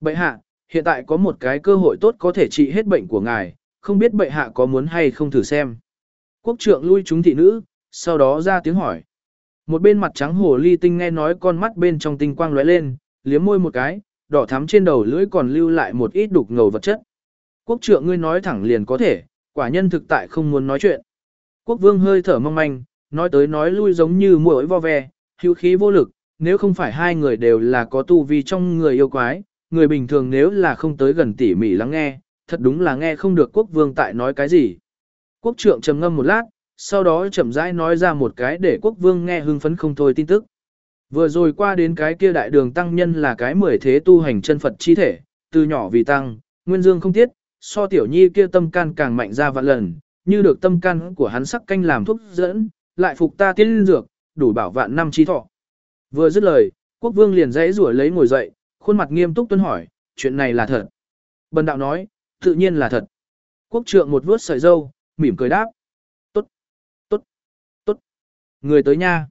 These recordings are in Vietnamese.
Bệ hạ, hiện tại có một cái cơ hội tốt có thể trị hết bệnh của ngài, không biết bệ hạ có muốn hay không thử xem. Quốc trượng lui chúng thị nữ, sau đó ra tiếng hỏi. Một bên mặt trắng hồ ly tinh nghe nói con mắt bên trong tinh quang lóe lên, liếm môi một cái, đỏ thắm trên đầu lưỡi còn lưu lại một ít đục ngầu vật chất. Quốc trượng ngươi nói thẳng liền có thể, quả nhân thực tại không muốn nói chuyện. Quốc vương hơi thở mong manh, nói tới nói lui giống như muỗi vo ve, hữu khí vô lực, nếu không phải hai người đều là có tu vi trong người yêu quái, người bình thường nếu là không tới gần tỉ mỉ lắng nghe, thật đúng là nghe không được quốc vương tại nói cái gì. Quốc trượng trầm ngâm một lát, sau đó chậm rãi nói ra một cái để quốc vương nghe hưng phấn không thôi tin tức. Vừa rồi qua đến cái kia đại đường tăng nhân là cái mười thế tu hành chân Phật chi thể, từ nhỏ vì tăng, nguyên dương không tiết, so tiểu nhi kia tâm can càng mạnh ra vạn lần, như được tâm can của hắn sắc canh làm thuốc dẫn, lại phục ta tiên dược, đủ bảo vạn năm chi thọ. Vừa dứt lời, quốc vương liền dãy rủa lấy ngồi dậy, khuôn mặt nghiêm túc tuân hỏi, chuyện này là thật. Bần đạo nói, tự nhiên là thật. Quốc trượng một vuốt sợi dâu, mỉm cười đáp. Tốt, tốt, tốt. Người tới nha.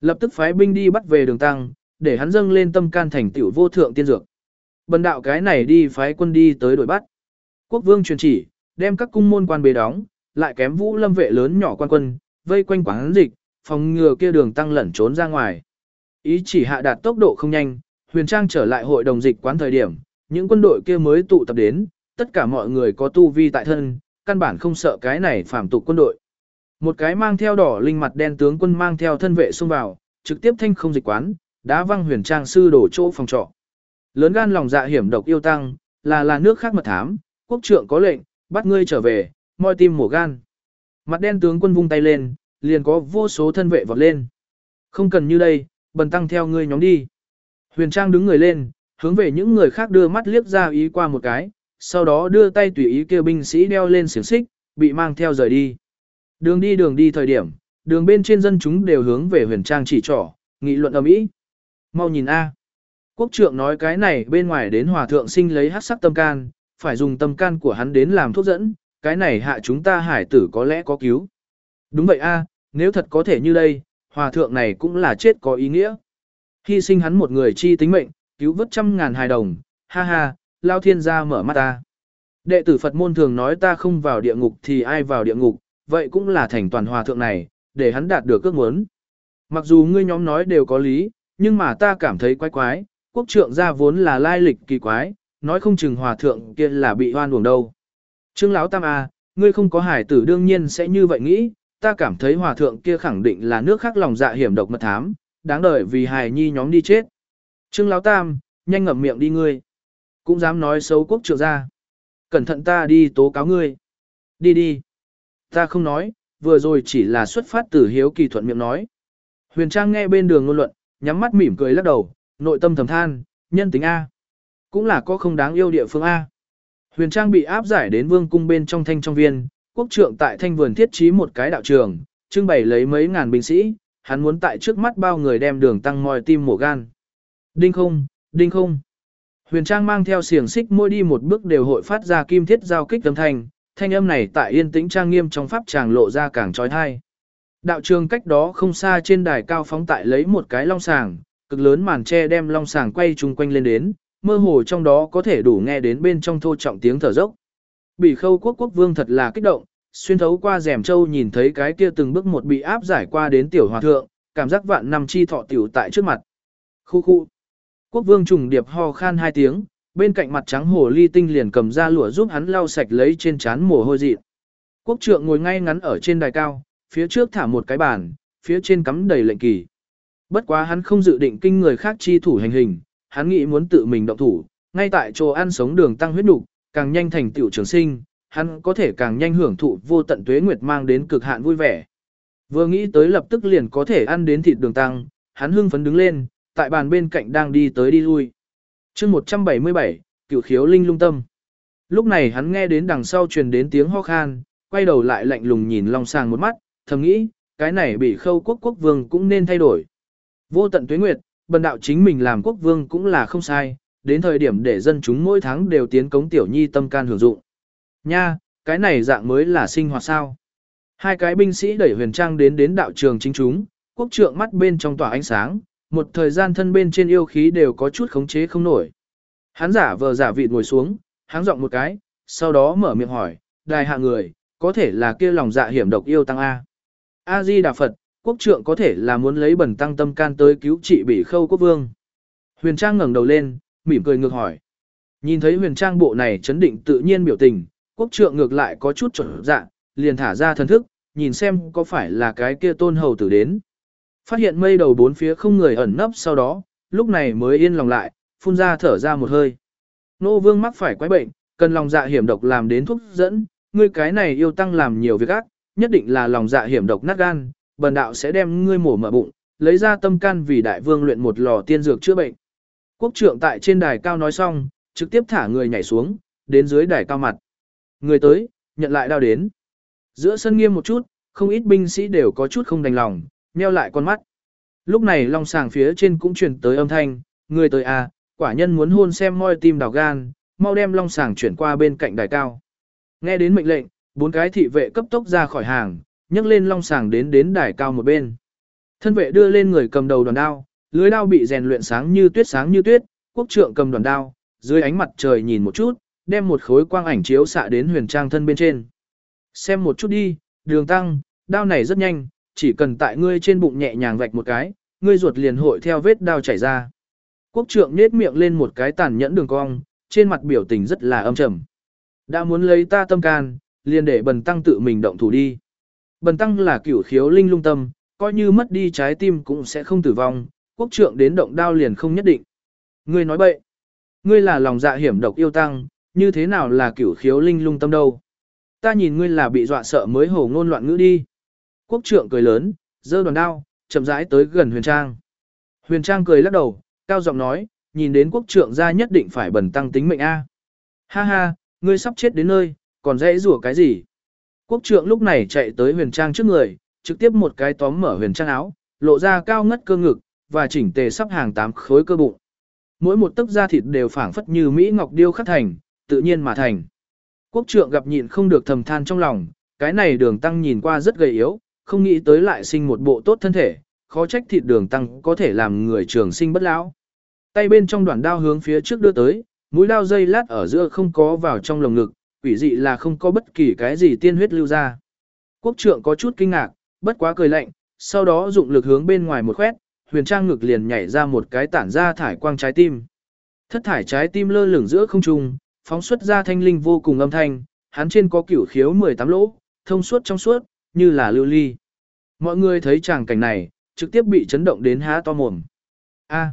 Lập tức phái binh đi bắt về đường tăng, để hắn dâng lên tâm can thành tiểu vô thượng tiên dược. Bần đạo cái này đi phái quân đi tới đuổi bắt. Quốc vương truyền chỉ, đem các cung môn quan bế đóng, lại kém vũ lâm vệ lớn nhỏ quan quân, vây quanh quán dịch, phòng ngừa kia đường tăng lẩn trốn ra ngoài. Ý chỉ hạ đạt tốc độ không nhanh, huyền trang trở lại hội đồng dịch quán thời điểm, những quân đội kia mới tụ tập đến, tất cả mọi người có tu vi tại thân, căn bản không sợ cái này phạm tục quân đội. Một cái mang theo đỏ linh mặt đen tướng quân mang theo thân vệ xông vào, trực tiếp thanh không dịch quán, đá văng huyền trang sư đổ chỗ phòng trọ. Lớn gan lòng dạ hiểm độc yêu tăng, là là nước khác mật thám, quốc trượng có lệnh, bắt ngươi trở về, moi tim mổ gan. Mặt đen tướng quân vung tay lên, liền có vô số thân vệ vọt lên. Không cần như đây, bần tăng theo ngươi nhóm đi. Huyền Trang đứng người lên, hướng về những người khác đưa mắt liếc ra ý qua một cái, sau đó đưa tay tùy ý kêu binh sĩ đeo lên xiềng xích, bị mang theo rời đi. Đường đi đường đi thời điểm, đường bên trên dân chúng đều hướng về huyền trang chỉ trỏ, nghị luận ầm ĩ. Mau nhìn a. Quốc trượng nói cái này bên ngoài đến hòa thượng sinh lấy hắc sắc tâm can, phải dùng tâm can của hắn đến làm thuốc dẫn, cái này hạ chúng ta hải tử có lẽ có cứu. Đúng vậy a, nếu thật có thể như đây, hòa thượng này cũng là chết có ý nghĩa. Hy sinh hắn một người chi tính mệnh, cứu vớt trăm ngàn hài đồng, ha ha, lao thiên gia mở mắt ta. Đệ tử Phật môn thường nói ta không vào địa ngục thì ai vào địa ngục, vậy cũng là thành toàn hòa thượng này, để hắn đạt được ước muốn. Mặc dù ngươi nhóm nói đều có lý, nhưng mà ta cảm thấy quái quái, quốc trượng gia vốn là lai lịch kỳ quái, nói không chừng hòa thượng kia là bị hoan uổng đâu. Trương Lão Tam A, ngươi không có hải tử đương nhiên sẽ như vậy nghĩ, ta cảm thấy hòa thượng kia khẳng định là nước khác lòng dạ hiểm độc mật thám, đáng đời vì hài nhi nhóm đi chết. Trương Lão Tam, nhanh ngậm miệng đi ngươi. Cũng dám nói xấu quốc trượng ra. Cẩn thận ta đi tố cáo ngươi. Đi đi. Ta không nói, vừa rồi chỉ là xuất phát từ hiếu kỳ thuận miệng nói. Huyền Trang nghe bên đường ngôn luận, nhắm mắt mỉm cười lắc đầu, nội tâm thầm than, nhân tính A. Cũng là có không đáng yêu địa phương A. Huyền Trang bị áp giải đến vương cung bên trong thanh trong viên, quốc trượng tại thanh vườn thiết trí một cái đạo trường, trưng bày lấy mấy ngàn binh sĩ, hắn muốn tại trước mắt bao người đem đường tăng mòi tim mổ gan. Đinh không, đinh không. Huyền Trang mang theo xiềng xích mỗi đi một bước đều hội phát ra kim thiết giao kích âm thanh, thanh âm này tại yên tĩnh trang nghiêm trong pháp tràng lộ ra càng trói thai. Đạo trường cách đó không xa trên đài cao phóng tại lấy một cái long sàng, cực lớn màn tre đem long sàng quay chung quanh lên đến, mơ hồ trong đó có thể đủ nghe đến bên trong thô trọng tiếng thở dốc. Bỉ khâu quốc quốc vương thật là kích động, xuyên thấu qua rèm châu nhìn thấy cái kia từng bước một bị áp giải qua đến tiểu hòa thượng, cảm giác vạn năm chi thọ tiểu tại trước mặt. Khu khu. Quốc vương trùng điệp ho khan hai tiếng, bên cạnh mặt trắng hồ ly tinh liền cầm ra lụa giúp hắn lau sạch lấy trên trán mồ hôi dị. Quốc trượng ngồi ngay ngắn ở trên đài cao, phía trước thả một cái bàn, phía trên cắm đầy lệnh kỳ. Bất quá hắn không dự định kinh người khác chi thủ hành hình, hắn nghĩ muốn tự mình động thủ, ngay tại chỗ ăn sống đường tăng huyết nục, càng nhanh thành tiểu trường sinh, hắn có thể càng nhanh hưởng thụ vô tận tuế nguyệt mang đến cực hạn vui vẻ. Vừa nghĩ tới lập tức liền có thể ăn đến thịt đường tăng, hắn hưng phấn đứng lên, tại bàn bên cạnh đang đi tới đi lui. chương 177, cửu khiếu linh lung tâm. Lúc này hắn nghe đến đằng sau truyền đến tiếng ho khan, quay đầu lại lạnh lùng nhìn Long Sàng một mắt, thầm nghĩ, cái này bị khâu quốc quốc vương cũng nên thay đổi. Vô tận tuế nguyệt, bần đạo chính mình làm quốc vương cũng là không sai, đến thời điểm để dân chúng mỗi tháng đều tiến cống tiểu nhi tâm can hưởng dụng. Nha, cái này dạng mới là sinh hoạt sao. Hai cái binh sĩ đẩy huyền trang đến đến đạo trường chính chúng, quốc trượng mắt bên trong tỏa ánh sáng, một thời gian thân bên trên yêu khí đều có chút khống chế không nổi. Hắn giả vờ giả vịt ngồi xuống, hắn giọng một cái, sau đó mở miệng hỏi, đài hạ người, có thể là kia lòng dạ hiểm độc yêu tăng A. A-di Đà Phật, quốc trượng có thể là muốn lấy bẩn tăng tâm can tới cứu trị bị khâu quốc vương. Huyền Trang ngẩng đầu lên, mỉm cười ngược hỏi. Nhìn thấy huyền trang bộ này chấn định tự nhiên biểu tình, quốc trượng ngược lại có chút chuẩn dạ, liền thả ra thần thức, nhìn xem có phải là cái kia tôn hầu tử đến. Phát hiện mây đầu bốn phía không người ẩn nấp sau đó, lúc này mới yên lòng lại, phun ra thở ra một hơi. Nô vương mắc phải quái bệnh, cần lòng dạ hiểm độc làm đến thuốc dẫn, ngươi cái này yêu tăng làm nhiều việc ác, nhất định là lòng dạ hiểm độc nát gan, bần đạo sẽ đem ngươi mổ mở bụng, lấy ra tâm can vì đại vương luyện một lò tiên dược chữa bệnh. Quốc trưởng tại trên đài cao nói xong, trực tiếp thả người nhảy xuống, đến dưới đài cao mặt. Người tới, nhận lại đao đến. Giữa sân nghiêm một chút, không ít binh sĩ đều có chút không đành lòng, nheo lại con mắt. Lúc này long sàng phía trên cũng truyền tới âm thanh, người tới à, quả nhân muốn hôn xem moi tim đào gan, mau đem long sàng chuyển qua bên cạnh đài cao. Nghe đến mệnh lệnh, bốn cái thị vệ cấp tốc ra khỏi hàng, nhấc lên long sàng đến đến đài cao một bên. Thân vệ đưa lên người cầm đầu đoàn đao, lưới đao bị rèn luyện sáng như tuyết sáng như tuyết, quốc trượng cầm đoàn đao, dưới ánh mặt trời nhìn một chút, đem một khối quang ảnh chiếu xạ đến huyền trang thân bên trên. Xem một chút đi, đường tăng, đao này rất nhanh, chỉ cần tại ngươi trên bụng nhẹ nhàng vạch một cái, ngươi ruột liền hội theo vết đao chảy ra. Quốc trượng nết miệng lên một cái tàn nhẫn đường cong, trên mặt biểu tình rất là âm trầm. Đã muốn lấy ta tâm can, liền để bần tăng tự mình động thủ đi. Bần tăng là cửu khiếu linh lung tâm, coi như mất đi trái tim cũng sẽ không tử vong, quốc trượng đến động đao liền không nhất định. Ngươi nói bậy. Ngươi là lòng dạ hiểm độc yêu tăng, như thế nào là cửu khiếu linh lung tâm đâu. Ta nhìn ngươi là bị dọa sợ mới hồ ngôn loạn ngữ đi. Quốc trượng cười lớn, giơ đòn đao, chậm rãi tới gần huyền trang. Huyền trang cười lắc đầu, cao giọng nói, nhìn đến quốc trượng ra nhất định phải bẩn tăng tính mệnh A. Ha ha, ngươi sắp chết đến nơi, còn dễ rủa cái gì? Quốc trượng lúc này chạy tới huyền trang trước người, trực tiếp một cái tóm mở huyền trang áo, lộ ra cao ngất cơ ngực, và chỉnh tề sắp hàng tám khối cơ bụng. Mỗi một tấc da thịt đều phảng phất như Mỹ Ngọc Điêu khắc thành, tự nhiên mà thành. Quốc trượng gặp nhịn không được thầm than trong lòng, cái này đường tăng nhìn qua rất gầy yếu, không nghĩ tới lại sinh một bộ tốt thân thể, khó trách thịt đường tăng có thể làm người trường sinh bất lão. Tay bên trong đoạn đao hướng phía trước đưa tới, mũi đao dây lát ở giữa không có vào trong lồng ngực, quỷ dị là không có bất kỳ cái gì tiên huyết lưu ra. Quốc trượng có chút kinh ngạc, bất quá cười lạnh, sau đó dụng lực hướng bên ngoài một khoét, huyền trang ngực liền nhảy ra một cái tản ra thải quang trái tim. Thất thải trái tim lơ lửng giữa không trung, phóng xuất ra thanh linh vô cùng âm thanh, hắn trên có cửu khiếu 18 lỗ, thông suốt trong suốt, như là lưu ly. Mọi người thấy tràng cảnh này, trực tiếp bị chấn động đến há to mồm. A,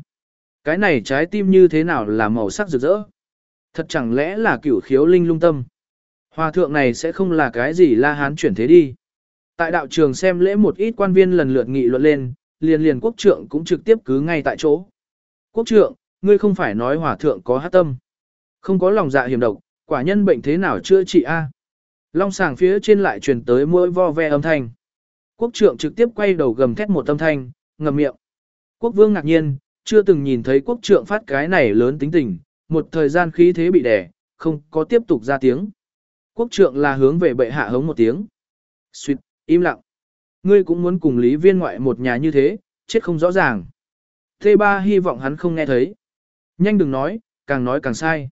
cái này trái tim như thế nào là màu sắc rực rỡ? Thật chẳng lẽ là cửu khiếu linh lung tâm? Hòa thượng này sẽ không là cái gì la hán chuyển thế đi. Tại đạo trường xem lễ một ít quan viên lần lượt nghị luận lên, liền liền quốc trượng cũng trực tiếp cứ ngay tại chỗ. Quốc trượng, ngươi không phải nói hòa thượng có hát tâm. Không có lòng dạ hiểm độc, quả nhân bệnh thế nào chữa trị a? Long sàng phía trên lại truyền tới mỗi vo ve âm thanh. Quốc trượng trực tiếp quay đầu gầm thét một âm thanh, ngầm miệng. Quốc vương ngạc nhiên, chưa từng nhìn thấy quốc trượng phát cái này lớn tính tình, một thời gian khí thế bị đè, không có tiếp tục ra tiếng. Quốc trượng là hướng về bệ hạ hống một tiếng. Xuyệt, im lặng. Ngươi cũng muốn cùng Lý Viên ngoại một nhà như thế, chết không rõ ràng. T3 hy vọng hắn không nghe thấy. Nhanh đừng nói, càng nói càng sai.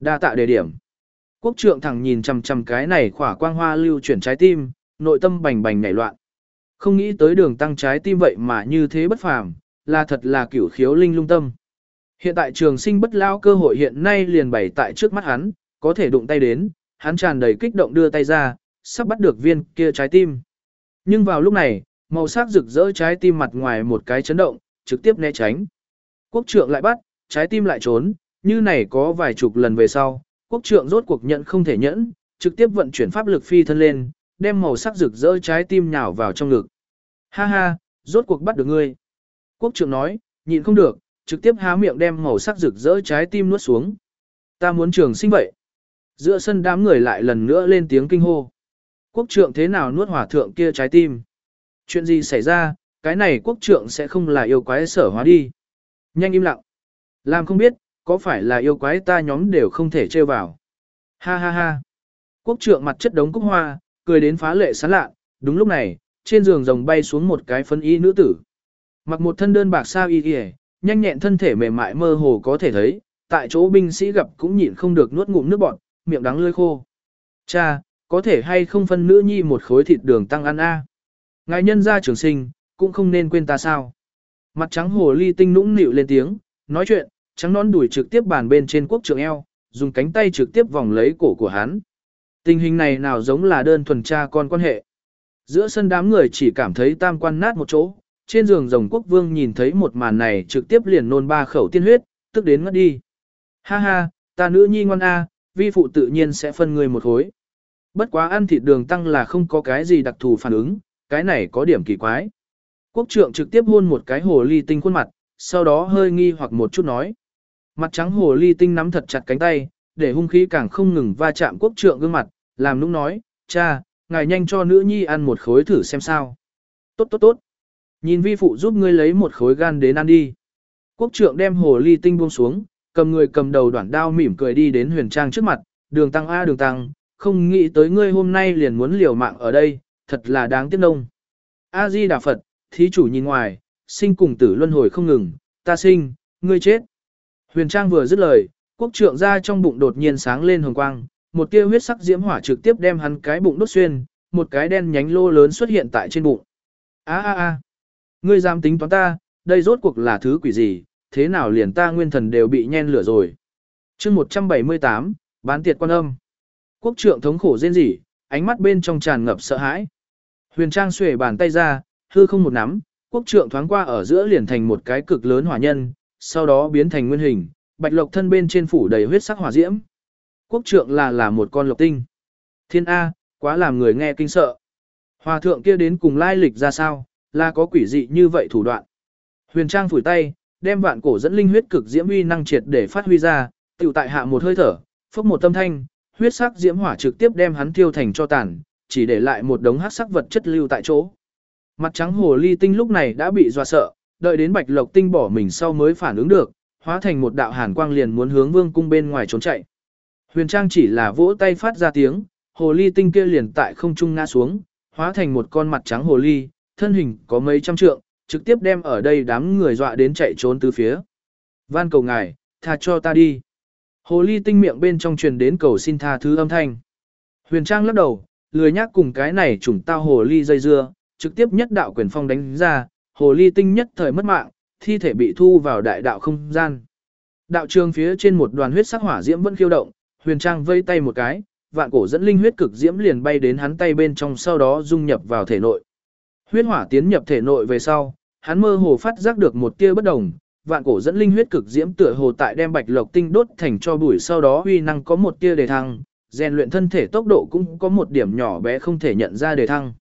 Đa tạ đề điểm. Quốc trượng thẳng nhìn chằm chằm cái này khỏa quang hoa lưu chuyển trái tim, nội tâm bành bành nảy loạn. Không nghĩ tới đường tăng trái tim vậy mà như thế bất phàm, là thật là cửu khiếu linh lung tâm. Hiện tại trường sinh bất lao cơ hội hiện nay liền bày tại trước mắt hắn, có thể đụng tay đến, hắn tràn đầy kích động đưa tay ra, sắp bắt được viên kia trái tim. Nhưng vào lúc này, màu sắc rực rỡ trái tim mặt ngoài một cái chấn động, trực tiếp né tránh. Quốc trượng lại bắt, trái tim lại trốn, như này có vài chục lần về sau, quốc trượng rốt cuộc nhận không thể nhẫn, trực tiếp vận chuyển pháp lực phi thân lên, đem màu sắc rực rỡ trái tim nhào vào trong ngực. Ha ha, rốt cuộc bắt được ngươi. Quốc trượng nói, nhịn không được, trực tiếp há miệng đem màu sắc rực rỡ trái tim nuốt xuống. Ta muốn trường sinh vậy. Giữa sân đám người lại lần nữa lên tiếng kinh hô. Quốc trượng thế nào nuốt hỏa thượng kia trái tim? Chuyện gì xảy ra, cái này quốc trượng sẽ không là yêu quái sở hóa đi. Nhanh im lặng. Làm không biết, có phải là yêu quái ta nhóm đều không thể trêu vào. Ha ha ha. Quốc trượng mặt chất đống cúc hoa, cười đến phá lệ sán lạ. Đúng lúc này, trên giường rồng bay xuống một cái phân y nữ tử. Mặc một thân đơn bạc sao y kìa, nhanh nhẹn thân thể mềm mại mơ hồ có thể thấy, tại chỗ binh sĩ gặp cũng nhịn không được nuốt ngụm nước bọt, miệng đắng lưỡi khô. Cha, có thể hay không phân nữ nhi một khối thịt đường tăng ăn a? Ngài nhân gia trường sinh, cũng không nên quên ta sao? Mặt trắng hồ ly tinh nũng nịu lên tiếng, nói chuyện, trắng nón đùi trực tiếp bàn bên trên quốc trưởng eo, dùng cánh tay trực tiếp vòng lấy cổ của hắn. Tình hình này nào giống là đơn thuần cha con quan hệ. Giữa sân đám người chỉ cảm thấy tam quan nát một chỗ, trên giường rồng quốc vương nhìn thấy một màn này trực tiếp liền nôn ba khẩu tiên huyết, tức đến ngất đi. Ha ha, ta nữ nhi ngoan a, vi phụ tự nhiên sẽ phân người một khối. Bất quá ăn thịt đường tăng là không có cái gì đặc thù phản ứng, cái này có điểm kỳ quái. Quốc trượng trực tiếp hôn một cái hồ ly tinh khuôn mặt, sau đó hơi nghi hoặc một chút nói. Mặt trắng hồ ly tinh nắm thật chặt cánh tay, để hung khí càng không ngừng va chạm quốc trượng gương mặt, làm nũng nói, cha, ngài nhanh cho nữ nhi ăn một khối thử xem sao. Tốt tốt tốt. Nhìn vi phụ giúp ngươi lấy một khối gan đến ăn đi. Quốc trượng đem hồ ly tinh buông xuống, cầm người cầm đầu đoạn đao mỉm cười đi đến huyền trang trước mặt, đường tăng a đường tăng, không nghĩ tới ngươi hôm nay liền muốn liều mạng ở đây, thật là đáng tiếc nông. A Di Đà Phật, thí chủ nhìn ngoài, sinh cùng tử luân hồi không ngừng, ta sinh, ngươi chết. Huyền Trang vừa dứt lời, quốc trượng ra trong bụng đột nhiên sáng lên hồng quang, một tia huyết sắc diễm hỏa trực tiếp đem hắn cái bụng đốt xuyên, một cái đen nhánh lô lớn xuất hiện tại trên bụng. A a a, ngươi dám tính toán ta, đây rốt cuộc là thứ quỷ gì, thế nào liền ta nguyên thần đều bị nhen lửa rồi. chương 178, bán tiệt quan âm. Quốc trượng thống khổ rên rỉ, ánh mắt bên trong tràn ngập sợ hãi. Huyền Trang xuề bàn tay ra, hư không một nắm, quốc trượng thoáng qua ở giữa liền thành một cái cực lớn hỏa nhân, sau đó biến thành nguyên hình, bạch lộc thân bên trên phủ đầy huyết sắc hỏa diễm. Quốc trượng là là một con lộc tinh. Thiên A, quá làm người nghe kinh sợ. Hòa thượng kia đến cùng lai lịch ra sao, là có quỷ dị như vậy thủ đoạn. Huyền Trang phủi tay, đem vạn cổ dẫn linh huyết cực diễm uy năng triệt để phát huy ra, tiểu tại hạ một hơi thở, phốc một tâm thanh, huyết sắc diễm hỏa trực tiếp đem hắn tiêu thành cho tàn, chỉ để lại một đống hắc sắc vật chất lưu tại chỗ. Mặt trắng hồ ly tinh lúc này đã bị dọa sợ, đợi đến bạch lộc tinh bỏ mình sau mới phản ứng được, hóa thành một đạo hàn quang liền muốn hướng vương cung bên ngoài trốn chạy. Huyền Trang chỉ là vỗ tay phát ra tiếng, hồ ly tinh kia liền tại không trung ngã xuống, hóa thành một con mặt trắng hồ ly, thân hình có mấy trăm trượng, trực tiếp đem ở đây đám người dọa đến chạy trốn từ phía. Van cầu ngài, tha cho ta đi. Hồ ly tinh miệng bên trong truyền đến cầu xin tha thứ âm thanh. Huyền Trang lắc đầu, lười nhác cùng cái này trùng tao hồ ly dây dưa, trực tiếp nhất đạo quyền phong đánh ra, hồ ly tinh nhất thời mất mạng, thi thể bị thu vào đại đạo không gian. Đạo trường phía trên một đoàn huyết sắc hỏa diễm vẫn khiêu động, Huyền Trang vây tay một cái, vạn cổ dẫn linh huyết cực diễm liền bay đến hắn tay bên trong sau đó dung nhập vào thể nội. Huyết hỏa tiến nhập thể nội về sau, hắn mơ hồ phát giác được một tia bất đồng, vạn cổ dẫn linh huyết cực diễm tựa hồ tại đem bạch lộc tinh đốt thành cho bụi sau đó uy năng có một tia đề thăng, rèn luyện thân thể tốc độ cũng có một điểm nhỏ bé không thể nhận ra đề thăng.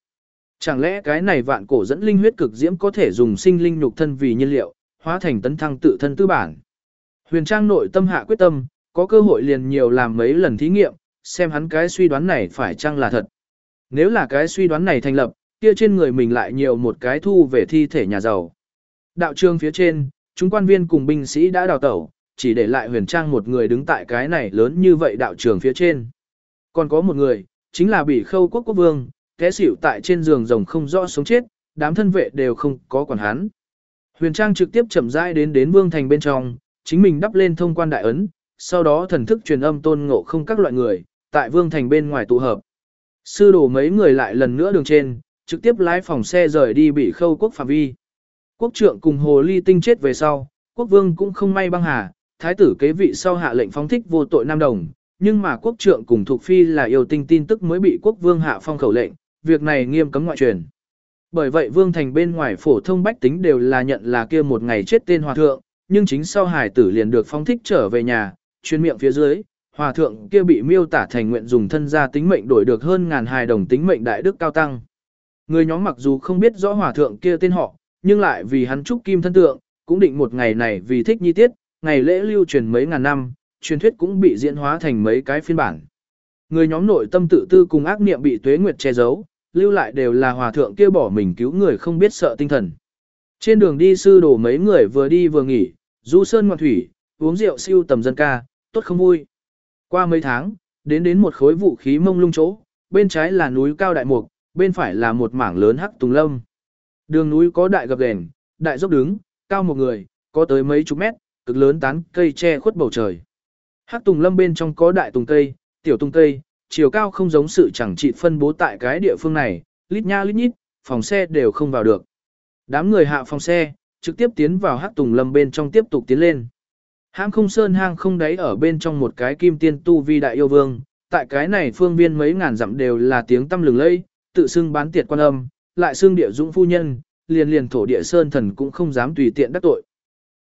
Chẳng lẽ cái này vạn cổ dẫn linh huyết cực diễm có thể dùng sinh linh nhục thân vì nhiên liệu, hóa thành tấn thăng tự thân tư bản. Huyền Trang nội tâm hạ quyết tâm, có cơ hội liền nhiều làm mấy lần thí nghiệm, xem hắn cái suy đoán này phải chăng là thật. Nếu là cái suy đoán này thành lập, kia trên người mình lại nhiều một cái thu về thi thể nhà giàu. Đạo trường phía trên, chúng quan viên cùng binh sĩ đã đào tẩu, chỉ để lại huyền trang một người đứng tại cái này lớn như vậy đạo trường phía trên. Còn có một người, chính là bị khâu quốc quốc vương, té xỉu tại trên giường rồng không rõ sống chết, đám thân vệ đều không có quản hắn. Huyền trang trực tiếp chậm rãi đến đến vương thành bên trong, chính mình đắp lên thông quan đại ấn, sau đó thần thức truyền âm tôn ngộ không các loại người, tại vương thành bên ngoài tụ hợp. Sư đổ mấy người lại lần nữa đường trên, trực tiếp lái phòng xe rời đi bị khâu quốc phạm vi. Quốc trượng cùng hồ ly tinh chết về sau, quốc vương cũng không may băng hà, thái tử kế vị sau hạ lệnh phóng thích vô tội nam đồng, nhưng mà quốc trượng cùng thuộc phi là yêu tinh tin tức mới bị quốc vương hạ phong khẩu lệnh, việc này nghiêm cấm ngoại truyền. Bởi vậy vương thành bên ngoài phổ thông bách tính đều là nhận là kia một ngày chết tên hòa thượng, nhưng chính sau hải tử liền được phong thích trở về nhà, chuyên miệng phía dưới, hòa thượng kia bị miêu tả thành nguyện dùng thân gia tính mệnh đổi được hơn ngàn hài đồng tính mệnh đại đức cao tăng. Người nhóm mặc dù không biết rõ hòa thượng kia tên họ, nhưng lại vì hắn trúc kim thân tượng, cũng định một ngày này vì thích nhi tiết, ngày lễ lưu truyền mấy ngàn năm, truyền thuyết cũng bị diễn hóa thành mấy cái phiên bản. Người nhóm nội tâm tự tư cùng ác niệm bị tuế nguyệt che giấu, lưu lại đều là hòa thượng kia bỏ mình cứu người không biết sợ tinh thần. Trên đường đi sư đổ mấy người vừa đi vừa nghỉ, du sơn ngoạn thủy, uống rượu siêu tầm dân ca, tốt không vui. Qua mấy tháng, đến đến một khối vũ khí mông lung chỗ, bên trái là núi cao đại mục, bên phải là một mảng lớn hắc tùng lâm. Đường núi có đại gập ghềnh, đại dốc đứng, cao một người, có tới mấy chục mét, cực lớn tán cây che khuất bầu trời. Hắc tùng lâm bên trong có đại tùng cây, tiểu tùng cây, chiều cao không giống sự chẳng trị phân bố tại cái địa phương này, lít nha lít nhít, phòng xe đều không vào được. Đám người hạ phòng xe, trực tiếp tiến vào hát tùng lâm bên trong tiếp tục tiến lên. Hang không sơn hang không đáy ở bên trong một cái kim tiên tu vi đại yêu vương, tại cái này phương viên mấy ngàn dặm đều là tiếng tâm lừng lây, tự xưng bán tiệt quan âm, lại xưng địa dũng phu nhân, liền liền thổ địa sơn thần cũng không dám tùy tiện đắc tội.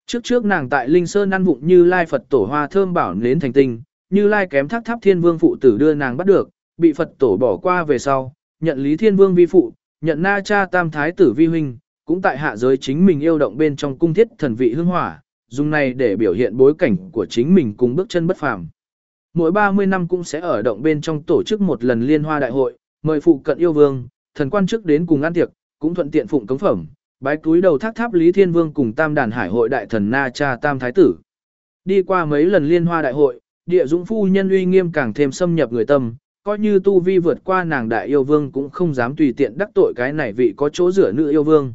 Trước trước nàng tại Linh Sơn ăn vụng như lai Phật tổ hoa thơm bảo nến thành tinh, như lai kém thác tháp thiên vương phụ tử đưa nàng bắt được, bị Phật tổ bỏ qua về sau, nhận lý thiên vương vi phụ, nhận na cha tam thái tử vi huynh, cũng tại hạ giới chính mình yêu động bên trong cung thiết thần vị hương hỏa, dùng này để biểu hiện bối cảnh của chính mình cùng bước chân bất phàm. Mỗi 30 năm cũng sẽ ở động bên trong tổ chức một lần liên hoa đại hội, mời phụ cận yêu vương, thần quan chức đến cùng ăn tiệc, cũng thuận tiện phụng cống phẩm, bái túi đầu thác tháp Lý Thiên Vương cùng Tam đàn hải hội đại thần Na Cha Tam Thái Tử. Đi qua mấy lần liên hoa đại hội, địa dũng phu nhân uy nghiêm càng thêm xâm nhập người tâm, coi như tu vi vượt qua nàng đại yêu vương cũng không dám tùy tiện đắc tội cái này vị có chỗ rửa nữ yêu vương.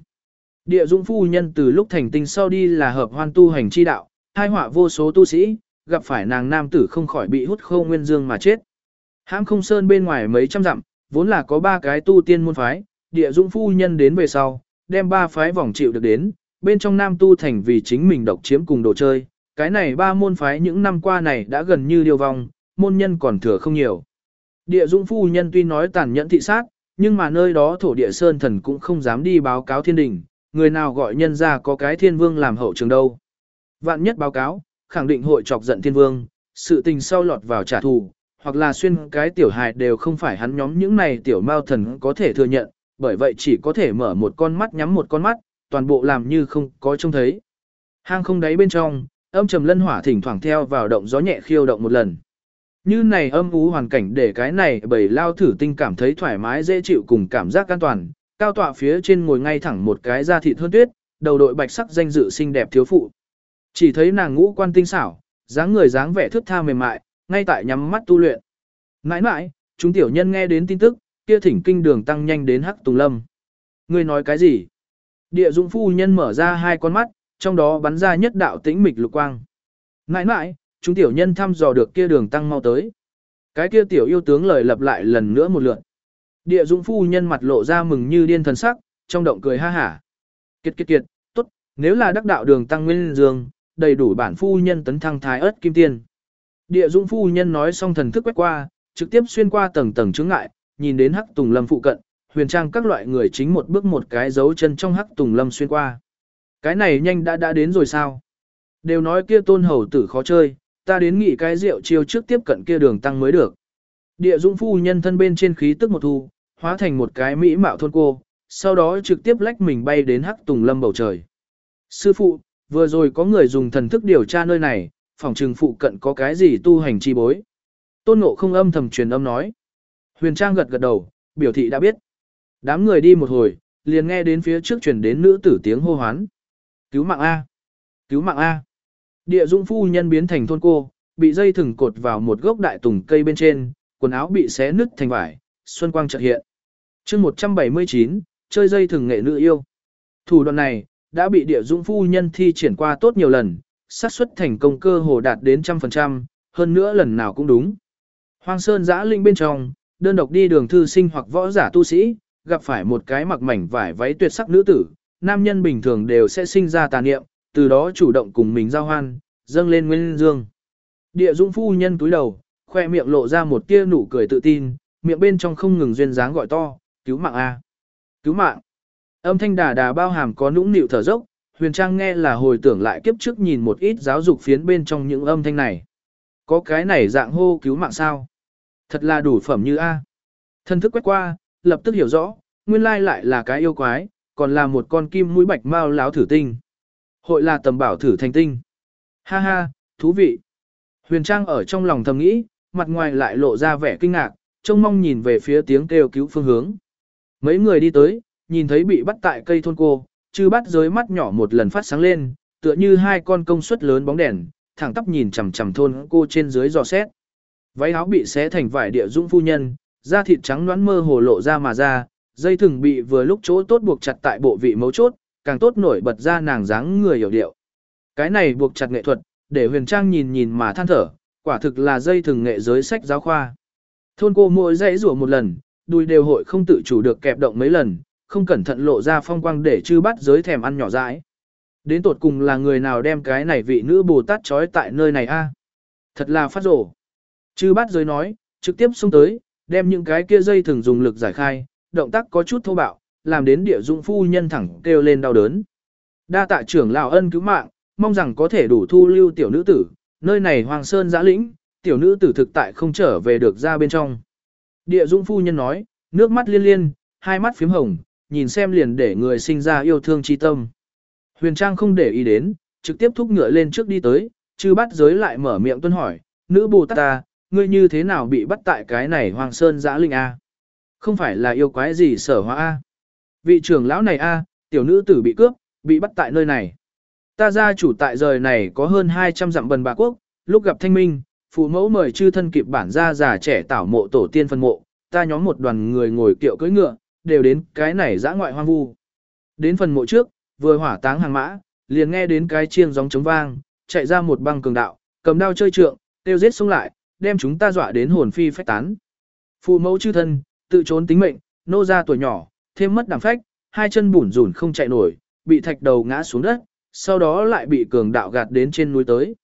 Địa dũng phu nhân từ lúc thành tinh sau đi là hợp hoan tu hành chi đạo, hai họa vô số tu sĩ, gặp phải nàng nam tử không khỏi bị hút khâu nguyên dương mà chết. Hãm không sơn bên ngoài mấy trăm dặm, vốn là có ba cái tu tiên môn phái, địa dũng phu nhân đến về sau, đem ba phái vòng chịu được đến, bên trong nam tu thành vì chính mình độc chiếm cùng đồ chơi, cái này ba môn phái những năm qua này đã gần như điều vong, môn nhân còn thừa không nhiều. Địa dũng phu nhân tuy nói tàn nhẫn thị sát, nhưng mà nơi đó thổ địa sơn thần cũng không dám đi báo cáo thiên đình, người nào gọi nhân ra có cái thiên vương làm hậu trường đâu. Vạn nhất báo cáo, khẳng định hội chọc giận thiên vương, sự tình sau lọt vào trả thù, hoặc là xuyên cái tiểu hài đều không phải hắn nhóm những này tiểu mao thần có thể thừa nhận, bởi vậy chỉ có thể mở một con mắt nhắm một con mắt, toàn bộ làm như không có trông thấy. Hang không đáy bên trong, âm trầm lân hỏa thỉnh thoảng theo vào động gió nhẹ khiêu động một lần. Như này âm ú hoàn cảnh để cái này bầy lao thử tinh cảm thấy thoải mái dễ chịu cùng cảm giác an toàn, cao tọa phía trên ngồi ngay thẳng một cái da thịt hơn tuyết, đầu đội bạch sắc danh dự xinh đẹp thiếu phụ. Chỉ thấy nàng ngũ quan tinh xảo, dáng người dáng vẻ thướt tha mềm mại, ngay tại nhắm mắt tu luyện. Mãi mãi, chúng tiểu nhân nghe đến tin tức, kia thỉnh kinh đường tăng nhanh đến Hắc Tùng Lâm. Ngươi nói cái gì? Địa Dũng phu nhân mở ra hai con mắt, trong đó bắn ra nhất đạo tĩnh mịch lục quang. ngại ngại chúng tiểu nhân thăm dò được kia đường tăng mau tới. Cái kia tiểu yêu tướng lời lặp lại lần nữa một lượt. Địa Dũng phu nhân mặt lộ ra mừng như điên thần sắc, trong động cười ha hả. Kiệt kiệt kiệt, tốt, nếu là đắc đạo đường tăng nguyên dương, đầy đủ bản phu nhân tấn thăng thái ớt kim tiên. Địa Dũng phu nhân nói xong thần thức quét qua, trực tiếp xuyên qua tầng tầng chướng ngại, nhìn đến Hắc Tùng Lâm phụ cận, huyền trang các loại người chính một bước một cái dấu chân trong Hắc Tùng Lâm xuyên qua. Cái này nhanh đã đã đến rồi sao? Đều nói kia tôn hầu tử khó chơi, ta đến nghị cái rượu chiêu trước tiếp cận kia đường tăng mới được. Địa Dũng phu nhân thân bên trên khí tức một thu, hóa thành một cái mỹ mạo thôn cô, sau đó trực tiếp lách mình bay đến Hắc Tùng Lâm bầu trời. Sư phụ, vừa rồi có người dùng thần thức điều tra nơi này, phòng trừng phụ cận có cái gì tu hành chi bối. Tôn Ngộ không âm thầm truyền âm nói. Huyền Trang gật gật đầu, biểu thị đã biết. Đám người đi một hồi, liền nghe đến phía trước truyền đến nữ tử tiếng hô hoán. Cứu mạng A! Cứu mạng A! Địa dung phu nhân biến thành thôn cô, bị dây thừng cột vào một gốc đại tùng cây bên trên, quần áo bị xé nứt thành vải, xuân quang chợt hiện. chương 179, chơi dây thừng nghệ nữ yêu. Thủ đoạn này, đã bị địa dung phu nhân thi triển qua tốt nhiều lần, xác suất thành công cơ hồ đạt đến trăm phần trăm, hơn nữa lần nào cũng đúng. Hoang Sơn giã linh bên trong, đơn độc đi đường thư sinh hoặc võ giả tu sĩ, gặp phải một cái mặc mảnh vải váy tuyệt sắc nữ tử, nam nhân bình thường đều sẽ sinh ra tà niệm, từ đó chủ động cùng mình giao hoan, dâng lên nguyên dương. Địa Dũng phu nhân túi đầu, khoe miệng lộ ra một tia nụ cười tự tin, miệng bên trong không ngừng duyên dáng gọi to, cứu mạng a, cứu mạng. Âm thanh đà đà bao hàm có nũng nịu thở dốc, Huyền Trang nghe là hồi tưởng lại kiếp trước nhìn một ít giáo dục phiến bên trong những âm thanh này. Có cái này dạng hô cứu mạng sao? Thật là đủ phẩm như A. Thân thức quét qua, lập tức hiểu rõ, nguyên lai lại là cái yêu quái, còn là một con kim mũi bạch mao láo thử tinh. Hội là tầm bảo thử thành tinh. Ha ha, thú vị. Huyền Trang ở trong lòng thầm nghĩ, mặt ngoài lại lộ ra vẻ kinh ngạc, trông mong nhìn về phía tiếng kêu cứu phương hướng. Mấy người đi tới, nhìn thấy bị bắt tại cây thôn cô, chư bắt giới mắt nhỏ một lần phát sáng lên, tựa như hai con công suất lớn bóng đèn, thẳng tắp nhìn chằm chằm thôn cô trên dưới dò xét. Váy áo bị xé thành vải địa dũng phu nhân, da thịt trắng nõn mơ hồ lộ ra mà ra, dây thừng bị vừa lúc chỗ tốt buộc chặt tại bộ vị mấu chốt, càng tốt nổi bật ra nàng dáng người hiểu điệu. Cái này buộc chặt nghệ thuật, để huyền trang nhìn nhìn mà than thở, quả thực là dây thừng nghệ giới sách giáo khoa. Thôn cô mỗi dãy rủa một lần, đùi đều hội không tự chủ được kẹp động mấy lần, không cẩn thận lộ ra phong quang để chư bắt giới thèm ăn nhỏ dãi. Đến tột cùng là người nào đem cái này vị nữ Bồ Tát trói tại nơi này a? À? Thật là phát rổ. Chư bắt giới nói, trực tiếp xông tới, đem những cái kia dây thừng dùng lực giải khai, động tác có chút thô bạo, làm đến địa dung phu nhân thẳng kêu lên đau đớn. Đa tạ trưởng lão ân cứu mạng, mong rằng có thể đủ thu lưu tiểu nữ tử, nơi này hoàng sơn giã lĩnh, tiểu nữ tử thực tại không trở về được ra bên trong. Địa dung phu nhân nói, nước mắt liên liên, hai mắt phím hồng, nhìn xem liền để người sinh ra yêu thương chi tâm. Huyền Trang không để ý đến, trực tiếp thúc ngựa lên trước đi tới, chư bắt giới lại mở miệng tuân hỏi, nữ bồ tát ta, ngươi như thế nào bị bắt tại cái này hoàng sơn giã linh A? Không phải là yêu quái gì sở hóa A? Vị trưởng lão này A, tiểu nữ tử bị cướp, bị bắt tại nơi này. Ta gia chủ tại rời này có hơn 200 dặm bần bà quốc, lúc gặp thanh minh, phụ mẫu mời chư thân kịp bản gia già trẻ tảo mộ tổ tiên phân mộ, ta nhóm một đoàn người ngồi kiệu cưỡi ngựa, đều đến cái này dã ngoại hoang vu. Đến phần mộ trước, vừa hỏa táng hàng mã, liền nghe đến cái chiêng gióng trống vang, chạy ra một băng cường đạo, cầm đao chơi trượng, tiêu giết xuống lại, đem chúng ta dọa đến hồn phi phách tán. Phụ mẫu chư thân, tự trốn tính mệnh, nô ra tuổi nhỏ, thêm mất đẳng phách, hai chân bủn rủn không chạy nổi, bị thạch đầu ngã xuống đất, sau đó lại bị cường đạo gạt đến trên núi tới.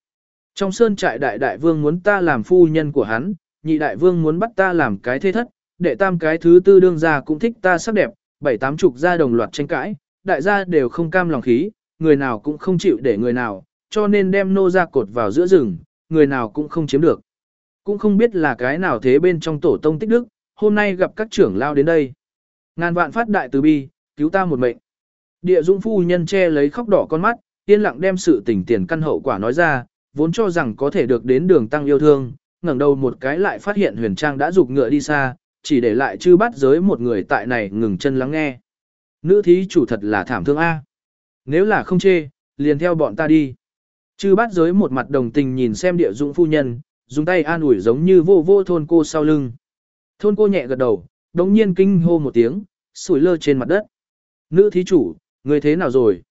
Trong sơn trại đại đại vương muốn ta làm phu nhân của hắn, nhị đại vương muốn bắt ta làm cái thế thất, đệ tam cái thứ tư đương gia cũng thích ta sắc đẹp, bảy tám chục gia đồng loạt tranh cãi, đại gia đều không cam lòng khí, người nào cũng không chịu để người nào, cho nên đem nô ra cột vào giữa rừng, người nào cũng không chiếm được. Cũng không biết là cái nào thế bên trong tổ tông tích đức, hôm nay gặp các trưởng lao đến đây. Ngàn vạn phát đại từ bi, cứu ta một mệnh. Địa dung phu nhân che lấy khóc đỏ con mắt, yên lặng đem sự tình tiền căn hậu quả nói ra, vốn cho rằng có thể được đến đường tăng yêu thương, ngẩng đầu một cái lại phát hiện huyền trang đã rục ngựa đi xa, chỉ để lại chư bắt giới một người tại này ngừng chân lắng nghe. Nữ thí chủ thật là thảm thương A. Nếu là không chê, liền theo bọn ta đi. Chư bắt giới một mặt đồng tình nhìn xem địa dụng phu nhân, dùng tay an ủi giống như vô vô thôn cô sau lưng. Thôn cô nhẹ gật đầu, đống nhiên kinh hô một tiếng, sủi lơ trên mặt đất. Nữ thí chủ, người thế nào rồi?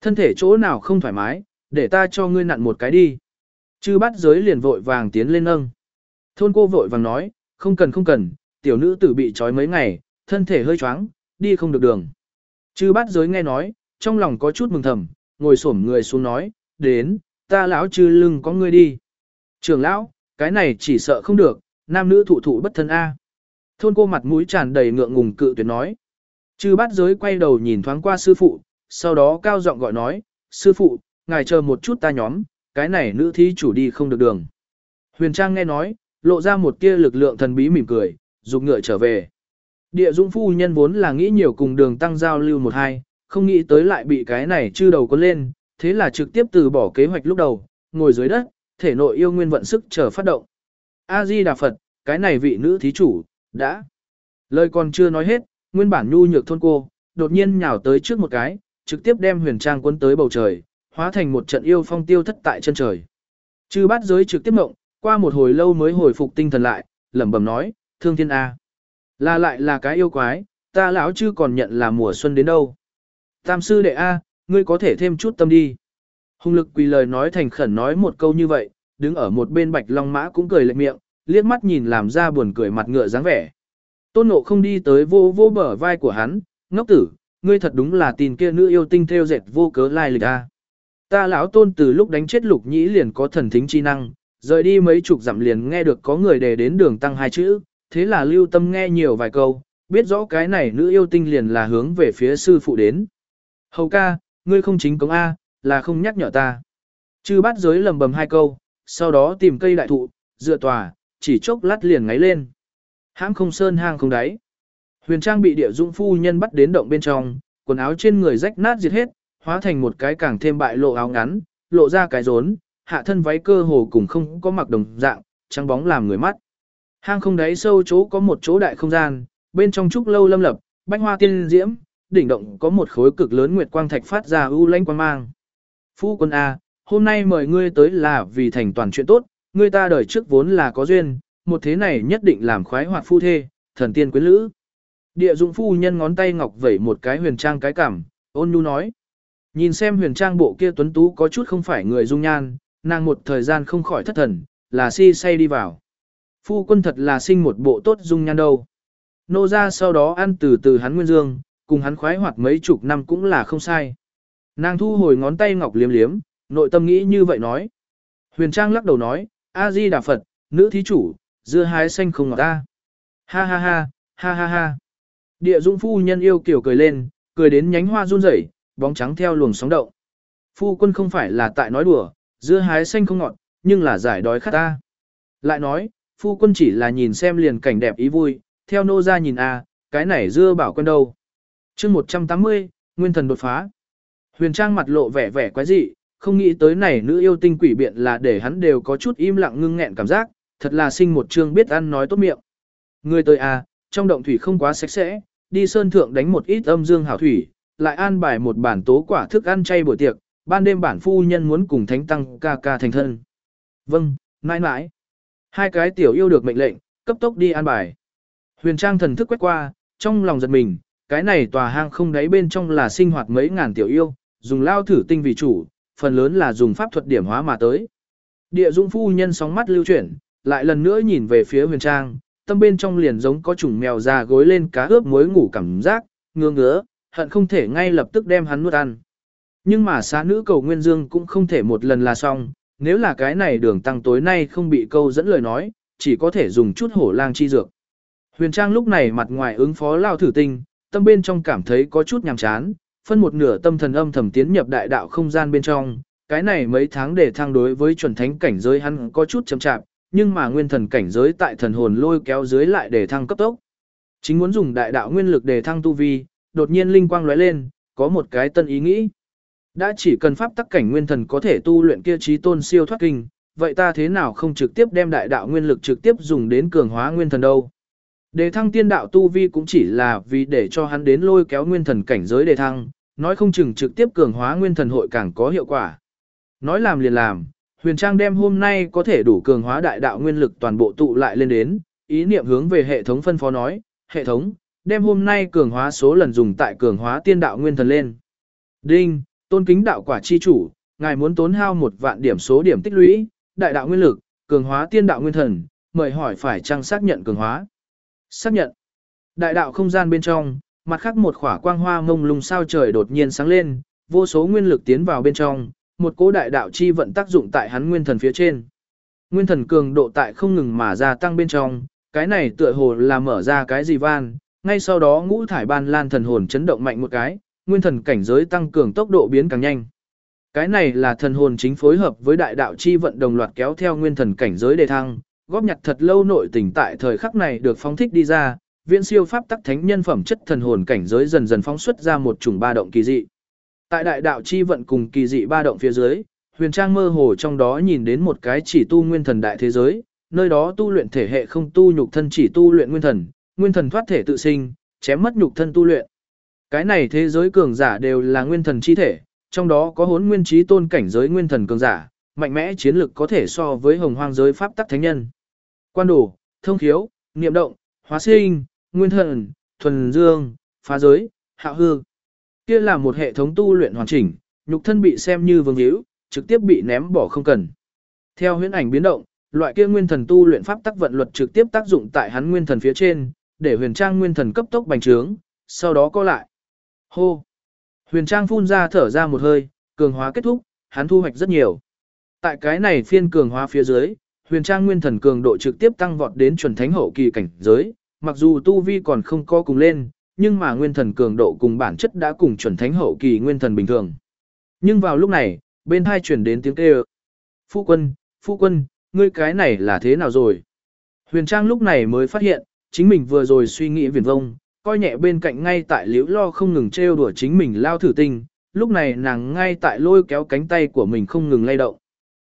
Thân thể chỗ nào không thoải mái, để ta cho ngươi nặn một cái đi. Chư bắt giới liền vội vàng tiến lên nâng. Thôn cô vội vàng nói, không cần không cần, tiểu nữ tử bị trói mấy ngày, thân thể hơi choáng, đi không được đường. Chư bắt giới nghe nói, trong lòng có chút mừng thầm, ngồi xổm người xuống nói, đến, ta lão chư lưng có ngươi đi. Trường lão, cái này chỉ sợ không được, nam nữ thụ thụ bất thân A. Thôn cô mặt mũi tràn đầy ngượng ngùng cự tuyệt nói. Chư bát giới quay đầu nhìn thoáng qua sư phụ, sau đó cao giọng gọi nói, sư phụ, ngài chờ một chút ta nhóm, cái này nữ thí chủ đi không được đường. Huyền Trang nghe nói, lộ ra một tia lực lượng thần bí mỉm cười, dục ngựa trở về. Địa Dũng phu nhân vốn là nghĩ nhiều cùng đường tăng giao lưu một hai, không nghĩ tới lại bị cái này chư đầu có lên, thế là trực tiếp từ bỏ kế hoạch lúc đầu, ngồi dưới đất, thể nội yêu nguyên vận sức chờ phát động. A-di Đà Phật, cái này vị nữ thí chủ, đã. Lời còn chưa nói hết, nguyên bản nhu nhược thôn cô, đột nhiên nhào tới trước một cái, trực tiếp đem huyền trang quân tới bầu trời, hóa thành một trận yêu phong tiêu thất tại chân trời. Chư bát giới trực tiếp mộng, qua một hồi lâu mới hồi phục tinh thần lại, lẩm bẩm nói, thương thiên A. Là lại là cái yêu quái, ta lão chư còn nhận là mùa xuân đến đâu. Tam sư đệ A, ngươi có thể thêm chút tâm đi. Hùng lực quỳ lời nói thành khẩn nói một câu như vậy, đứng ở một bên bạch long mã cũng cười lệ miệng, liếc mắt nhìn làm ra buồn cười mặt ngựa dáng vẻ. Tôn nộ không đi tới vô vô bờ vai của hắn, ngốc tử, ngươi thật đúng là tin kia nữ yêu tinh theo dệt vô cớ lai lịch a. Ta lão tôn từ lúc đánh chết lục nhĩ liền có thần thính chi năng, rời đi mấy chục dặm liền nghe được có người đề đến đường tăng hai chữ, thế là lưu tâm nghe nhiều vài câu, biết rõ cái này nữ yêu tinh liền là hướng về phía sư phụ đến. Hầu ca, ngươi không chính cống A, là không nhắc nhở ta. Chư bắt giới lầm bầm hai câu, sau đó tìm cây đại thụ, dựa tòa, chỉ chốc lát liền ngáy lên. Hãng không sơn hang không đáy. Huyền Trang bị địa dung phu nhân bắt đến động bên trong, quần áo trên người rách nát diệt hết, hóa thành một cái càng thêm bại lộ áo ngắn, lộ ra cái rốn, hạ thân váy cơ hồ cùng không có mặc đồng dạng, trắng bóng làm người mắt. Hang không đáy sâu chỗ có một chỗ đại không gian, bên trong trúc lâu lâm lập, bách hoa tiên diễm, đỉnh động có một khối cực lớn nguyệt quang thạch phát ra u lanh quang mang. Phu quân A, hôm nay mời ngươi tới là vì thành toàn chuyện tốt, ngươi ta đời trước vốn là có duyên, một thế này nhất định làm khoái hoạt phu thê, thần tiên quyến lữ. Địa dụng phu nhân ngón tay ngọc vẩy một cái huyền trang cái cảm, ôn nhu nói. Nhìn xem huyền trang bộ kia tuấn tú có chút không phải người dung nhan, nàng một thời gian không khỏi thất thần, là si say đi vào. Phu quân thật là sinh một bộ tốt dung nhan đâu. Nô ra sau đó ăn từ từ hắn nguyên dương, cùng hắn khoái hoạt mấy chục năm cũng là không sai. Nàng thu hồi ngón tay ngọc liếm liếm, nội tâm nghĩ như vậy nói. Huyền Trang lắc đầu nói, A-di Đà Phật, nữ thí chủ, dưa hái xanh không ngọt ta. Ha ha ha, ha ha ha. Địa dũng phu nhân yêu kiểu cười lên, cười đến nhánh hoa run rẩy, bóng trắng theo luồng sóng động. Phu quân không phải là tại nói đùa, dưa hái xanh không ngọt, nhưng là giải đói khát ta. Lại nói, phu quân chỉ là nhìn xem liền cảnh đẹp ý vui, theo nô ra nhìn a, cái này dưa bảo quân đâu. chương 180, nguyên thần đột phá. Huyền Trang mặt lộ vẻ vẻ quái dị, không nghĩ tới này nữ yêu tinh quỷ biện là để hắn đều có chút im lặng ngưng nghẹn cảm giác, thật là sinh một chương biết ăn nói tốt miệng. Người tới à? trong động thủy không quá sạch sẽ, đi sơn thượng đánh một ít âm dương hảo thủy, lại an bài một bản tố quả thức ăn chay buổi tiệc, ban đêm bản phu nhân muốn cùng thánh tăng ca ca thành thân. Vâng, mãi mãi. Hai cái tiểu yêu được mệnh lệnh, cấp tốc đi an bài. Huyền Trang thần thức quét qua, trong lòng giật mình, cái này tòa hang không đáy bên trong là sinh hoạt mấy ngàn tiểu yêu, dùng lao thử tinh vì chủ, phần lớn là dùng pháp thuật điểm hóa mà tới. Địa Dung phu nhân sóng mắt lưu chuyển, lại lần nữa nhìn về phía Huyền Trang, tâm bên trong liền giống có chủng mèo già gối lên cá ướp muối ngủ cảm giác, ngứa ngứa, hận không thể ngay lập tức đem hắn nuốt ăn. Nhưng mà xá nữ cầu Nguyên Dương cũng không thể một lần là xong, nếu là cái này đường tăng tối nay không bị câu dẫn lời nói, chỉ có thể dùng chút hổ lang chi dược. Huyền Trang lúc này mặt ngoài ứng phó lao thử tinh, tâm bên trong cảm thấy có chút nhàm chán, phân một nửa tâm thần âm thầm tiến nhập đại đạo không gian bên trong, cái này mấy tháng để thăng đối với chuẩn thánh cảnh giới hắn có chút chậm chạp, nhưng mà nguyên thần cảnh giới tại thần hồn lôi kéo dưới lại để thăng cấp tốc. Chính muốn dùng đại đạo nguyên lực để thăng tu vi, đột nhiên linh quang lóe lên, có một cái tân ý nghĩ. Đã chỉ cần pháp tắc cảnh nguyên thần có thể tu luyện kia trí tôn siêu thoát kinh, vậy ta thế nào không trực tiếp đem đại đạo nguyên lực trực tiếp dùng đến cường hóa nguyên thần đâu? Đề thăng tiên đạo tu vi cũng chỉ là vì để cho hắn đến lôi kéo nguyên thần cảnh giới đề thăng, nói không chừng trực tiếp cường hóa nguyên thần hội càng có hiệu quả. Nói làm liền làm, huyền trang đem hôm nay có thể đủ cường hóa đại đạo nguyên lực toàn bộ tụ lại lên đến, ý niệm hướng về hệ thống phân phó nói, hệ thống, đem hôm nay cường hóa số lần dùng tại cường hóa tiên đạo nguyên thần lên. Đinh, tôn kính đạo quả chi chủ, ngài muốn tốn hao một vạn điểm số điểm tích lũy, đại đạo nguyên lực, cường hóa tiên đạo nguyên thần, mời hỏi phải trang xác nhận cường hóa. Xác nhận. Đại đạo không gian bên trong, mặt khác một khỏa quang hoa mông lung sao trời đột nhiên sáng lên, vô số nguyên lực tiến vào bên trong, một cỗ đại đạo chi vận tác dụng tại hắn nguyên thần phía trên. Nguyên thần cường độ tại không ngừng mà gia tăng bên trong, cái này tựa hồ là mở ra cái gì van, ngay sau đó ngũ thải ban lan thần hồn chấn động mạnh một cái, nguyên thần cảnh giới tăng cường tốc độ biến càng nhanh. Cái này là thần hồn chính phối hợp với đại đạo chi vận đồng loạt kéo theo nguyên thần cảnh giới đề thăng, góp nhặt thật lâu nội tình tại thời khắc này được phóng thích đi ra, viễn siêu pháp tắc thánh nhân phẩm chất thần hồn cảnh giới dần dần phóng xuất ra một chủng ba động kỳ dị. Tại đại đạo chi vận cùng kỳ dị ba động phía dưới, huyền trang mơ hồ trong đó nhìn đến một cái chỉ tu nguyên thần đại thế giới, nơi đó tu luyện thể hệ không tu nhục thân chỉ tu luyện nguyên thần, nguyên thần thoát thể tự sinh, chém mất nhục thân tu luyện. Cái này thế giới cường giả đều là nguyên thần chi thể, trong đó có hốn nguyên trí tôn cảnh giới nguyên thần cường giả, mạnh mẽ chiến lực có thể so với hồng hoang giới pháp tắc thánh nhân. Quan đồ, thông khiếu, niệm động, hóa sinh, nguyên thần, thuần dương, phá giới, hạ hư. Kia là một hệ thống tu luyện hoàn chỉnh, nhục thân bị xem như vương hữu, trực tiếp bị ném bỏ không cần. Theo huyễn ảnh biến động, loại kia nguyên thần tu luyện pháp tắc vận luật trực tiếp tác dụng tại hắn nguyên thần phía trên, để huyền trang nguyên thần cấp tốc bành trướng, sau đó có lại. Hô! Huyền trang phun ra thở ra một hơi, cường hóa kết thúc, hắn thu hoạch rất nhiều. Tại cái này phiên cường hóa phía dưới, huyền trang nguyên thần cường độ trực tiếp tăng vọt đến chuẩn thánh hậu kỳ cảnh giới, mặc dù tu vi còn không co cùng lên, nhưng mà nguyên thần cường độ cùng bản chất đã cùng chuẩn thánh hậu kỳ nguyên thần bình thường. Nhưng vào lúc này, bên hai chuyển đến tiếng kêu. Phu quân, phu quân, ngươi cái này là thế nào rồi? Huyền Trang lúc này mới phát hiện, chính mình vừa rồi suy nghĩ viển vông, coi nhẹ bên cạnh ngay tại liễu lo không ngừng trêu đùa chính mình lao thử tinh, lúc này nàng ngay tại lôi kéo cánh tay của mình không ngừng lay động.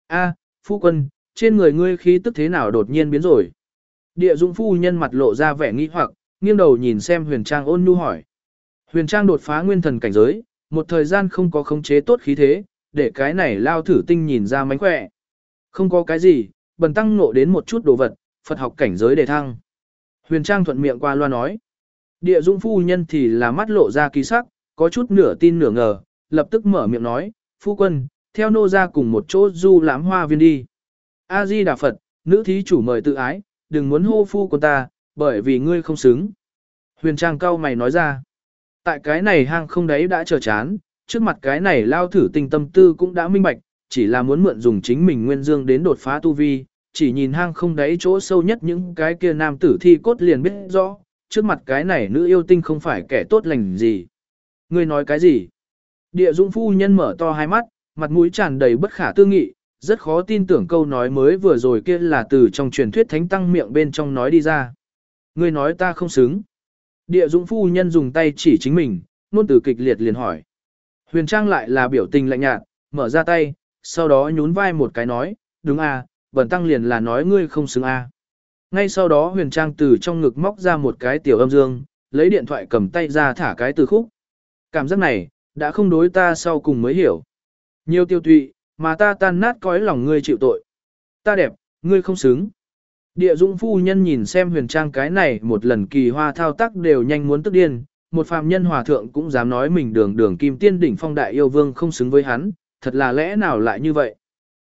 A, phu quân, trên người ngươi khí tức thế nào đột nhiên biến rồi? Địa Dung phu nhân mặt lộ ra vẻ nghi hoặc, nghiêng đầu nhìn xem Huyền Trang ôn nhu hỏi. Huyền Trang đột phá nguyên thần cảnh giới, một thời gian không có khống chế tốt khí thế, để cái này lao thử tinh nhìn ra mánh khỏe. Không có cái gì, bần tăng nộ đến một chút đồ vật, Phật học cảnh giới đề thăng. Huyền Trang thuận miệng qua loa nói. Địa Dung phu nhân thì là mắt lộ ra kỳ sắc, có chút nửa tin nửa ngờ, lập tức mở miệng nói, phu quân, theo nô ra cùng một chỗ du lãm hoa viên đi. A-di Đà Phật, nữ thí chủ mời tự ái, đừng muốn hô phu của ta, bởi vì ngươi không xứng. Huyền Trang cao mày nói ra, tại cái này hang không đấy đã chờ chán, trước mặt cái này lao thử tinh tâm tư cũng đã minh bạch, chỉ là muốn mượn dùng chính mình nguyên dương đến đột phá tu vi, chỉ nhìn hang không đáy chỗ sâu nhất những cái kia nam tử thi cốt liền biết rõ, trước mặt cái này nữ yêu tinh không phải kẻ tốt lành gì. Ngươi nói cái gì? Địa dũng phu nhân mở to hai mắt, mặt mũi tràn đầy bất khả tư nghị, rất khó tin tưởng câu nói mới vừa rồi kia là từ trong truyền thuyết thánh tăng miệng bên trong nói đi ra. Ngươi nói ta không xứng. Địa dũng phu nhân dùng tay chỉ chính mình, nôn từ kịch liệt liền hỏi. Huyền Trang lại là biểu tình lạnh nhạt, mở ra tay, sau đó nhún vai một cái nói, đúng à, bẩn tăng liền là nói ngươi không xứng à. Ngay sau đó Huyền Trang từ trong ngực móc ra một cái tiểu âm dương, lấy điện thoại cầm tay ra thả cái từ khúc. Cảm giác này, đã không đối ta sau cùng mới hiểu. Nhiều tiêu tụy, mà ta tan nát cõi lòng ngươi chịu tội. Ta đẹp, ngươi không xứng. Địa Dung phu nhân nhìn xem huyền trang cái này một lần kỳ hoa thao tác đều nhanh muốn tức điên, một phàm nhân hòa thượng cũng dám nói mình đường đường kim tiên đỉnh phong đại yêu vương không xứng với hắn, thật là lẽ nào lại như vậy.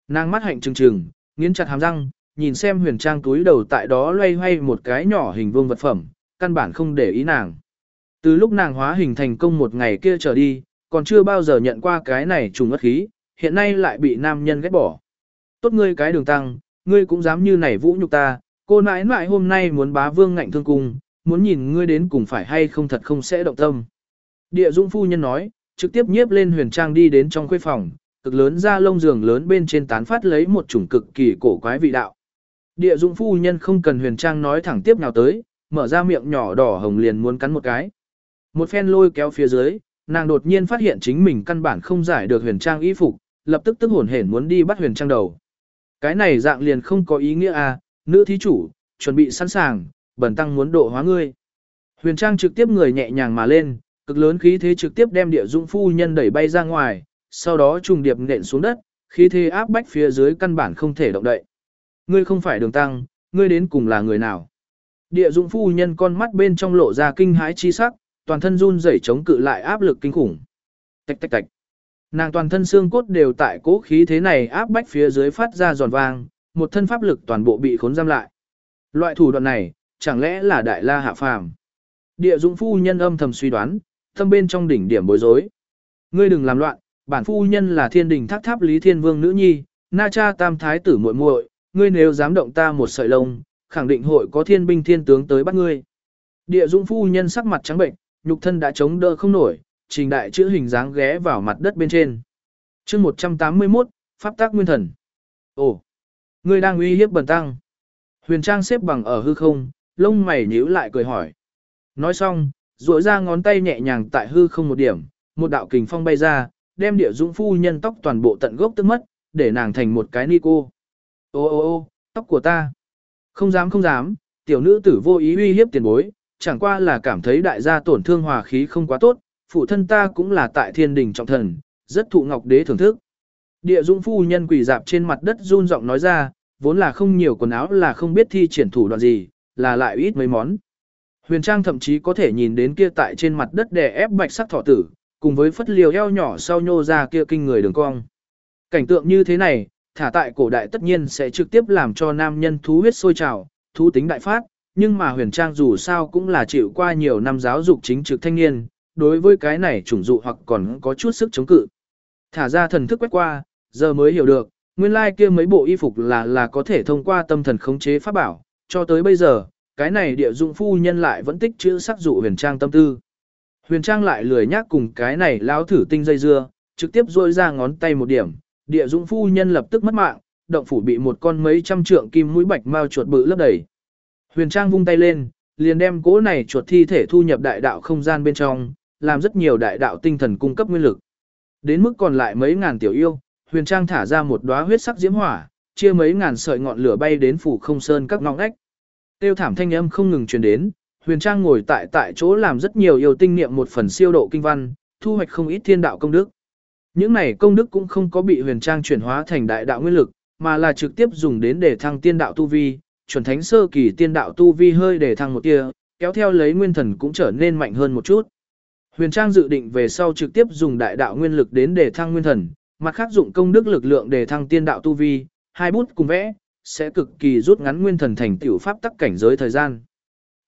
Nàng mắt hạnh trừng trừng, nghiến chặt hàm răng, nhìn xem huyền trang túi đầu tại đó loay hoay một cái nhỏ hình vương vật phẩm, căn bản không để ý nàng. Từ lúc nàng hóa hình thành công một ngày kia trở đi, còn chưa bao giờ nhận qua cái này trùng ất khí, hiện nay lại bị nam nhân ghét bỏ. Tốt ngươi cái đường tăng, ngươi cũng dám như này vũ nhục ta, cô nãi nãi hôm nay muốn bá vương ngạnh thương cung, muốn nhìn ngươi đến cùng phải hay không thật không sẽ động tâm. Địa dũng phu nhân nói, trực tiếp nhiếp lên huyền trang đi đến trong khuê phòng, cực lớn ra lông giường lớn bên trên tán phát lấy một chủng cực kỳ cổ quái vị đạo. Địa dũng phu nhân không cần huyền trang nói thẳng tiếp nào tới, mở ra miệng nhỏ đỏ hồng liền muốn cắn một cái. Một phen lôi kéo phía dưới, nàng đột nhiên phát hiện chính mình căn bản không giải được huyền trang y phục, lập tức tức hồn hển muốn đi bắt huyền trang đầu. Cái này dạng liền không có ý nghĩa à, nữ thí chủ, chuẩn bị sẵn sàng, bẩn tăng muốn độ hóa ngươi. Huyền trang trực tiếp người nhẹ nhàng mà lên, cực lớn khí thế trực tiếp đem địa dũng phu nhân đẩy bay ra ngoài, sau đó trùng điệp nện xuống đất, khí thế áp bách phía dưới căn bản không thể động đậy. Ngươi không phải đường tăng, ngươi đến cùng là người nào? Địa dũng phu nhân con mắt bên trong lộ ra kinh hãi chi sắc, toàn thân run rẩy chống cự lại áp lực kinh khủng. Tạch tạch tạch. Nàng toàn thân xương cốt đều tại cố khí thế này áp bách phía dưới phát ra giòn vang, một thân pháp lực toàn bộ bị khốn giam lại. Loại thủ đoạn này, chẳng lẽ là đại la hạ phàm? Địa dũng phu nhân âm thầm suy đoán, thâm bên trong đỉnh điểm bối rối. Ngươi đừng làm loạn, bản phu nhân là thiên đình thác tháp lý thiên vương nữ nhi, na cha tam thái tử muội muội, ngươi nếu dám động ta một sợi lông, khẳng định hội có thiên binh thiên tướng tới bắt ngươi. Địa dũng phu nhân sắc mặt trắng bệnh, nhục thân đã chống đỡ không nổi, trình đại chữ hình dáng ghé vào mặt đất bên trên. chương 181, Pháp tác Nguyên Thần. Ồ, ngươi đang uy hiếp bần tăng. Huyền Trang xếp bằng ở hư không, lông mày nhíu lại cười hỏi. Nói xong, duỗi ra ngón tay nhẹ nhàng tại hư không một điểm, một đạo kình phong bay ra, đem địa dũng phu nhân tóc toàn bộ tận gốc tức mất, để nàng thành một cái ni cô. Ô ô ô, tóc của ta. Không dám không dám, tiểu nữ tử vô ý uy hiếp tiền bối, chẳng qua là cảm thấy đại gia tổn thương hòa khí không quá tốt, phụ thân ta cũng là tại thiên đình trọng thần, rất thụ ngọc đế thưởng thức. Địa dũng phu nhân quỳ dạp trên mặt đất run giọng nói ra, vốn là không nhiều quần áo là không biết thi triển thủ đoạn gì, là lại ít mấy món. Huyền Trang thậm chí có thể nhìn đến kia tại trên mặt đất đè ép bạch sắc thọ tử, cùng với phất liều eo nhỏ sau nhô ra kia kinh người đường cong. Cảnh tượng như thế này, thả tại cổ đại tất nhiên sẽ trực tiếp làm cho nam nhân thú huyết sôi trào, thú tính đại phát, nhưng mà huyền trang dù sao cũng là chịu qua nhiều năm giáo dục chính trực thanh niên, đối với cái này chủng dụ hoặc còn có chút sức chống cự. Thả ra thần thức quét qua, giờ mới hiểu được, nguyên lai kia mấy bộ y phục là là có thể thông qua tâm thần khống chế pháp bảo, cho tới bây giờ, cái này địa dụng phu nhân lại vẫn tích chữ sắc dụ huyền trang tâm tư. Huyền trang lại lười nhác cùng cái này lão thử tinh dây dưa, trực tiếp rôi ra ngón tay một điểm, địa dụng phu nhân lập tức mất mạng, động phủ bị một con mấy trăm trượng kim mũi bạch mao chuột bự lấp đầy. Huyền Trang vung tay lên, liền đem cỗ này chuột thi thể thu nhập đại đạo không gian bên trong, làm rất nhiều đại đạo tinh thần cung cấp nguyên lực. Đến mức còn lại mấy ngàn tiểu yêu, Huyền Trang thả ra một đóa huyết sắc diễm hỏa, chia mấy ngàn sợi ngọn lửa bay đến phủ không sơn các ngõ ngách. Tiêu thảm thanh âm không ngừng truyền đến, Huyền Trang ngồi tại tại chỗ làm rất nhiều yêu tinh niệm một phần siêu độ kinh văn, thu hoạch không ít thiên đạo công đức. Những này công đức cũng không có bị Huyền Trang chuyển hóa thành đại đạo nguyên lực, mà là trực tiếp dùng đến để thăng tiên đạo tu vi, chuẩn thánh sơ kỳ tiên đạo tu vi hơi để thăng một tia, kéo theo lấy nguyên thần cũng trở nên mạnh hơn một chút. Huyền Trang dự định về sau trực tiếp dùng đại đạo nguyên lực đến để thăng nguyên thần, mặt khác dụng công đức lực lượng để thăng tiên đạo tu vi, hai bút cùng vẽ, sẽ cực kỳ rút ngắn nguyên thần thành tiểu pháp tắc cảnh giới thời gian.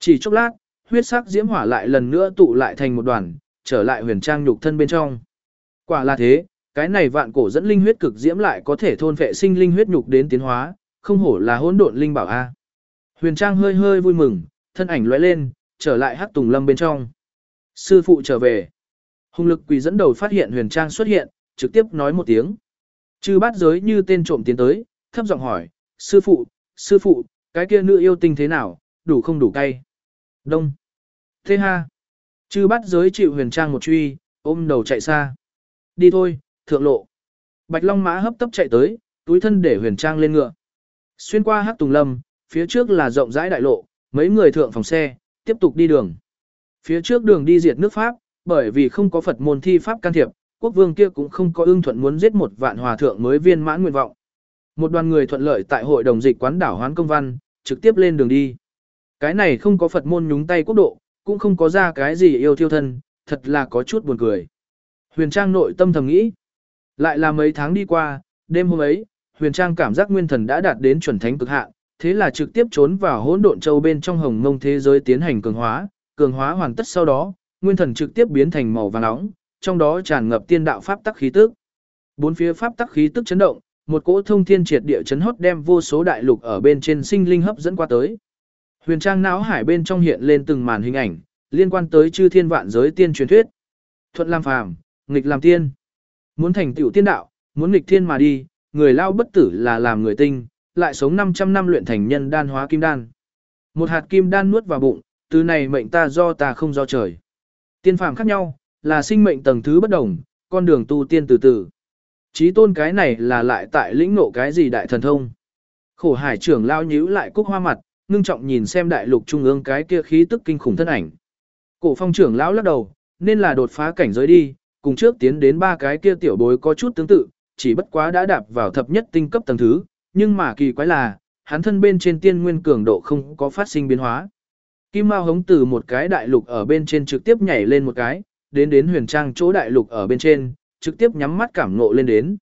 Chỉ chốc lát, huyết sắc diễm hỏa lại lần nữa tụ lại thành một đoàn, trở lại huyền trang nhục thân bên trong. Quả là thế, cái này vạn cổ dẫn linh huyết cực diễm lại có thể thôn vệ sinh linh huyết nhục đến tiến hóa, không hổ là hỗn độn linh bảo a. Huyền Trang hơi hơi vui mừng, thân ảnh lóe lên, trở lại Hắc Tùng Lâm bên trong. Sư phụ trở về. Hùng lực quỷ dẫn đầu phát hiện Huyền Trang xuất hiện, trực tiếp nói một tiếng. Chư bát giới như tên trộm tiến tới, thấp giọng hỏi, sư phụ, sư phụ, cái kia nữ yêu tinh thế nào, đủ không đủ cay? Đông. Thế ha. Chư bát giới chịu Huyền Trang một truy, ôm đầu chạy xa. Đi thôi, thượng lộ. Bạch Long Mã hấp tấp chạy tới, túi thân để Huyền Trang lên ngựa. Xuyên qua Hắc Tùng Lâm, phía trước là rộng rãi đại lộ, mấy người thượng phòng xe, tiếp tục đi đường. Phía trước đường đi diệt nước Pháp, bởi vì không có Phật môn thi Pháp can thiệp, quốc vương kia cũng không có ưng thuận muốn giết một vạn hòa thượng mới viên mãn nguyện vọng. Một đoàn người thuận lợi tại hội đồng dịch quán đảo hoán công văn, trực tiếp lên đường đi. Cái này không có Phật môn nhúng tay quốc độ, cũng không có ra cái gì yêu thiêu thân, thật là có chút buồn cười. Huyền Trang nội tâm thầm nghĩ. Lại là mấy tháng đi qua, đêm hôm ấy, Huyền Trang cảm giác nguyên thần đã đạt đến chuẩn thánh cực hạn, thế là trực tiếp trốn vào hỗn độn châu bên trong hồng mông thế giới tiến hành cường hóa, cường hóa hoàn tất sau đó, nguyên thần trực tiếp biến thành màu vàng nóng, trong đó tràn ngập tiên đạo pháp tắc khí tức. Bốn phía pháp tắc khí tức chấn động, một cỗ thông thiên triệt địa chấn hót đem vô số đại lục ở bên trên sinh linh hấp dẫn qua tới. Huyền Trang não hải bên trong hiện lên từng màn hình ảnh, liên quan tới chư thiên vạn giới tiên truyền thuyết. Thuận làm phàm, nghịch làm tiên. Muốn thành tựu tiên đạo, muốn nghịch thiên mà đi, người lao bất tử là làm người tinh, lại sống 500 năm luyện thành nhân đan hóa kim đan. Một hạt kim đan nuốt vào bụng, từ này mệnh ta do ta không do trời. Tiên phàm khác nhau, là sinh mệnh tầng thứ bất đồng, con đường tu tiên từ từ. Chí tôn cái này là lại tại lĩnh ngộ cái gì đại thần thông. Khổ hải trưởng lao nhíu lại cúc hoa mặt, ngưng trọng nhìn xem đại lục trung ương cái kia khí tức kinh khủng thân ảnh. Cổ phong trưởng lão lắc đầu, nên là đột phá cảnh giới đi, cùng trước tiến đến ba cái kia tiểu bối có chút tương tự, chỉ bất quá đã đạp vào thập nhất tinh cấp tầng thứ, nhưng mà kỳ quái là, hắn thân bên trên tiên nguyên cường độ không có phát sinh biến hóa. Kim Mao hống từ một cái đại lục ở bên trên trực tiếp nhảy lên một cái, đến đến huyền trang chỗ đại lục ở bên trên, trực tiếp nhắm mắt cảm ngộ lên đến.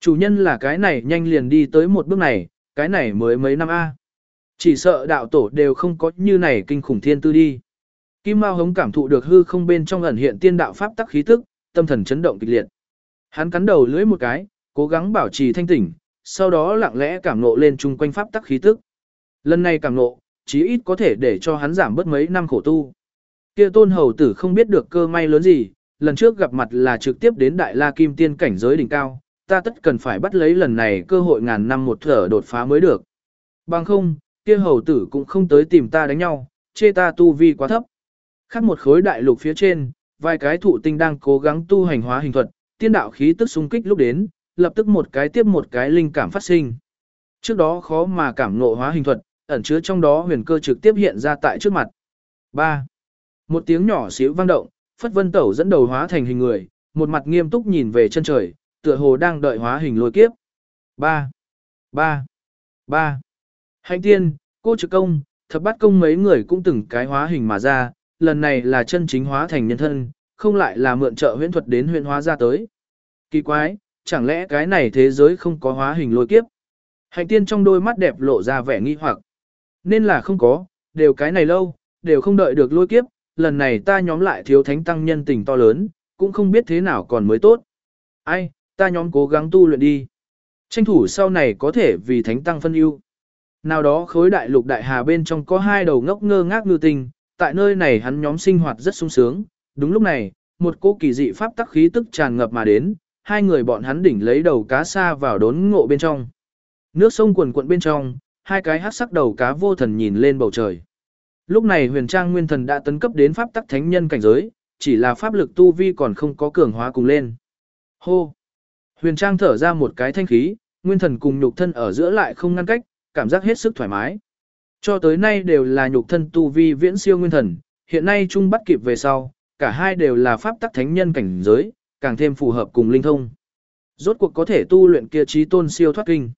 Chủ nhân là cái này nhanh liền đi tới một bước này, cái này mới mấy năm A. Chỉ sợ đạo tổ đều không có như này kinh khủng thiên tư đi. Kim Mao hống cảm thụ được hư không bên trong ẩn hiện tiên đạo pháp tắc khí tức, tâm thần chấn động kịch liệt. Hắn cắn đầu lưỡi một cái, cố gắng bảo trì thanh tỉnh, sau đó lặng lẽ cảm nộ lên chung quanh pháp tắc khí tức. Lần này cảm nộ, chí ít có thể để cho hắn giảm bớt mấy năm khổ tu. Kia tôn hầu tử không biết được cơ may lớn gì, lần trước gặp mặt là trực tiếp đến đại la kim tiên cảnh giới đỉnh cao, ta tất cần phải bắt lấy lần này cơ hội ngàn năm một thở đột phá mới được. Bằng không, kia hầu tử cũng không tới tìm ta đánh nhau, chê ta tu vi quá thấp. Khác một khối đại lục phía trên, vài cái thụ tinh đang cố gắng tu hành hóa hình thuật, tiên đạo khí tức xung kích lúc đến, lập tức một cái tiếp một cái linh cảm phát sinh. Trước đó khó mà cảm ngộ hóa hình thuật, ẩn chứa trong đó huyền cơ trực tiếp hiện ra tại trước mặt. 3. Một tiếng nhỏ xíu vang động, Phất Vân Tẩu dẫn đầu hóa thành hình người, một mặt nghiêm túc nhìn về chân trời, tựa hồ đang đợi hóa hình lôi kiếp. 3. 3. 3. Hành tiên, cô trực công, thập bát công mấy người cũng từng cái hóa hình mà ra, lần này là chân chính hóa thành nhân thân, không lại là mượn trợ huyễn thuật đến huyễn hóa ra tới. Kỳ quái, chẳng lẽ cái này thế giới không có hóa hình lôi kiếp? Hành tiên trong đôi mắt đẹp lộ ra vẻ nghi hoặc. Nên là không có, đều cái này lâu, đều không đợi được lôi kiếp, lần này ta nhóm lại thiếu thánh tăng nhân tình to lớn, cũng không biết thế nào còn mới tốt. Ai, ta nhóm cố gắng tu luyện đi. Tranh thủ sau này có thể vì thánh tăng phân ưu. Nào đó khối đại lục đại hà bên trong có hai đầu ngốc ngơ ngác ngư tình, tại nơi này hắn nhóm sinh hoạt rất sung sướng. Đúng lúc này, một cô kỳ dị pháp tắc khí tức tràn ngập mà đến, hai người bọn hắn đỉnh lấy đầu cá xa vào đốn ngộ bên trong. Nước sông quần cuộn bên trong, hai cái hát sắc đầu cá vô thần nhìn lên bầu trời. Lúc này huyền trang nguyên thần đã tấn cấp đến pháp tắc thánh nhân cảnh giới, chỉ là pháp lực tu vi còn không có cường hóa cùng lên. Hô! Huyền trang thở ra một cái thanh khí, nguyên thần cùng nhục thân ở giữa lại không ngăn cách, cảm giác hết sức thoải mái. Cho tới nay đều là nhục thân tu vi viễn siêu nguyên thần, hiện nay chung bắt kịp về sau, cả hai đều là pháp tắc thánh nhân cảnh giới, càng thêm phù hợp cùng linh thông. Rốt cuộc có thể tu luyện kia trí tôn siêu thoát kinh.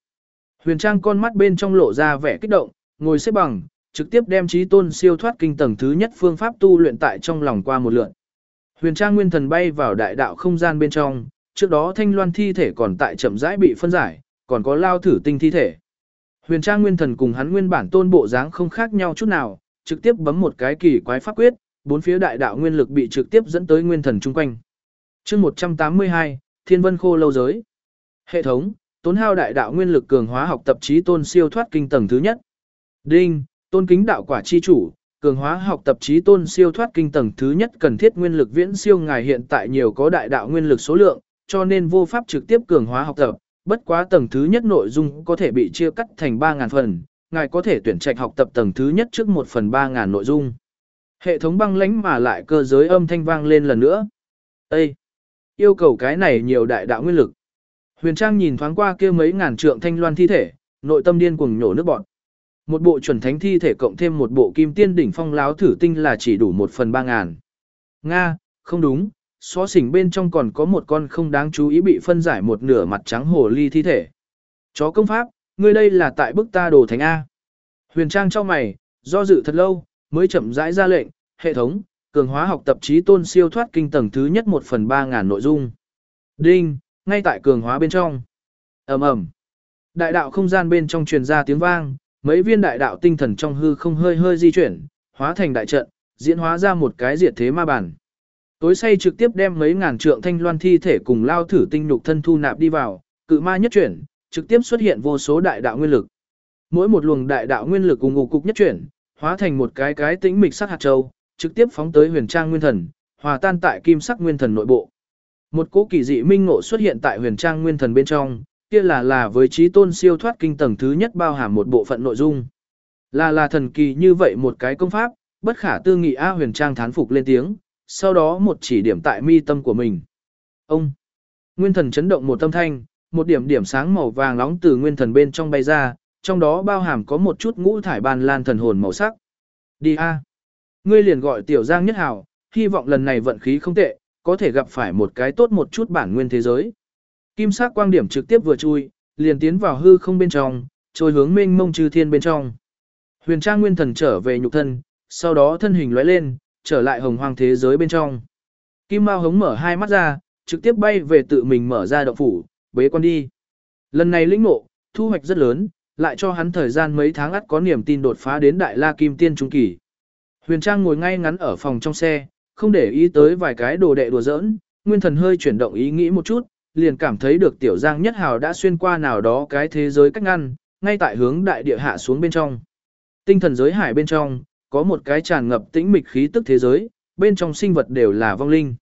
Huyền Trang con mắt bên trong lộ ra vẻ kích động, ngồi xếp bằng, trực tiếp đem trí tôn siêu thoát kinh tầng thứ nhất phương pháp tu luyện tại trong lòng qua một lượt. Huyền Trang Nguyên Thần bay vào đại đạo không gian bên trong, trước đó Thanh Loan thi thể còn tại chậm rãi bị phân giải, còn có lao thử tinh thi thể. Huyền Trang Nguyên Thần cùng hắn nguyên bản tôn bộ dáng không khác nhau chút nào, trực tiếp bấm một cái kỳ quái pháp quyết, bốn phía đại đạo nguyên lực bị trực tiếp dẫn tới nguyên thần chung quanh. Chương 182, Thiên Vân Khô lâu giới. Hệ thống, tốn hao đại đạo nguyên lực cường hóa học tập trí tôn siêu thoát kinh tầng thứ nhất. Đinh, tôn kính đạo quả chi chủ, cường hóa học tập trí tôn siêu thoát kinh tầng thứ nhất cần thiết nguyên lực viễn siêu ngài hiện tại nhiều có đại đạo nguyên lực số lượng, cho nên vô pháp trực tiếp cường hóa học tập, bất quá tầng thứ nhất nội dung có thể bị chia cắt thành 3000 phần, ngài có thể tuyển trạch học tập tầng thứ nhất trước 1 phần 3000 nội dung. Hệ thống băng lãnh mà lại cơ giới âm thanh vang lên lần nữa. Ê! Yêu cầu cái này nhiều đại đạo nguyên lực. Huyền Trang nhìn thoáng qua kia mấy ngàn trượng thanh loan thi thể, nội tâm điên cuồng nhổ nước bọt. Một bộ chuẩn thánh thi thể cộng thêm một bộ kim tiên đỉnh phong láo thử tinh là chỉ đủ một phần ba ngàn. Nga, không đúng, xó xỉnh bên trong còn có một con không đáng chú ý bị phân giải một nửa mặt trắng hồ ly thi thể. Chó công pháp, ngươi đây là tại bức ta đồ thánh A. Huyền Trang cho mày, do dự thật lâu, mới chậm rãi ra lệnh, hệ thống, cường hóa học tập trí tôn siêu thoát kinh tầng thứ nhất một phần ba ngàn nội dung. Đinh, ngay tại cường hóa bên trong. ầm ầm Đại đạo không gian bên trong truyền ra tiếng vang, mấy viên đại đạo tinh thần trong hư không hơi hơi di chuyển, hóa thành đại trận, diễn hóa ra một cái diệt thế ma bản. Tối say trực tiếp đem mấy ngàn trượng thanh loan thi thể cùng lao thử tinh nhục thân thu nạp đi vào, cự ma nhất chuyển, trực tiếp xuất hiện vô số đại đạo nguyên lực. Mỗi một luồng đại đạo nguyên lực cùng ngục cục nhất chuyển, hóa thành một cái cái tĩnh mịch sắc hạt châu, trực tiếp phóng tới huyền trang nguyên thần, hòa tan tại kim sắc nguyên thần nội bộ. Một cỗ kỳ dị minh ngộ xuất hiện tại huyền trang nguyên thần bên trong, kia là là với trí tôn siêu thoát kinh tầng thứ nhất bao hàm một bộ phận nội dung. Là là thần kỳ như vậy một cái công pháp, bất khả tư nghị A huyền trang thán phục lên tiếng, sau đó một chỉ điểm tại mi tâm của mình. Ông! Nguyên thần chấn động một tâm thanh, một điểm điểm sáng màu vàng nóng từ nguyên thần bên trong bay ra, trong đó bao hàm có một chút ngũ thải ban lan thần hồn màu sắc. Đi A! Ngươi liền gọi tiểu giang nhất hảo, hy vọng lần này vận khí không tệ, có thể gặp phải một cái tốt một chút bản nguyên thế giới. Kim sắc quang điểm trực tiếp vừa chui, liền tiến vào hư không bên trong, trôi hướng mênh mông trừ thiên bên trong. Huyền Trang Nguyên Thần trở về nhục thân, sau đó thân hình lóe lên, trở lại hồng hoang thế giới bên trong. Kim Mao hống mở hai mắt ra, trực tiếp bay về tự mình mở ra động phủ, bế quan đi. Lần này lĩnh ngộ, thu hoạch rất lớn, lại cho hắn thời gian mấy tháng ắt có niềm tin đột phá đến Đại La Kim Tiên trung kỳ. Huyền Trang ngồi ngay ngắn ở phòng trong xe, không để ý tới vài cái đồ đệ đùa giỡn, Nguyên Thần hơi chuyển động ý nghĩ một chút, liền cảm thấy được tiểu giang nhất hào đã xuyên qua nào đó cái thế giới cách ngăn, ngay tại hướng đại địa hạ xuống bên trong. Tinh thần giới hải bên trong, có một cái tràn ngập tĩnh mịch khí tức thế giới, bên trong sinh vật đều là vong linh.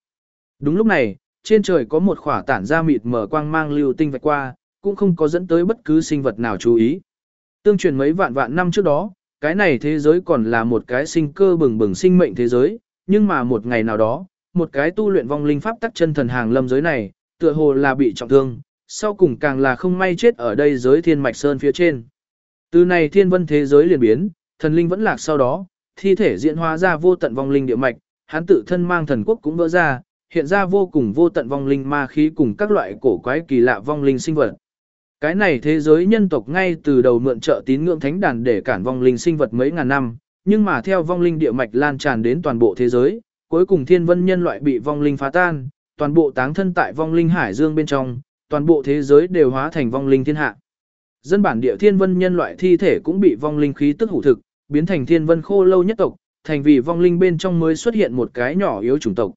Đúng lúc này, trên trời có một khỏa tản ra mịt mở quang mang lưu tinh vạch qua, cũng không có dẫn tới bất cứ sinh vật nào chú ý. Tương truyền mấy vạn vạn năm trước đó, cái này thế giới còn là một cái sinh cơ bừng bừng sinh mệnh thế giới, nhưng mà một ngày nào đó, một cái tu luyện vong linh pháp tắc chân thần hàng lâm giới này, tựa hồ là bị trọng thương, sau cùng càng là không may chết ở đây giới thiên mạch sơn phía trên. Từ này thiên vân thế giới liền biến, thần linh vẫn lạc sau đó, thi thể diễn hóa ra vô tận vong linh địa mạch, hắn tự thân mang thần quốc cũng vỡ ra, hiện ra vô cùng vô tận vong linh ma khí cùng các loại cổ quái kỳ lạ vong linh sinh vật. Cái này thế giới nhân tộc ngay từ đầu mượn trợ tín ngưỡng thánh đàn để cản vong linh sinh vật mấy ngàn năm, nhưng mà theo vong linh địa mạch lan tràn đến toàn bộ thế giới, cuối cùng thiên vân nhân loại bị vong linh phá tan, toàn bộ táng thân tại vong linh hải dương bên trong, toàn bộ thế giới đều hóa thành vong linh thiên hạ. Dân bản địa thiên vân nhân loại thi thể cũng bị vong linh khí tức hủ thực, biến thành thiên vân khô lâu nhất tộc, thành vì vong linh bên trong mới xuất hiện một cái nhỏ yếu chủng tộc.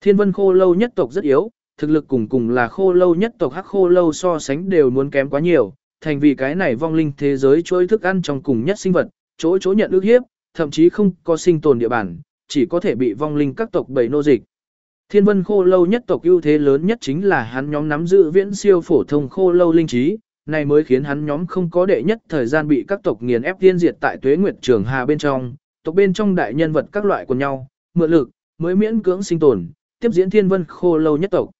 Thiên vân khô lâu nhất tộc rất yếu, thực lực cùng cùng là khô lâu nhất tộc hắc khô lâu so sánh đều muốn kém quá nhiều, thành vì cái này vong linh thế giới trôi thức ăn trong cùng nhất sinh vật, chỗ chỗ nhận ước hiếp, thậm chí không có sinh tồn địa bàn, chỉ có thể bị vong linh các tộc bầy nô dịch. Thiên vân khô lâu nhất tộc ưu thế lớn nhất chính là hắn nhóm nắm giữ viễn siêu phổ thông khô lâu linh trí, này mới khiến hắn nhóm không có đệ nhất thời gian bị các tộc nghiền ép tiên diệt tại tuế nguyệt trường hà bên trong, tộc bên trong đại nhân vật các loại của nhau, mượn lực, mới miễn cưỡng sinh tồn, tiếp diễn thiên vân khô lâu nhất tộc.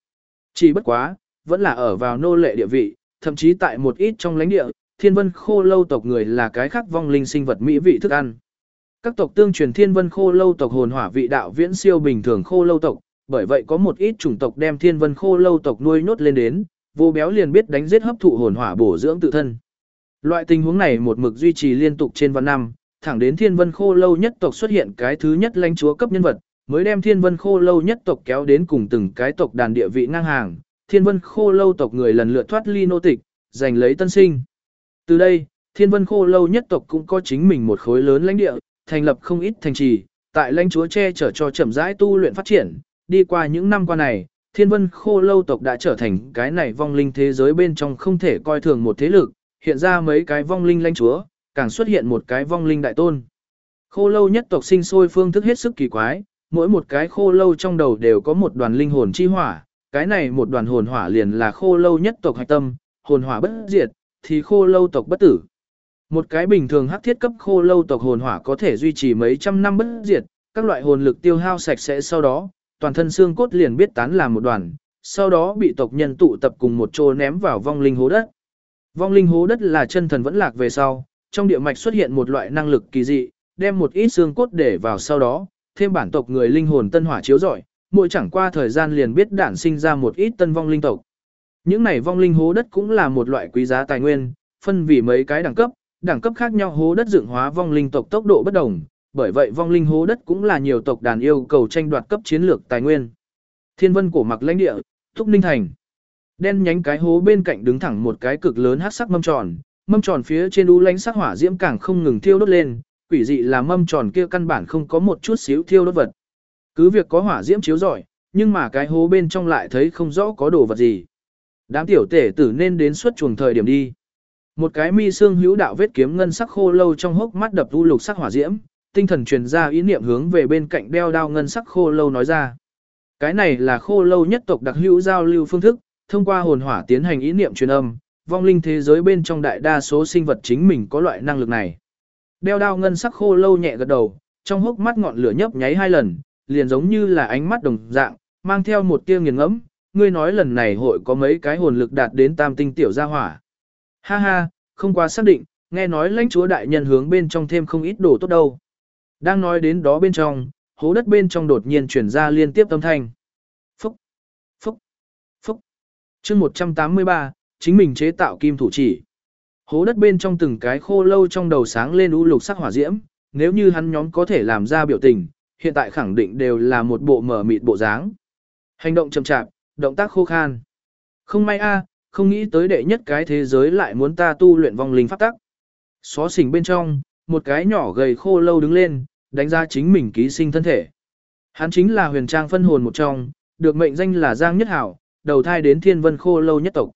Chỉ bất quá, vẫn là ở vào nô lệ địa vị, thậm chí tại một ít trong lãnh địa, thiên vân khô lâu tộc người là cái khác vong linh sinh vật mỹ vị thức ăn. Các tộc tương truyền thiên vân khô lâu tộc hồn hỏa vị đạo viễn siêu bình thường khô lâu tộc, bởi vậy có một ít chủng tộc đem thiên vân khô lâu tộc nuôi nhốt lên đến, vô béo liền biết đánh giết hấp thụ hồn hỏa bổ dưỡng tự thân. Loại tình huống này một mực duy trì liên tục trên vạn năm, thẳng đến thiên vân khô lâu nhất tộc xuất hiện cái thứ nhất lãnh chúa cấp nhân vật, mới đem thiên vân khô lâu nhất tộc kéo đến cùng từng cái tộc đàn địa vị ngang hàng, thiên vân khô lâu tộc người lần lượt thoát ly nô tịch, giành lấy tân sinh. Từ đây, thiên vân khô lâu nhất tộc cũng có chính mình một khối lớn lãnh địa, thành lập không ít thành trì, tại lãnh chúa che chở cho chậm rãi tu luyện phát triển, đi qua những năm qua này, thiên vân khô lâu tộc đã trở thành cái này vong linh thế giới bên trong không thể coi thường một thế lực, hiện ra mấy cái vong linh lãnh chúa, càng xuất hiện một cái vong linh đại tôn. Khô lâu nhất tộc sinh sôi phương thức hết sức kỳ quái, mỗi một cái khô lâu trong đầu đều có một đoàn linh hồn chi hỏa, cái này một đoàn hồn hỏa liền là khô lâu nhất tộc hạch tâm, hồn hỏa bất diệt, thì khô lâu tộc bất tử. Một cái bình thường hắc thiết cấp khô lâu tộc hồn hỏa có thể duy trì mấy trăm năm bất diệt, các loại hồn lực tiêu hao sạch sẽ sau đó, toàn thân xương cốt liền biết tán làm một đoàn, sau đó bị tộc nhân tụ tập cùng một chỗ ném vào vong linh hố đất. Vong linh hố đất là chân thần vẫn lạc về sau, trong địa mạch xuất hiện một loại năng lực kỳ dị, đem một ít xương cốt để vào sau đó, thêm bản tộc người linh hồn tân hỏa chiếu rọi, mỗi chẳng qua thời gian liền biết đản sinh ra một ít tân vong linh tộc. Những này vong linh hố đất cũng là một loại quý giá tài nguyên, phân vì mấy cái đẳng cấp, đẳng cấp khác nhau hố đất dựng hóa vong linh tộc tốc độ bất đồng, bởi vậy vong linh hố đất cũng là nhiều tộc đàn yêu cầu tranh đoạt cấp chiến lược tài nguyên. Thiên vân cổ mặc lãnh địa, Thúc Ninh Thành. Đen nhánh cái hố bên cạnh đứng thẳng một cái cực lớn hắc sắc mâm tròn, mâm tròn phía trên u lánh sắc hỏa diễm càng không ngừng thiêu đốt lên, quỷ dị là mâm tròn kia căn bản không có một chút xíu thiêu đốt vật. Cứ việc có hỏa diễm chiếu rọi, nhưng mà cái hố bên trong lại thấy không rõ có đồ vật gì. Đám tiểu tể tử nên đến suốt chuồng thời điểm đi. Một cái mi xương hữu đạo vết kiếm ngân sắc khô lâu trong hốc mắt đập u lục sắc hỏa diễm, tinh thần truyền ra ý niệm hướng về bên cạnh đeo đao ngân sắc khô lâu nói ra. Cái này là khô lâu nhất tộc đặc hữu giao lưu phương thức, thông qua hồn hỏa tiến hành ý niệm truyền âm, vong linh thế giới bên trong đại đa số sinh vật chính mình có loại năng lực này. Đeo đao ngân sắc khô lâu nhẹ gật đầu, trong hốc mắt ngọn lửa nhấp nháy hai lần, liền giống như là ánh mắt đồng dạng, mang theo một tia nghiền ngẫm, ngươi nói lần này hội có mấy cái hồn lực đạt đến tam tinh tiểu gia hỏa. Ha ha, không qua xác định, nghe nói lãnh chúa đại nhân hướng bên trong thêm không ít đồ tốt đâu. Đang nói đến đó bên trong, hố đất bên trong đột nhiên chuyển ra liên tiếp âm thanh. Phúc, phúc, phúc. chương 183, chính mình chế tạo kim thủ chỉ. Hố đất bên trong từng cái khô lâu trong đầu sáng lên u lục sắc hỏa diễm, nếu như hắn nhóm có thể làm ra biểu tình, hiện tại khẳng định đều là một bộ mở mịt bộ dáng. Hành động chậm chạp, động tác khô khan. Không may a, không nghĩ tới đệ nhất cái thế giới lại muốn ta tu luyện vong linh pháp tắc. Xó xỉnh bên trong, một cái nhỏ gầy khô lâu đứng lên, đánh ra chính mình ký sinh thân thể. Hắn chính là huyền trang phân hồn một trong, được mệnh danh là Giang Nhất Hảo, đầu thai đến thiên vân khô lâu nhất tộc.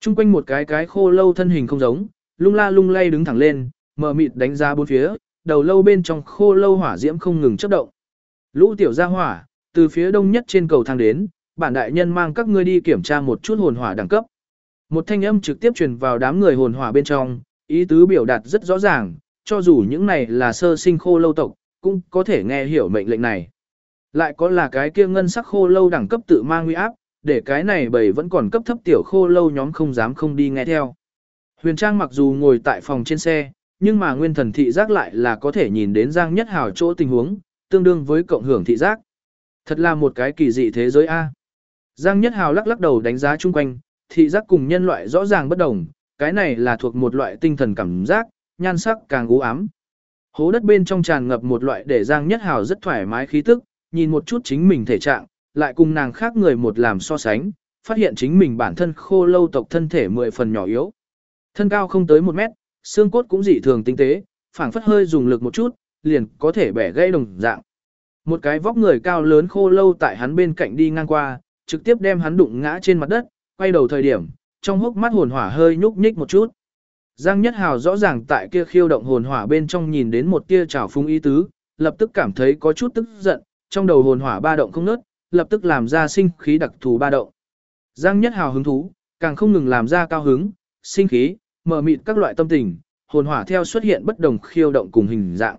Trung quanh một cái cái khô lâu thân hình không giống, lung la lung lay đứng thẳng lên, mở mịt đánh ra bốn phía, đầu lâu bên trong khô lâu hỏa diễm không ngừng chớp động. Lũ tiểu gia hỏa, từ phía đông nhất trên cầu thang đến, bản đại nhân mang các ngươi đi kiểm tra một chút hồn hỏa đẳng cấp. Một thanh âm trực tiếp truyền vào đám người hồn hỏa bên trong, ý tứ biểu đạt rất rõ ràng, cho dù những này là sơ sinh khô lâu tộc, cũng có thể nghe hiểu mệnh lệnh này. Lại có là cái kia ngân sắc khô lâu đẳng cấp tự mang uy áp, để cái này bầy vẫn còn cấp thấp tiểu khô lâu nhóm không dám không đi nghe theo. Huyền Trang mặc dù ngồi tại phòng trên xe, nhưng mà nguyên thần thị giác lại là có thể nhìn đến Giang Nhất Hào chỗ tình huống, tương đương với cộng hưởng thị giác. Thật là một cái kỳ dị thế giới A. Giang Nhất Hào lắc lắc đầu đánh giá chung quanh, thị giác cùng nhân loại rõ ràng bất đồng, cái này là thuộc một loại tinh thần cảm giác, nhan sắc càng u ám. Hố đất bên trong tràn ngập một loại để Giang Nhất Hào rất thoải mái khí tức, nhìn một chút chính mình thể trạng, lại cùng nàng khác người một làm so sánh, phát hiện chính mình bản thân khô lâu tộc thân thể mười phần nhỏ yếu. Thân cao không tới một mét, xương cốt cũng dị thường tinh tế, phảng phất hơi dùng lực một chút, liền có thể bẻ gãy đồng dạng. Một cái vóc người cao lớn khô lâu tại hắn bên cạnh đi ngang qua, trực tiếp đem hắn đụng ngã trên mặt đất, quay đầu thời điểm, trong hốc mắt hồn hỏa hơi nhúc nhích một chút. Giang Nhất Hào rõ ràng tại kia khiêu động hồn hỏa bên trong nhìn đến một tia trào phung ý tứ, lập tức cảm thấy có chút tức giận, trong đầu hồn hỏa ba động không nớt, lập tức làm ra sinh khí đặc thù ba động. Giang Nhất Hào hứng thú, càng không ngừng làm ra cao hứng, sinh khí, mở mịt các loại tâm tình, hồn hỏa theo xuất hiện bất đồng khiêu động cùng hình dạng.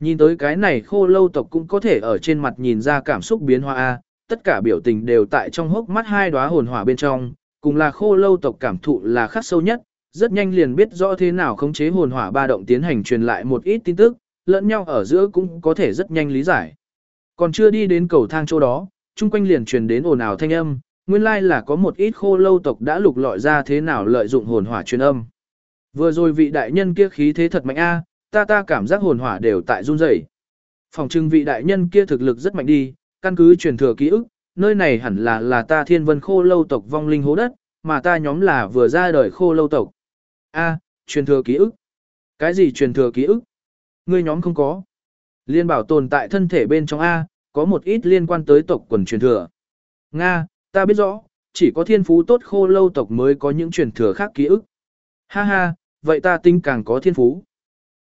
Nhìn tới cái này khô lâu tộc cũng có thể ở trên mặt nhìn ra cảm xúc biến hóa A, tất cả biểu tình đều tại trong hốc mắt hai đóa hồn hỏa bên trong, cùng là khô lâu tộc cảm thụ là khắc sâu nhất, rất nhanh liền biết rõ thế nào khống chế hồn hỏa ba động tiến hành truyền lại một ít tin tức, lẫn nhau ở giữa cũng có thể rất nhanh lý giải. Còn chưa đi đến cầu thang chỗ đó, chung quanh liền truyền đến ồn ào thanh âm, nguyên lai là có một ít khô lâu tộc đã lục lọi ra thế nào lợi dụng hồn hỏa truyền âm. Vừa rồi vị đại nhân kia khí thế thật mạnh a, ta ta cảm giác hồn hỏa đều tại run rẩy. Phòng trưng vị đại nhân kia thực lực rất mạnh đi, căn cứ truyền thừa ký ức, nơi này hẳn là là ta thiên vân khô lâu tộc vong linh hố đất, mà ta nhóm là vừa ra đời khô lâu tộc. A, truyền thừa ký ức. Cái gì truyền thừa ký ức? Ngươi nhóm không có. Liên bảo tồn tại thân thể bên trong A, có một ít liên quan tới tộc quần truyền thừa. Nga, ta biết rõ, chỉ có thiên phú tốt khô lâu tộc mới có những truyền thừa khác ký ức. Ha ha, vậy ta tinh càng có thiên phú.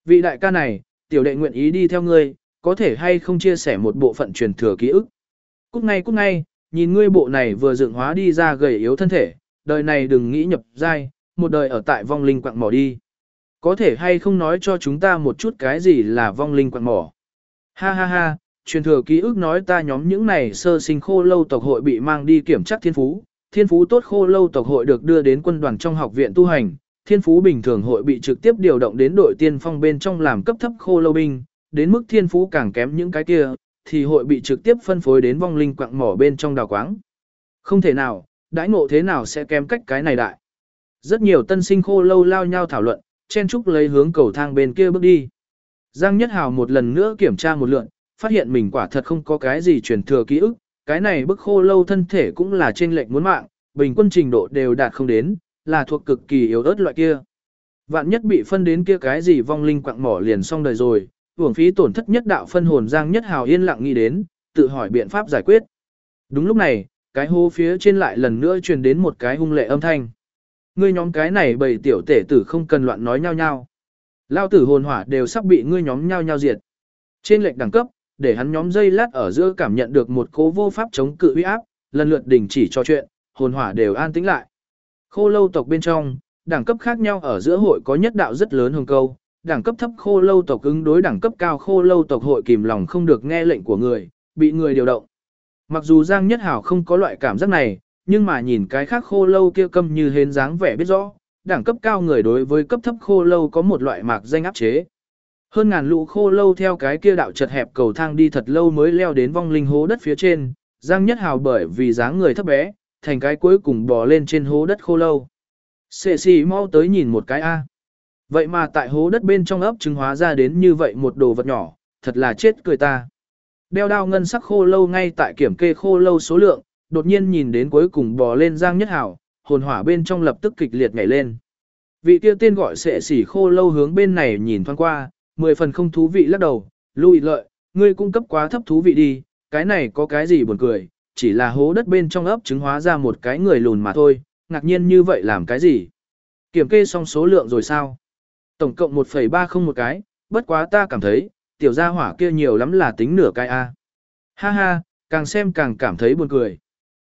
Vị đại ca này, tiểu đệ nguyện ý đi theo ngươi, có thể hay không chia sẻ một bộ phận truyền thừa ký ức. Cút ngay cút ngay, nhìn ngươi bộ này vừa dựng hóa đi ra gầy yếu thân thể, đời này đừng nghĩ nhập giai, một đời ở tại vong linh quạng mỏ đi. Có thể hay không nói cho chúng ta một chút cái gì là vong linh quạng mỏ. Ha ha ha, truyền thừa ký ức nói ta nhóm những này sơ sinh khô lâu tộc hội bị mang đi kiểm tra thiên phú, thiên phú tốt khô lâu tộc hội được đưa đến quân đoàn trong học viện tu hành, thiên phú bình thường hội bị trực tiếp điều động đến đội tiên phong bên trong làm cấp thấp khô lâu binh, đến mức thiên phú càng kém những cái kia, thì hội bị trực tiếp phân phối đến vong linh quặng mỏ bên trong đào quáng. Không thể nào, đãi ngộ thế nào sẽ kém cách cái này đại. Rất nhiều tân sinh khô lâu lao nhau thảo luận, chen trúc lấy hướng cầu thang bên kia bước đi. Giang Nhất Hào một lần nữa kiểm tra một lượn, phát hiện mình quả thật không có cái gì truyền thừa ký ức, cái này bức khô lâu thân thể cũng là trên lệnh muốn mạng, bình quân trình độ đều đạt không đến, là thuộc cực kỳ yếu ớt loại kia. Vạn nhất bị phân đến kia cái gì vong linh quặng mỏ liền xong đời rồi, uổng phí tổn thất nhất đạo phân hồn Giang Nhất Hào yên lặng nghĩ đến, tự hỏi biện pháp giải quyết. Đúng lúc này, cái hô phía trên lại lần nữa truyền đến một cái hung lệ âm thanh. Ngươi nhóm cái này bầy tiểu tể tử không cần loạn nói nhau nhau. Lao tử hồn hỏa đều sắp bị ngươi nhóm nhau nhau diệt. Trên lệnh đẳng cấp, để hắn nhóm dây lát ở giữa cảm nhận được một cố vô pháp chống cự uy áp, lần lượt đình chỉ cho chuyện, hồn hỏa đều an tĩnh lại. Khô lâu tộc bên trong, đẳng cấp khác nhau ở giữa hội có nhất đạo rất lớn hồng câu, đẳng cấp thấp khô lâu tộc ứng đối đẳng cấp cao khô lâu tộc hội kìm lòng không được nghe lệnh của người, bị người điều động. Mặc dù Giang Nhất Hảo không có loại cảm giác này, nhưng mà nhìn cái khác khô lâu kia câm như hến dáng vẻ biết rõ, đẳng cấp cao người đối với cấp thấp khô lâu có một loại mạc danh áp chế. Hơn ngàn lũ khô lâu theo cái kia đạo chật hẹp cầu thang đi thật lâu mới leo đến vong linh hố đất phía trên, Giang Nhất Hào bởi vì dáng người thấp bé, thành cái cuối cùng bò lên trên hố đất khô lâu. Sệ xì mau tới nhìn một cái A. Vậy mà tại hố đất bên trong ấp trứng hóa ra đến như vậy một đồ vật nhỏ, thật là chết cười ta. Đeo đao ngân sắc khô lâu ngay tại kiểm kê khô lâu số lượng, đột nhiên nhìn đến cuối cùng bò lên Giang Nhất Hảo, hồn hỏa bên trong lập tức kịch liệt nhảy lên. Vị kia tên gọi sệ sỉ khô lâu hướng bên này nhìn thoáng qua, mười phần không thú vị lắc đầu, lùi lợi, ngươi cung cấp quá thấp thú vị đi, cái này có cái gì buồn cười, chỉ là hố đất bên trong ấp trứng hóa ra một cái người lùn mà thôi, ngạc nhiên như vậy làm cái gì? Kiểm kê xong số lượng rồi sao? Tổng cộng 1,30 một cái, bất quá ta cảm thấy, tiểu gia hỏa kia nhiều lắm là tính nửa cái A. Ha ha, càng xem càng cảm thấy buồn cười.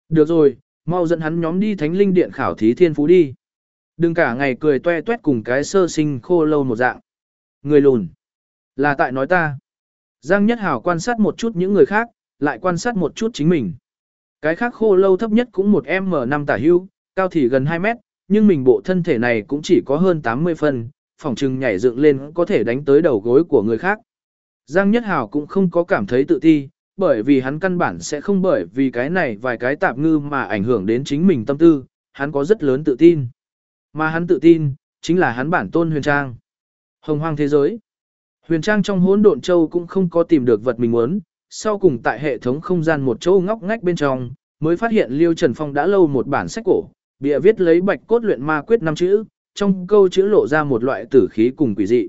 Được rồi, mau dẫn hắn nhóm đi thánh linh điện khảo thí thiên phú đi. Đừng cả ngày cười toe toét cùng cái sơ sinh khô lâu một dạng. Người lùn. Là tại nói ta. Giang Nhất Hảo quan sát một chút những người khác, lại quan sát một chút chính mình. Cái khác khô lâu thấp nhất cũng một M5 tả hưu, cao thì gần 2 mét, nhưng mình bộ thân thể này cũng chỉ có hơn 80 phần phòng trừng nhảy dựng lên có thể đánh tới đầu gối của người khác. Giang Nhất Hào cũng không có cảm thấy tự ti, bởi vì hắn căn bản sẽ không bởi vì cái này vài cái tạp ngư mà ảnh hưởng đến chính mình tâm tư, hắn có rất lớn tự tin. Mà hắn tự tin, chính là hắn bản tôn huyền trang. Hồng hoang thế giới. Huyền trang trong hỗn độn châu cũng không có tìm được vật mình muốn, sau cùng tại hệ thống không gian một chỗ ngóc ngách bên trong, mới phát hiện Liêu Trần Phong đã lâu một bản sách cổ, bìa viết lấy bạch cốt luyện ma quyết năm chữ, trong câu chữ lộ ra một loại tử khí cùng quỷ dị.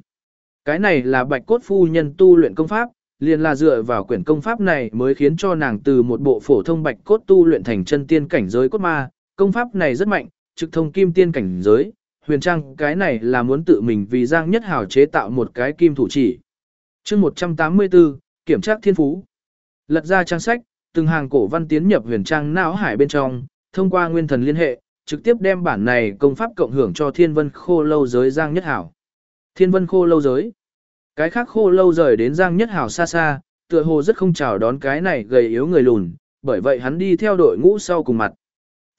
Cái này là bạch cốt phu nhân tu luyện công pháp, liền là dựa vào quyển công pháp này mới khiến cho nàng từ một bộ phổ thông bạch cốt tu luyện thành chân tiên cảnh giới cốt ma, công pháp này rất mạnh, trực thông kim tiên cảnh giới, huyền trang cái này là muốn tự mình vì Giang Nhất Hào chế tạo một cái kim thủ chỉ. chương 184, kiểm tra thiên phú. Lật ra trang sách, từng hàng cổ văn tiến nhập huyền trang não hải bên trong, thông qua nguyên thần liên hệ, trực tiếp đem bản này công pháp cộng hưởng cho thiên vân khô lâu giới Giang Nhất Hảo. Thiên vân khô lâu giới. Cái khác khô lâu rời đến Giang Nhất Hảo xa xa, tựa hồ rất không chào đón cái này gầy yếu người lùn, bởi vậy hắn đi theo đội ngũ sau cùng mặt.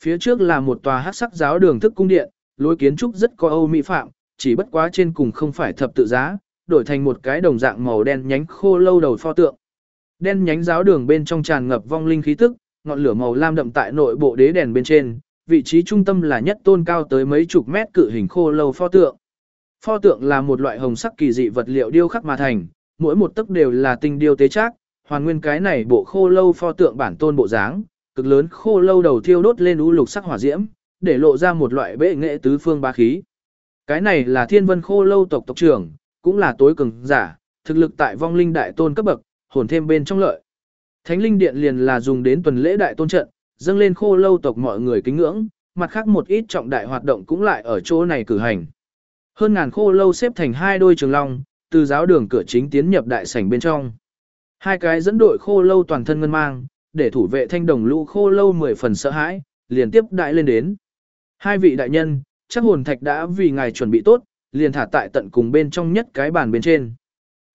Phía trước là một tòa hắc sắc giáo đường thức cung điện, lối kiến trúc rất có Âu mỹ phạm, chỉ bất quá trên cùng không phải thập tự giá, đổi thành một cái đồng dạng màu đen nhánh khô lâu đầu pho tượng. Đen nhánh giáo đường bên trong tràn ngập vong linh khí tức, ngọn lửa màu lam đậm tại nội bộ đế đèn bên trên, vị trí trung tâm là nhất tôn cao tới mấy chục mét cự hình khô lâu pho tượng. Pho tượng là một loại hồng sắc kỳ dị vật liệu điêu khắc mà thành, mỗi một tấc đều là tinh điêu tế chắc, hoàn nguyên cái này bộ khô lâu pho tượng bản tôn bộ dáng, cực lớn khô lâu đầu thiêu đốt lên u lục sắc hỏa diễm, để lộ ra một loại bệ nghệ tứ phương ba khí. Cái này là thiên vân khô lâu tộc tộc trưởng, cũng là tối cường giả, thực lực tại vong linh đại tôn cấp bậc, hồn thêm bên trong lợi. Thánh linh điện liền là dùng đến tuần lễ đại tôn trận, dâng lên khô lâu tộc mọi người kính ngưỡng, mặt khác một ít trọng đại hoạt động cũng lại ở chỗ này cử hành. Hơn ngàn khô lâu xếp thành hai đôi trường long, từ giáo đường cửa chính tiến nhập đại sảnh bên trong. Hai cái dẫn đội khô lâu toàn thân ngân mang, để thủ vệ thanh đồng lũ khô lâu mười phần sợ hãi, liền tiếp đại lên đến. Hai vị đại nhân, chắc hồn thạch đã vì ngài chuẩn bị tốt, liền thả tại tận cùng bên trong nhất cái bàn bên trên.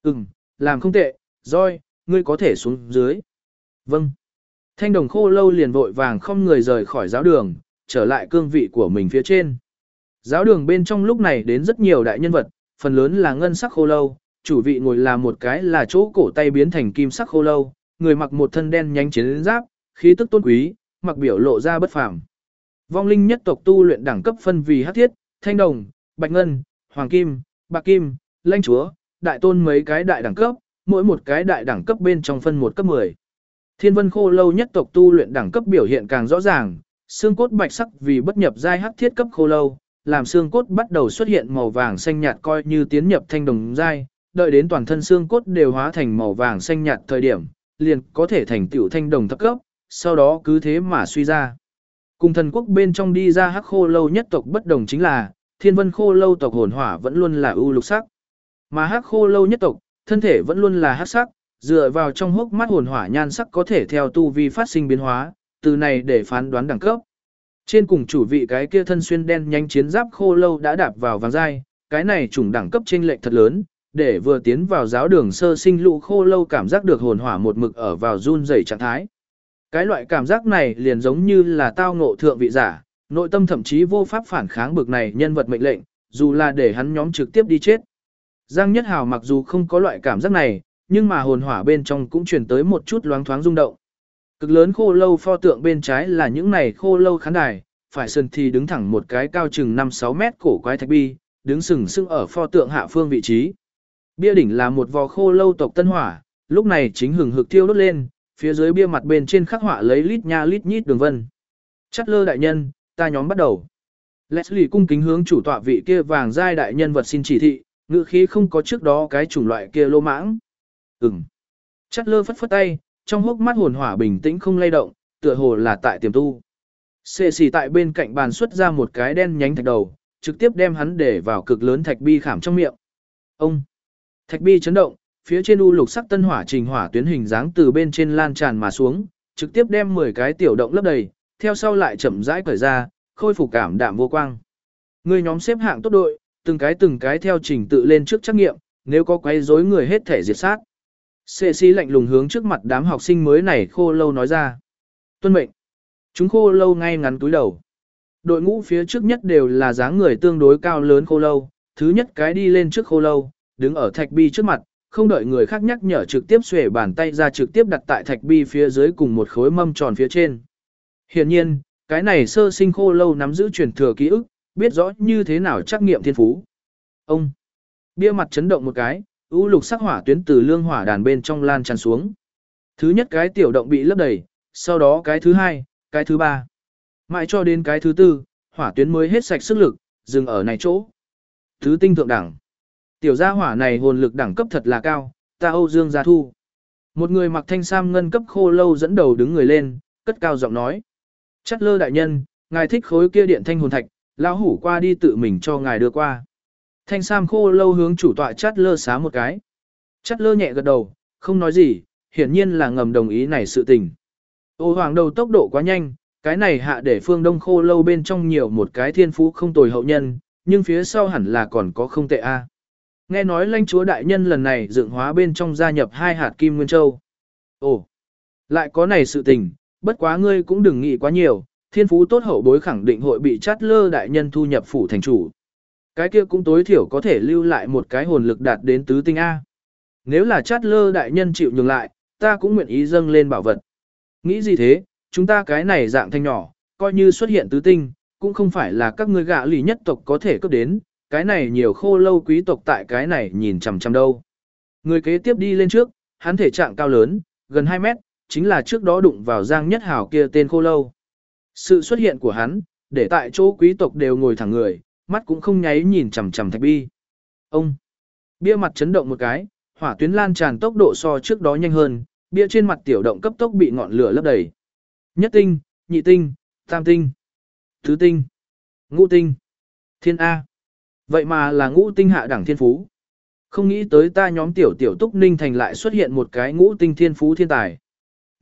Ừm, làm không tệ, roi, ngươi có thể xuống dưới. Vâng. Thanh đồng khô lâu liền vội vàng không người rời khỏi giáo đường, trở lại cương vị của mình phía trên. Giáo đường bên trong lúc này đến rất nhiều đại nhân vật, phần lớn là ngân sắc khô lâu, chủ vị ngồi là một cái là chỗ cổ tay biến thành kim sắc khô lâu, người mặc một thân đen nhánh chiến giáp, khí tức tôn quý, mặc biểu lộ ra bất phàm. Vong linh nhất tộc tu luyện đẳng cấp phân vì hắc thiết, thanh đồng, bạch ngân, hoàng kim, bạc kim, lãnh chúa, đại tôn mấy cái đại đẳng cấp, mỗi một cái đại đẳng cấp bên trong phân một cấp 10. Thiên vân khô lâu nhất tộc tu luyện đẳng cấp biểu hiện càng rõ ràng, xương cốt bạch sắc vì bất nhập giai hắc thiết cấp khô lâu, làm xương cốt bắt đầu xuất hiện màu vàng xanh nhạt coi như tiến nhập thanh đồng giai, đợi đến toàn thân xương cốt đều hóa thành màu vàng xanh nhạt thời điểm, liền có thể thành tiểu thanh đồng thấp cấp, sau đó cứ thế mà suy ra. Cùng thần quốc bên trong đi ra hắc khô lâu nhất tộc bất đồng chính là, thiên vân khô lâu tộc hồn hỏa vẫn luôn là ưu lục sắc. Mà hắc khô lâu nhất tộc, thân thể vẫn luôn là hắc sắc, dựa vào trong hốc mắt hồn hỏa nhan sắc có thể theo tu vi phát sinh biến hóa, từ này để phán đoán đẳng cấp. Trên cùng chủ vị cái kia thân xuyên đen nhanh chiến giáp khô lâu đã đạp vào vàng dai, cái này chủng đẳng cấp chênh lệch thật lớn, để vừa tiến vào giáo đường sơ sinh lũ khô lâu cảm giác được hồn hỏa một mực ở vào run rẩy trạng thái. Cái loại cảm giác này liền giống như là tao ngộ thượng vị giả, nội tâm thậm chí vô pháp phản kháng bực này nhân vật mệnh lệnh, dù là để hắn nhóm trực tiếp đi chết. Giang Nhất Hào mặc dù không có loại cảm giác này, nhưng mà hồn hỏa bên trong cũng truyền tới một chút loáng thoáng rung động. Cực lớn khô lâu pho tượng bên trái là những này khô lâu khán đài, phải sân thì đứng thẳng một cái cao chừng 5-6 mét cổ quái thạch bi, đứng sừng sững ở pho tượng hạ phương vị trí. Bia đỉnh là một vò khô lâu tộc tân hỏa, lúc này chính hừng hực thiêu đốt lên, phía dưới bia mặt bên trên khắc họa lấy lít nha lít nhít đường vân. Chắt lơ đại nhân, ta nhóm bắt đầu. Leslie cung kính hướng chủ tọa vị kia vàng giai đại nhân vật xin chỉ thị, ngữ khí không có trước đó cái chủng loại kia lô mãng. Ừm. Chắt lơ phất phất tay, trong hốc mắt hồn hỏa bình tĩnh không lay động, tựa hồ là tại tiềm tu. Xê xì tại bên cạnh bàn xuất ra một cái đen nhánh thạch đầu, trực tiếp đem hắn để vào cực lớn thạch bi khảm trong miệng. Ông! Thạch bi chấn động, phía trên u lục sắc tân hỏa trình hỏa tuyến hình dáng từ bên trên lan tràn mà xuống, trực tiếp đem 10 cái tiểu động lấp đầy, theo sau lại chậm rãi cởi ra, khôi phục cảm đạm vô quang. Người nhóm xếp hạng tốt đội, từng cái từng cái theo trình tự lên trước trắc nghiệm, nếu có quấy rối người hết thể diệt sát. Sệ sĩ lạnh lùng hướng trước mặt đám học sinh mới này khô lâu nói ra. Tuân mệnh. Chúng khô lâu ngay ngắn túi đầu. Đội ngũ phía trước nhất đều là dáng người tương đối cao lớn khô lâu, thứ nhất cái đi lên trước khô lâu, đứng ở thạch bi trước mặt, không đợi người khác nhắc nhở trực tiếp xuể bàn tay ra trực tiếp đặt tại thạch bi phía dưới cùng một khối mâm tròn phía trên. Hiển nhiên, cái này sơ sinh khô lâu nắm giữ truyền thừa ký ức, biết rõ như thế nào trắc nghiệm thiên phú. Ông, bia mặt chấn động một cái, u lục sắc hỏa tuyến từ lương hỏa đàn bên trong lan tràn xuống. Thứ nhất cái tiểu động bị lấp đầy, sau đó cái thứ hai, cái thứ ba. Mãi cho đến cái thứ tư, hỏa tuyến mới hết sạch sức lực, dừng ở này chỗ. Thứ tinh thượng đẳng. Tiểu gia hỏa này hồn lực đẳng cấp thật là cao, ta Âu Dương gia thu. Một người mặc thanh sam ngân cấp khô lâu dẫn đầu đứng người lên, cất cao giọng nói. Chất lơ đại nhân, ngài thích khối kia điện thanh hồn thạch, lão hủ qua đi tự mình cho ngài đưa qua. Thanh sam khô lâu hướng chủ tọa chát lơ xá một cái. Chát lơ nhẹ gật đầu, không nói gì, hiển nhiên là ngầm đồng ý này sự tình. Ô hoàng đầu tốc độ quá nhanh, cái này hạ để phương đông khô lâu bên trong nhiều một cái thiên phú không tồi hậu nhân, nhưng phía sau hẳn là còn có không tệ a. Nghe nói lãnh chúa đại nhân lần này dựng hóa bên trong gia nhập hai hạt kim nguyên châu. Ồ, lại có này sự tình, bất quá ngươi cũng đừng nghĩ quá nhiều, thiên phú tốt hậu bối khẳng định hội bị chát lơ đại nhân thu nhập phủ thành chủ. Cái kia cũng tối thiểu có thể lưu lại một cái hồn lực đạt đến tứ tinh A. Nếu là chát lơ đại nhân chịu nhường lại, ta cũng nguyện ý dâng lên bảo vật. Nghĩ gì thế, chúng ta cái này dạng thanh nhỏ, coi như xuất hiện tứ tinh, cũng không phải là các ngươi gạ lì nhất tộc có thể cướp đến, cái này nhiều khô lâu quý tộc tại cái này nhìn chằm chằm đâu. Người kế tiếp đi lên trước, hắn thể trạng cao lớn, gần 2 mét, chính là trước đó đụng vào Giang Nhất Hảo kia tên khô lâu. Sự xuất hiện của hắn, để tại chỗ quý tộc đều ngồi thẳng người, mắt cũng không nháy nhìn chằm chằm Thạch Bi. Ông! Bia mặt chấn động một cái, hỏa tuyến lan tràn tốc độ so trước đó nhanh hơn, bia trên mặt tiểu động cấp tốc bị ngọn lửa lấp đầy. Nhất tinh, nhị tinh, tam tinh, thứ tinh, ngũ tinh, thiên A. Vậy mà là ngũ tinh hạ đẳng thiên phú. Không nghĩ tới ta nhóm tiểu tiểu túc ninh thành lại xuất hiện một cái ngũ tinh thiên phú thiên tài.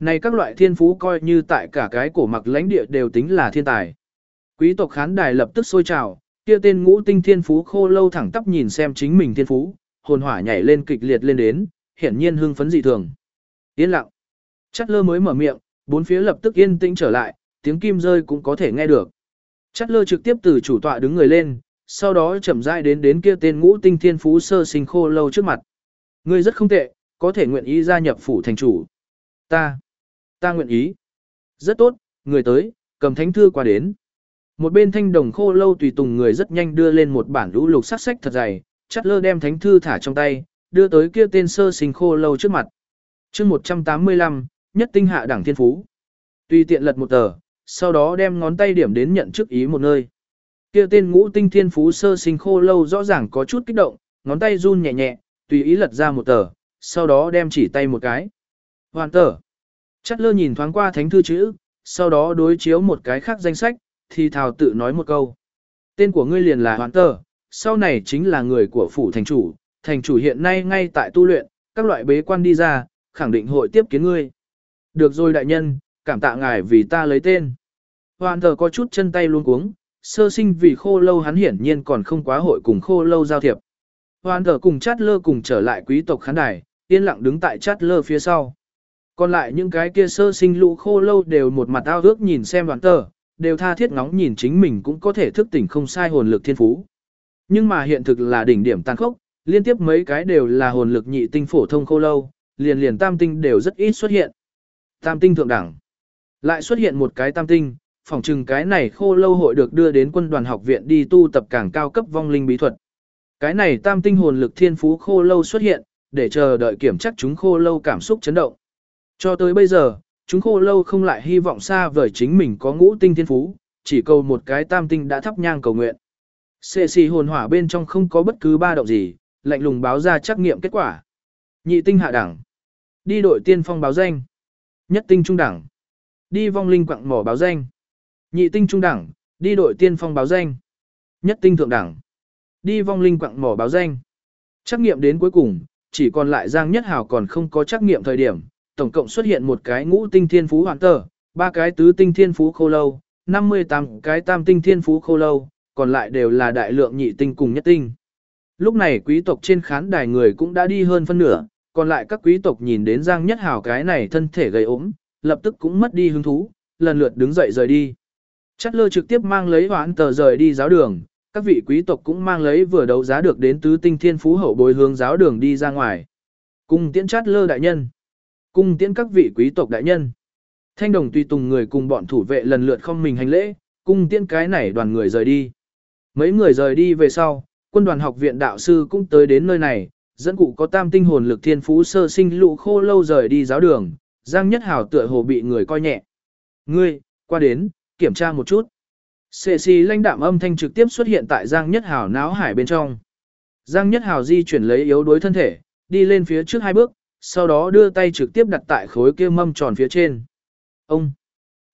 Này các loại thiên phú coi như tại cả cái cổ mặc lãnh địa đều tính là thiên tài. Quý tộc khán đài lập tức sôi trào, kia tên ngũ tinh thiên phú khô lâu thẳng tắp nhìn xem chính mình thiên phú, hồn hỏa nhảy lên kịch liệt lên đến, hiển nhiên hưng phấn dị thường. Yên lặng. Chắt lơ mới mở miệng, bốn phía lập tức yên tĩnh trở lại, tiếng kim rơi cũng có thể nghe được. Chắt lơ trực tiếp từ chủ tọa đứng người lên, sau đó chậm rãi đến đến kia tên ngũ tinh thiên phú sơ sinh khô lâu trước mặt. Ngươi rất không tệ, có thể nguyện ý gia nhập phủ thành chủ. Ta, ta nguyện ý. Rất tốt, người tới, cầm thánh thư qua đến. Một bên thanh đồng khô lâu tùy tùng người rất nhanh đưa lên một bản lũ lục sắc sách thật dày, chắt lơ đem thánh thư thả trong tay, đưa tới kia tên sơ sinh khô lâu trước mặt. chương 185, nhất tinh hạ đẳng thiên phú. Tùy tiện lật một tờ, sau đó đem ngón tay điểm đến nhận chức ý một nơi. Kia tên ngũ tinh thiên phú sơ sinh khô lâu rõ ràng có chút kích động, ngón tay run nhẹ nhẹ, tùy ý lật ra một tờ, sau đó đem chỉ tay một cái. Hoàn tờ. Chắt lơ nhìn thoáng qua thánh thư chữ, sau đó đối chiếu một cái khác danh sách, thì thào tự nói một câu. Tên của ngươi liền là hoàn tờ, sau này chính là người của phủ thành chủ, thành chủ hiện nay ngay tại tu luyện, các loại bế quan đi ra, khẳng định hội tiếp kiến ngươi. Được rồi đại nhân, cảm tạ ngài vì ta lấy tên. Hoàn tờ có chút chân tay luôn cuống, sơ sinh vì khô lâu hắn hiển nhiên còn không quá hội cùng khô lâu giao thiệp. Hoàn tờ cùng chát lơ cùng trở lại quý tộc khán đài, yên lặng đứng tại chát lơ phía sau. Còn lại những cái kia sơ sinh lũ khô lâu đều một mặt ao ước nhìn xem đoàn tờ, đều tha thiết ngóng nhìn chính mình cũng có thể thức tỉnh không sai hồn lực thiên phú. Nhưng mà hiện thực là đỉnh điểm tàn khốc, liên tiếp mấy cái đều là hồn lực nhị tinh phổ thông khô lâu, liền liền tam tinh đều rất ít xuất hiện. Tam tinh thượng đẳng. Lại xuất hiện một cái tam tinh, phòng trừng cái này khô lâu hội được đưa đến quân đoàn học viện đi tu tập càng cao cấp vong linh bí thuật. Cái này tam tinh hồn lực thiên phú khô lâu xuất hiện, để chờ đợi kiểm chắc chúng khô lâu cảm xúc chấn động. Cho tới bây giờ, chúng khô lâu không lại hy vọng xa vời chính mình có ngũ tinh thiên phú, chỉ cầu một cái tam tinh đã thắp nhang cầu nguyện. Xệ xì hồn hỏa bên trong không có bất cứ ba động gì, lạnh lùng báo ra trắc nghiệm kết quả. Nhị tinh hạ đẳng. Đi đội tiên phong báo danh. Nhất tinh trung đẳng. Đi vong linh quặng mỏ báo danh. Nhị tinh trung đẳng, đi đội tiên phong báo danh. Nhất tinh thượng đẳng. Đi vong linh quặng mỏ báo danh. Trắc nghiệm đến cuối cùng, chỉ còn lại Giang Nhất Hào còn không có trắc nghiệm thời điểm, tổng cộng xuất hiện một cái ngũ tinh thiên phú hoàn tờ, ba cái tứ tinh thiên phú khô lâu, 58 cái tam tinh thiên phú khô lâu, còn lại đều là đại lượng nhị tinh cùng nhất tinh. Lúc này quý tộc trên khán đài người cũng đã đi hơn phân nửa, còn lại các quý tộc nhìn đến Giang Nhất Hào cái này thân thể gầy ốm, lập tức cũng mất đi hứng thú, lần lượt đứng dậy rời đi. Chát lơ trực tiếp mang lấy hoãn tờ rời đi giáo đường, các vị quý tộc cũng mang lấy vừa đấu giá được đến tứ tinh thiên phú hậu bồi hướng giáo đường đi ra ngoài. Cung tiễn chát lơ đại nhân. Cung tiễn các vị quý tộc đại nhân. Thanh đồng tùy tùng người cùng bọn thủ vệ lần lượt không mình hành lễ, cung tiễn cái này đoàn người rời đi. Mấy người rời đi về sau, quân đoàn học viện đạo sư cũng tới đến nơi này, dẫn cụ có tam tinh hồn lực thiên phú sơ sinh lụ khô lâu rời đi giáo đường, Giang Nhất Hảo tựa hồ bị người coi nhẹ. Ngươi, qua đến, kiểm tra một chút. Sệ xì lãnh đạm âm thanh trực tiếp xuất hiện tại Giang Nhất Hảo náo hải bên trong. Giang Nhất Hảo di chuyển lấy yếu đuối thân thể, đi lên phía trước hai bước, sau đó đưa tay trực tiếp đặt tại khối kia mâm tròn phía trên. Ông!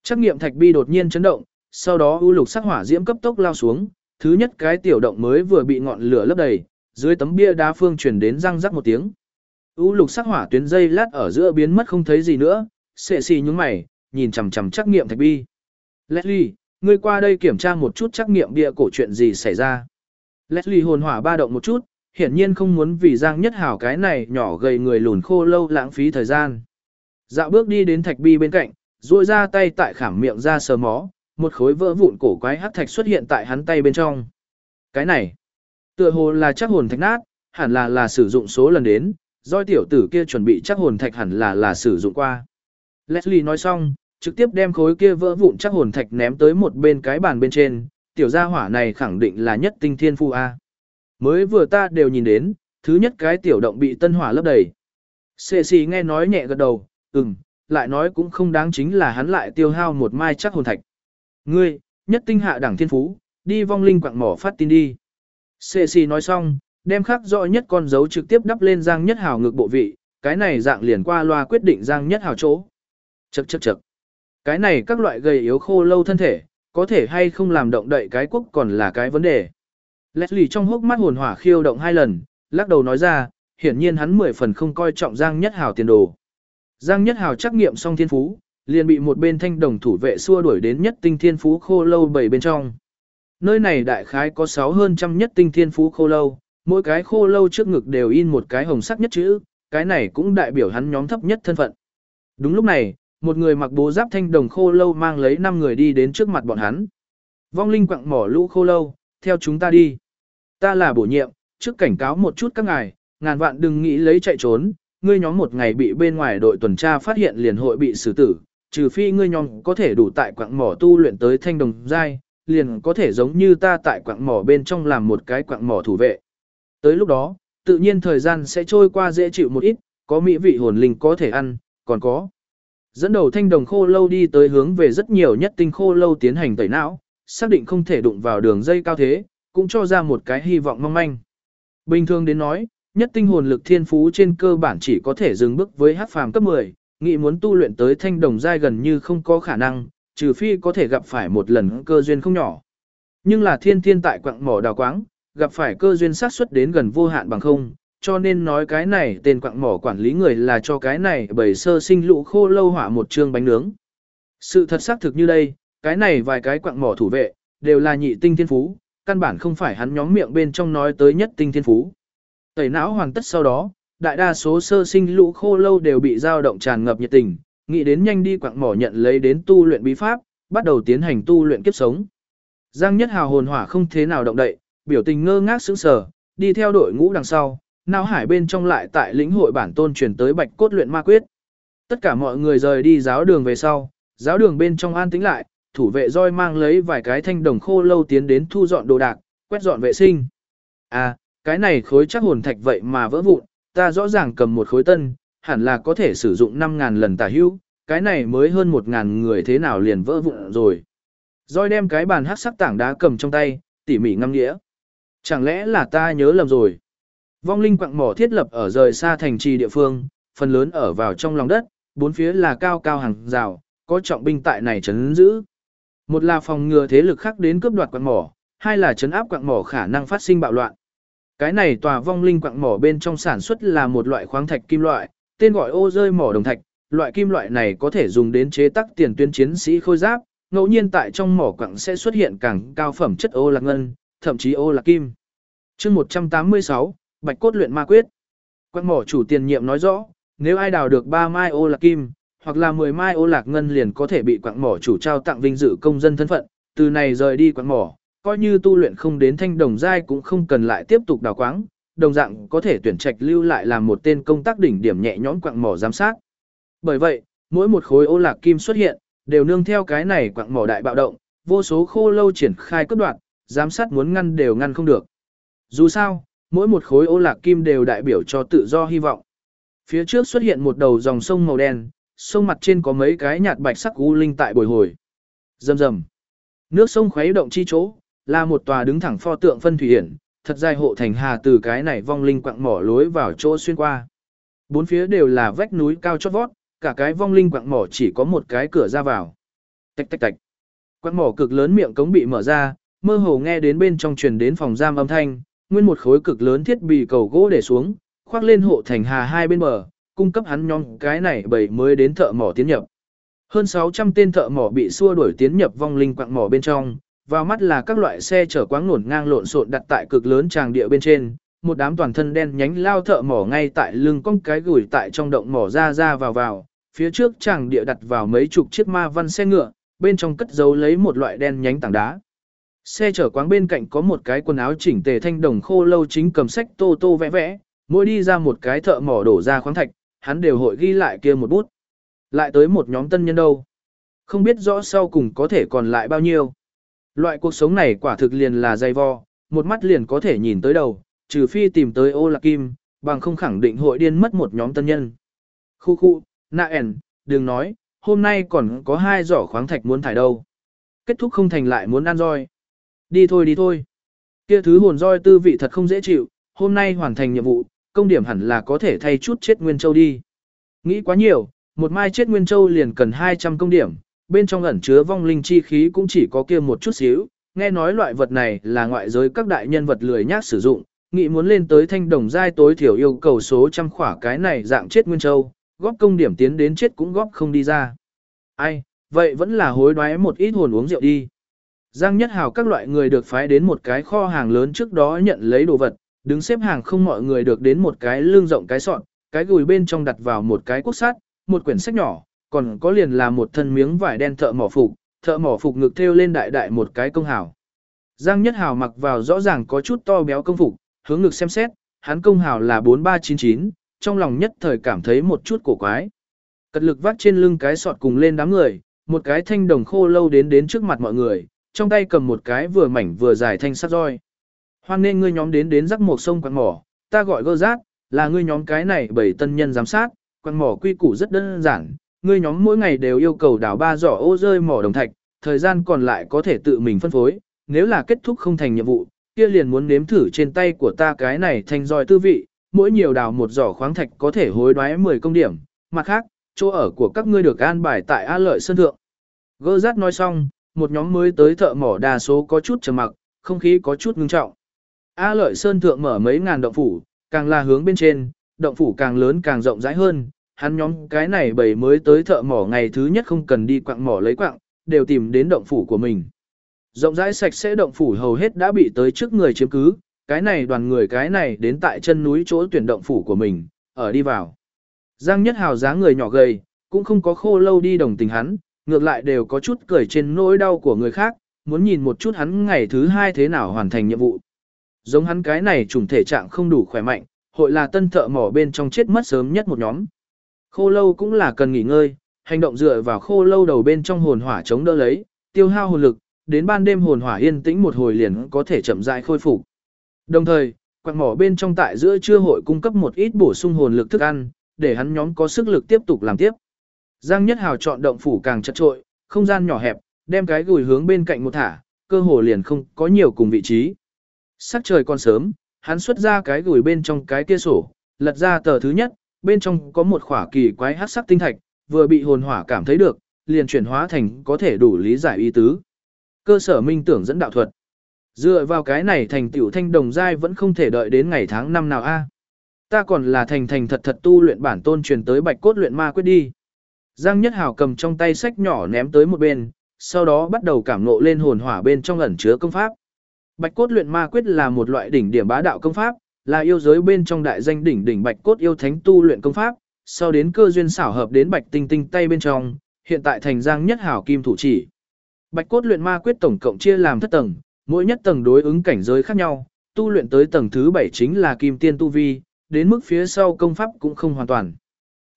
Trắc nghiệm thạch bi đột nhiên chấn động, sau đó u lục sắc hỏa diễm cấp tốc lao xuống, thứ nhất cái tiểu động mới vừa bị ngọn lửa lấp đầy, dưới tấm bia đá phương truyền đến răng rắc một tiếng. U lục sắc hỏa tuyến dây lát ở giữa biến mất không thấy gì nữa, sệ xì nhúng mày, nhìn chằm chằm trắc nghiệm thạch bi. Leslie, ngươi qua đây kiểm tra một chút trắc nghiệm bia cổ chuyện gì xảy ra. Leslie hồn hỏa ba động một chút, hiển nhiên không muốn vì Giang Nhất Hảo cái này nhỏ gầy người lùn khô lâu lãng phí thời gian. Dạo bước đi đến thạch bi bên cạnh, duỗi ra tay tại khảm miệng ra sờ mó, một khối vỡ vụn cổ quái hắc thạch xuất hiện tại hắn tay bên trong. Cái này, tựa hồ là chắc hồn thạch nát, hẳn là là sử dụng số lần đến, doi tiểu tử kia chuẩn bị chắc hồn thạch hẳn là là sử dụng qua. Leslie nói xong, trực tiếp đem khối kia vỡ vụn chắc hồn thạch ném tới một bên cái bàn bên trên, tiểu gia hỏa này khẳng định là nhất tinh thiên phu A. Mới vừa ta đều nhìn đến, thứ nhất cái tiểu động bị tân hỏa lấp đầy. Sệ xì nghe nói nhẹ gật đầu, ừm, lại nói cũng không đáng chính là hắn lại tiêu hao một mai chắc hồn thạch. Ngươi, nhất tinh hạ đẳng thiên phú, đi vong linh quạng mỏ phát tin đi. Sệ xì nói xong, đem khắc rõ nhất con dấu trực tiếp đắp lên Giang Nhất Hào ngực bộ vị, cái này dạng liền qua loa quyết định Giang Nhất Hào chỗ. Chậc chậc chậc. Cái này các loại gầy yếu khô lâu thân thể, có thể hay không làm động đậy cái quốc còn là cái vấn đề. Leslie trong hốc mắt hồn hỏa khiêu động hai lần, lắc đầu nói ra, hiển nhiên hắn mười phần không coi trọng Giang Nhất Hào tiền đồ. Giang Nhất Hào trắc nghiệm xong thiên phú, liền bị một bên thanh đồng thủ vệ xua đuổi đến nhất tinh thiên phú khô lâu bảy bên trong. Nơi này đại khái có 6 hơn trăm nhất tinh thiên phú khô lâu, mỗi cái khô lâu trước ngực đều in một cái hồng sắc nhất chữ, cái này cũng đại biểu hắn nhóm thấp nhất thân phận. Đúng lúc này, một người mặc bố giáp thanh đồng khô lâu mang lấy 5 người đi đến trước mặt bọn hắn. Vong linh quặng mỏ lũ khô lâu, theo chúng ta đi. Ta là bổ nhiệm, trước cảnh cáo một chút các ngài, ngàn vạn đừng nghĩ lấy chạy trốn, ngươi nhóm một ngày bị bên ngoài đội tuần tra phát hiện liền hội bị xử tử, trừ phi ngươi nhóm có thể đủ tại quặng mỏ tu luyện tới thanh đồng giai, liền có thể giống như ta tại quặng mỏ bên trong làm một cái quặng mỏ thủ vệ. Tới lúc đó, tự nhiên thời gian sẽ trôi qua dễ chịu một ít, có mỹ vị hồn linh có thể ăn, còn có. Dẫn đầu thanh đồng khô lâu đi tới hướng về rất nhiều nhất tinh khô lâu tiến hành tẩy não, xác định không thể đụng vào đường dây cao thế, cũng cho ra một cái hy vọng mong manh. Bình thường đến nói, nhất tinh hồn lực thiên phú trên cơ bản chỉ có thể dừng bước với hát phàm cấp 10, nghị muốn tu luyện tới thanh đồng giai gần như không có khả năng, trừ phi có thể gặp phải một lần cơ duyên không nhỏ. Nhưng là thiên thiên tại quặng mỏ đào quáng, gặp phải cơ duyên xác suất đến gần vô hạn bằng không, cho nên nói cái này tên quặng mỏ quản lý người là cho cái này bởi sơ sinh lũ khô lâu hỏa một chương bánh nướng. Sự thật xác thực như đây, cái này vài cái quặng mỏ thủ vệ, đều là nhị tinh thiên phú, căn bản không phải hắn nhóm miệng bên trong nói tới nhất tinh thiên phú. Tẩy não hoàn tất sau đó, đại đa số sơ sinh lũ khô lâu đều bị dao động tràn ngập nhiệt tình, nghĩ đến nhanh đi quặng mỏ nhận lấy đến tu luyện bí pháp, bắt đầu tiến hành tu luyện kiếp sống. Giang Nhất Hào hồn hỏa không thế nào động đậy, biểu tình ngơ ngác sững sờ, đi theo đội ngũ đằng sau, não hải bên trong lại tại lĩnh hội bản tôn truyền tới bạch cốt luyện ma quyết. Tất cả mọi người rời đi giáo đường về sau, giáo đường bên trong an tĩnh lại, thủ vệ roi mang lấy vài cái thanh đồng khô lâu tiến đến thu dọn đồ đạc, quét dọn vệ sinh. À, cái này khối chắc hồn thạch vậy mà vỡ vụn, ta rõ ràng cầm một khối tân, hẳn là có thể sử dụng 5.000 lần tả hữu, cái này mới hơn 1.000 người thế nào liền vỡ vụn rồi. Rồi đem cái bàn hát sắc tảng đá cầm trong tay, tỉ mỉ ngâm nghĩa. Chẳng lẽ là ta nhớ lầm rồi. Vong linh quặng mỏ thiết lập ở rời xa thành trì địa phương, phần lớn ở vào trong lòng đất, bốn phía là cao cao hàng rào, có trọng binh tại này chấn giữ. Một là phòng ngừa thế lực khác đến cướp đoạt quặng mỏ, hai là chấn áp quặng mỏ khả năng phát sinh bạo loạn. Cái này tòa vong linh quặng mỏ bên trong sản xuất là một loại khoáng thạch kim loại, tên gọi ô rơi mỏ đồng thạch, loại kim loại này có thể dùng đến chế tác tiền tuyến chiến sĩ khôi giáp, ngẫu nhiên tại trong mỏ quặng sẽ xuất hiện càng cao phẩm chất ô lạc ngân, thậm chí ô lạc kim. chương 186, Bạch cốt luyện ma quyết. Quặng mỏ chủ tiền nhiệm nói rõ, nếu ai đào được 3 mai ô lạc kim, hoặc là 10 mai ô lạc ngân liền có thể bị quặng mỏ chủ trao tặng vinh dự công dân thân phận, từ này rời đi quặng mỏ, coi như tu luyện không đến thanh đồng giai cũng không cần lại tiếp tục đào quáng, đồng dạng có thể tuyển trạch lưu lại làm một tên công tác đỉnh điểm nhẹ nhõm quặng mỏ giám sát. Bởi vậy, mỗi một khối ô lạc kim xuất hiện, đều nương theo cái này quặng mỏ đại bạo động, vô số khô lâu triển khai cấp đoạn, giám sát muốn ngăn đều ngăn không được. Dù sao, mỗi một khối ô lạc kim đều đại biểu cho tự do hy vọng. Phía trước xuất hiện một đầu dòng sông màu đen, sông mặt trên có mấy cái nhạt bạch sắc u linh tại bồi hồi. Rầm rầm. Nước sông khuấy động chi chỗ, là một tòa đứng thẳng pho tượng phân thủy hiển, thật dài hộ thành hà từ cái này vong linh quặng mỏ lối vào chỗ xuyên qua. Bốn phía đều là vách núi cao chót vót, cả cái vong linh quặng mỏ chỉ có một cái cửa ra vào. Tạch tạch tạch. Quặng mỏ cực lớn miệng cống bị mở ra, mơ hồ nghe đến bên trong truyền đến phòng giam âm thanh, nguyên một khối cực lớn thiết bị cầu gỗ để xuống, khoác lên hộ thành hà hai bên bờ, cung cấp hắn nhóm cái này bảy mới đến thợ mỏ tiến nhập. Hơn 600 tên thợ mỏ bị xua đuổi tiến nhập vong linh quặng mỏ bên trong, vào mắt là các loại xe chở quáng nổn ngang lộn xộn đặt tại cực lớn tràng địa bên trên, một đám toàn thân đen nhánh lao thợ mỏ ngay tại lưng con cái gửi tại trong động mỏ ra ra vào vào, phía trước tràng địa đặt vào mấy chục chiếc ma văn xe ngựa, bên trong cất giấu lấy một loại đen nhánh tảng đá. Xe chở quáng bên cạnh có một cái quần áo chỉnh tề thanh đồng khô lâu chính cầm sách tô tô vẽ vẽ, mỗi đi ra một cái thợ mỏ đổ ra khoáng thạch, hắn đều hội ghi lại kia một bút. Lại tới một nhóm tân nhân đâu. Không biết rõ sau cùng có thể còn lại bao nhiêu. Loại cuộc sống này quả thực liền là dày vo, một mắt liền có thể nhìn tới đầu, trừ phi tìm tới ô lạc kim, bằng không khẳng định hội điên mất một nhóm tân nhân. Khu khu, nạ ẻn, đừng nói, hôm nay còn có hai giỏ khoáng thạch muốn thải đâu. Kết thúc không thành lại muốn ăn roi. Đi thôi đi thôi. Kia thứ hồn roi tư vị thật không dễ chịu, hôm nay hoàn thành nhiệm vụ, công điểm hẳn là có thể thay chút chết Nguyên Châu đi. Nghĩ quá nhiều, một mai chết Nguyên Châu liền cần 200 công điểm, bên trong ẩn chứa vong linh chi khí cũng chỉ có kia một chút xíu, nghe nói loại vật này là ngoại giới các đại nhân vật lười nhác sử dụng, nghĩ muốn lên tới thanh đồng giai tối thiểu yêu cầu số trăm khỏa cái này dạng chết Nguyên Châu, góp công điểm tiến đến chết cũng góp không đi ra. Ai, vậy vẫn là hối đoái một ít hồn uống rượu đi. Giang Nhất Hào các loại người được phái đến một cái kho hàng lớn trước đó nhận lấy đồ vật, đứng xếp hàng không mọi người được đến một cái lương rộng cái sọn, cái gùi bên trong đặt vào một cái cuốc sắt, một quyển sách nhỏ, còn có liền là một thân miếng vải đen thợ mỏ phục, thợ mỏ phục ngực thêu lên đại đại một cái công hào. Giang Nhất Hào mặc vào rõ ràng có chút to béo công phục, hướng ngực xem xét, hắn công hào là 4399, trong lòng nhất thời cảm thấy một chút cổ quái. Cật lực vác trên lưng cái sọt cùng lên đám người, một cái thanh đồng khô lâu đến đến trước mặt mọi người, trong tay cầm một cái vừa mảnh vừa dài thanh sắt roi. Hoan nên ngươi nhóm đến đến rắc một sông quạt mỏ, ta gọi gơ rát, là ngươi nhóm cái này bảy tân nhân giám sát, quạt mỏ quy củ rất đơn giản, ngươi nhóm mỗi ngày đều yêu cầu đào ba giỏ ô rơi mỏ đồng thạch, thời gian còn lại có thể tự mình phân phối, nếu là kết thúc không thành nhiệm vụ, kia liền muốn nếm thử trên tay của ta cái này thành roi tư vị, mỗi nhiều đào một giỏ khoáng thạch có thể hối đoái 10 công điểm, mặt khác, chỗ ở của các ngươi được an bài tại A Lợi Sơn Thượng. Gơ rát nói xong, một nhóm mới tới thợ mỏ đa số có chút trầm mặc, không khí có chút ngưng trọng. A Lợi Sơn Thượng mở mấy ngàn động phủ, càng là hướng bên trên, động phủ càng lớn càng rộng rãi hơn, hắn nhóm cái này bảy mới tới thợ mỏ ngày thứ nhất không cần đi quặng mỏ lấy quặng, đều tìm đến động phủ của mình. Rộng rãi sạch sẽ động phủ hầu hết đã bị tới trước người chiếm cứ, cái này đoàn người cái này đến tại chân núi chỗ tuyển động phủ của mình, ở đi vào. Giang Nhất Hào dáng người nhỏ gầy, cũng không có khô lâu đi đồng tình hắn, ngược lại đều có chút cười trên nỗi đau của người khác, muốn nhìn một chút hắn ngày thứ hai thế nào hoàn thành nhiệm vụ. Giống hắn cái này trùng thể trạng không đủ khỏe mạnh, hội là tân thợ mỏ bên trong chết mất sớm nhất một nhóm. Khô lâu cũng là cần nghỉ ngơi, hành động dựa vào khô lâu đầu bên trong hồn hỏa chống đỡ lấy, tiêu hao hồn lực, đến ban đêm hồn hỏa yên tĩnh một hồi liền có thể chậm rãi khôi phục. Đồng thời, quặng mỏ bên trong tại giữa trưa hội cung cấp một ít bổ sung hồn lực thức ăn, để hắn nhóm có sức lực tiếp tục làm tiếp. Giang Nhất Hào chọn động phủ càng chật trội, không gian nhỏ hẹp, đem cái gùi hướng bên cạnh một thả, cơ hồ liền không có nhiều cùng vị trí. Sắc trời còn sớm, hắn xuất ra cái gửi bên trong cái kia sổ, lật ra tờ thứ nhất, bên trong có một khỏa kỳ quái hắc sắc tinh thạch, vừa bị hồn hỏa cảm thấy được, liền chuyển hóa thành có thể đủ lý giải ý tứ. Cơ sở minh tưởng dẫn đạo thuật. Dựa vào cái này thành tiểu thanh đồng giai vẫn không thể đợi đến ngày tháng năm nào a. Ta còn là thành thành thật thật tu luyện bản tôn truyền tới bạch cốt luyện ma quyết đi. Giang Nhất Hào cầm trong tay sách nhỏ ném tới một bên, sau đó bắt đầu cảm ngộ lên hồn hỏa bên trong ẩn chứa công pháp. Bạch cốt luyện ma quyết là một loại đỉnh điểm bá đạo công pháp, là yêu giới bên trong đại danh đỉnh đỉnh bạch cốt yêu thánh tu luyện công pháp, sau đến cơ duyên xảo hợp đến bạch tinh tinh tay bên trong, hiện tại thành Giang Nhất Hào kim thủ chỉ. Bạch cốt luyện ma quyết tổng cộng chia làm thất tầng, mỗi nhất tầng đối ứng cảnh giới khác nhau, tu luyện tới tầng thứ 7 chính là kim tiên tu vi, đến mức phía sau công pháp cũng không hoàn toàn.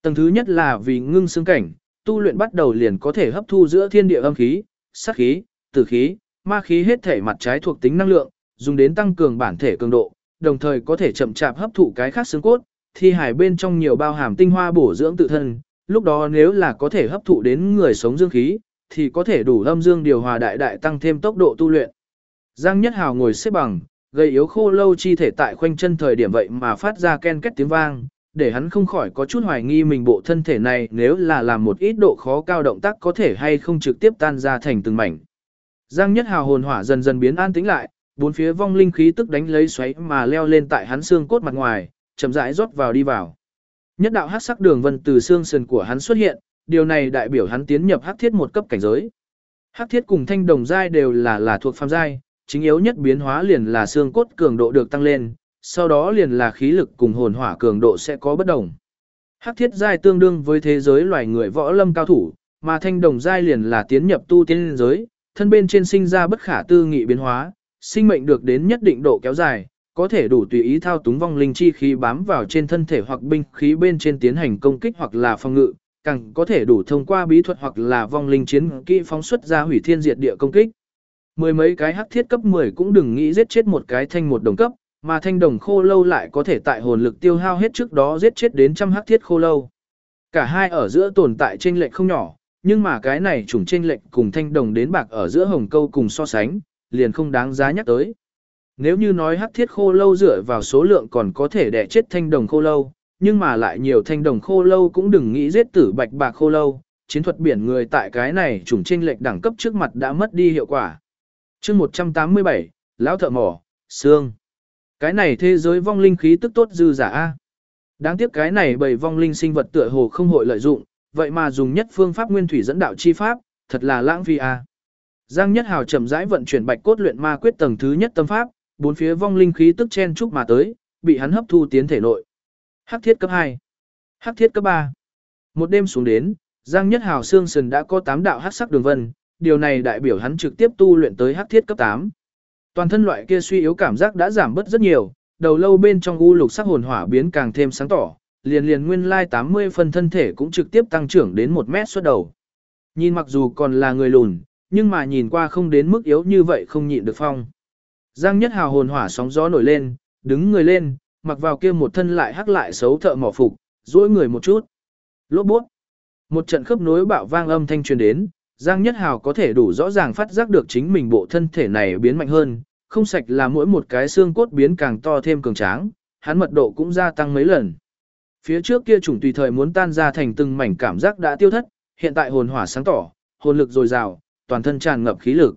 Tầng thứ nhất là vì ngưng xương cảnh, tu luyện bắt đầu liền có thể hấp thu giữa thiên địa âm khí, sát khí, tử khí, ma khí hết thể mặt trái thuộc tính năng lượng, dùng đến tăng cường bản thể cường độ, đồng thời có thể chậm chạp hấp thụ cái khác xương cốt, thi hải bên trong nhiều bao hàm tinh hoa bổ dưỡng tự thân, lúc đó nếu là có thể hấp thụ đến người sống dương khí, thì có thể đủ âm dương điều hòa đại đại tăng thêm tốc độ tu luyện. Giang Nhất Hào ngồi xếp bằng, gây yếu khô lâu chi thể tại khoanh chân thời điểm vậy mà phát ra ken két tiếng vang, để hắn không khỏi có chút hoài nghi mình bộ thân thể này nếu là làm một ít độ khó cao động tác có thể hay không trực tiếp tan ra thành từng mảnh. Giang Nhất Hào hồn hỏa dần dần biến an tĩnh lại, bốn phía vong linh khí tức đánh lấy xoáy mà leo lên tại hắn xương cốt mặt ngoài, chậm rãi rót vào đi vào. Nhất đạo hắc sắc đường vân từ xương sườn của hắn xuất hiện, điều này đại biểu hắn tiến nhập hắc thiết một cấp cảnh giới. Hắc thiết cùng thanh đồng giai đều là là thuộc phàm giai, chính yếu nhất biến hóa liền là xương cốt cường độ được tăng lên, sau đó liền là khí lực cùng hồn hỏa cường độ sẽ có bất đồng. Hắc thiết giai tương đương với thế giới loài người võ lâm cao thủ, mà thanh đồng giai liền là tiến nhập tu tiên giới, thân bên trên sinh ra bất khả tư nghị biến hóa, sinh mệnh được đến nhất định độ kéo dài, có thể đủ tùy ý thao túng vong linh chi khí bám vào trên thân thể hoặc binh khí bên trên tiến hành công kích hoặc là phòng ngự, càng có thể đủ thông qua bí thuật hoặc là vong linh chiến kỹ phóng xuất ra hủy thiên diệt địa công kích. Mười mấy cái hắc thiết cấp 10 cũng đừng nghĩ giết chết một cái thanh một đồng cấp, Mà thanh đồng khô lâu lại có thể tại hồn lực tiêu hao hết trước đó giết chết đến trăm hắc thiết khô lâu. Cả hai ở giữa tồn tại chênh lệch không nhỏ, nhưng mà cái này trùng chênh lệch cùng thanh đồng đến bạc ở giữa hồng câu cùng so sánh, liền không đáng giá nhắc tới. Nếu như nói hắc thiết khô lâu dựa vào số lượng còn có thể đẻ chết thanh đồng khô lâu, nhưng mà lại nhiều thanh đồng khô lâu cũng đừng nghĩ giết tử bạch bạc khô lâu, chiến thuật biển người tại cái này trùng chênh lệch đẳng cấp trước mặt đã mất đi hiệu quả. Chương 187, lão thợ mỏ, xương. Cái này thế giới vong linh khí tức tốt dư giả a. Đáng tiếc cái này bởi vong linh sinh vật tựa hồ không hội lợi dụng, vậy mà dùng nhất phương pháp nguyên thủy dẫn đạo chi pháp, thật là lãng phí a. Giang Nhất Hào chậm rãi vận chuyển bạch cốt luyện ma quyết tầng thứ nhất tâm pháp, bốn phía vong linh khí tức chen chúc mà tới, bị hắn hấp thu tiến thể nội. Hắc thiết cấp 2, Hắc thiết cấp 3. Một đêm xuống đến, Giang Nhất Hào xương sườn đã có 8 đạo hắc sắc đường vân, điều này đại biểu hắn trực tiếp tu luyện tới hắc thiết cấp 8. Toàn thân loại kia suy yếu cảm giác đã giảm bớt rất nhiều, đầu lâu bên trong u lục sắc hồn hỏa biến càng thêm sáng tỏ, liền liền nguyên lai 80 phần thân thể cũng trực tiếp tăng trưởng đến 1 mét xuất đầu. Nhìn mặc dù còn là người lùn, nhưng mà nhìn qua không đến mức yếu như vậy không nhịn được phong. Giang Nhất Hào hồn hỏa sóng gió nổi lên, đứng người lên, mặc vào kia một thân lại hắc lại xấu thợ mỏ phục, duỗi người một chút. Lốp bút. Một trận khớp nối bạo vang âm thanh truyền đến, Giang Nhất Hào có thể đủ rõ ràng phát giác được chính mình bộ thân thể này biến mạnh hơn, không sạch là mỗi một cái xương cốt biến càng to thêm cường tráng, hắn mật độ cũng gia tăng mấy lần. Phía trước kia chủng tùy thời muốn tan ra thành từng mảnh cảm giác đã tiêu thất, hiện tại hồn hỏa sáng tỏ, hồn lực dồi dào, toàn thân tràn ngập khí lực.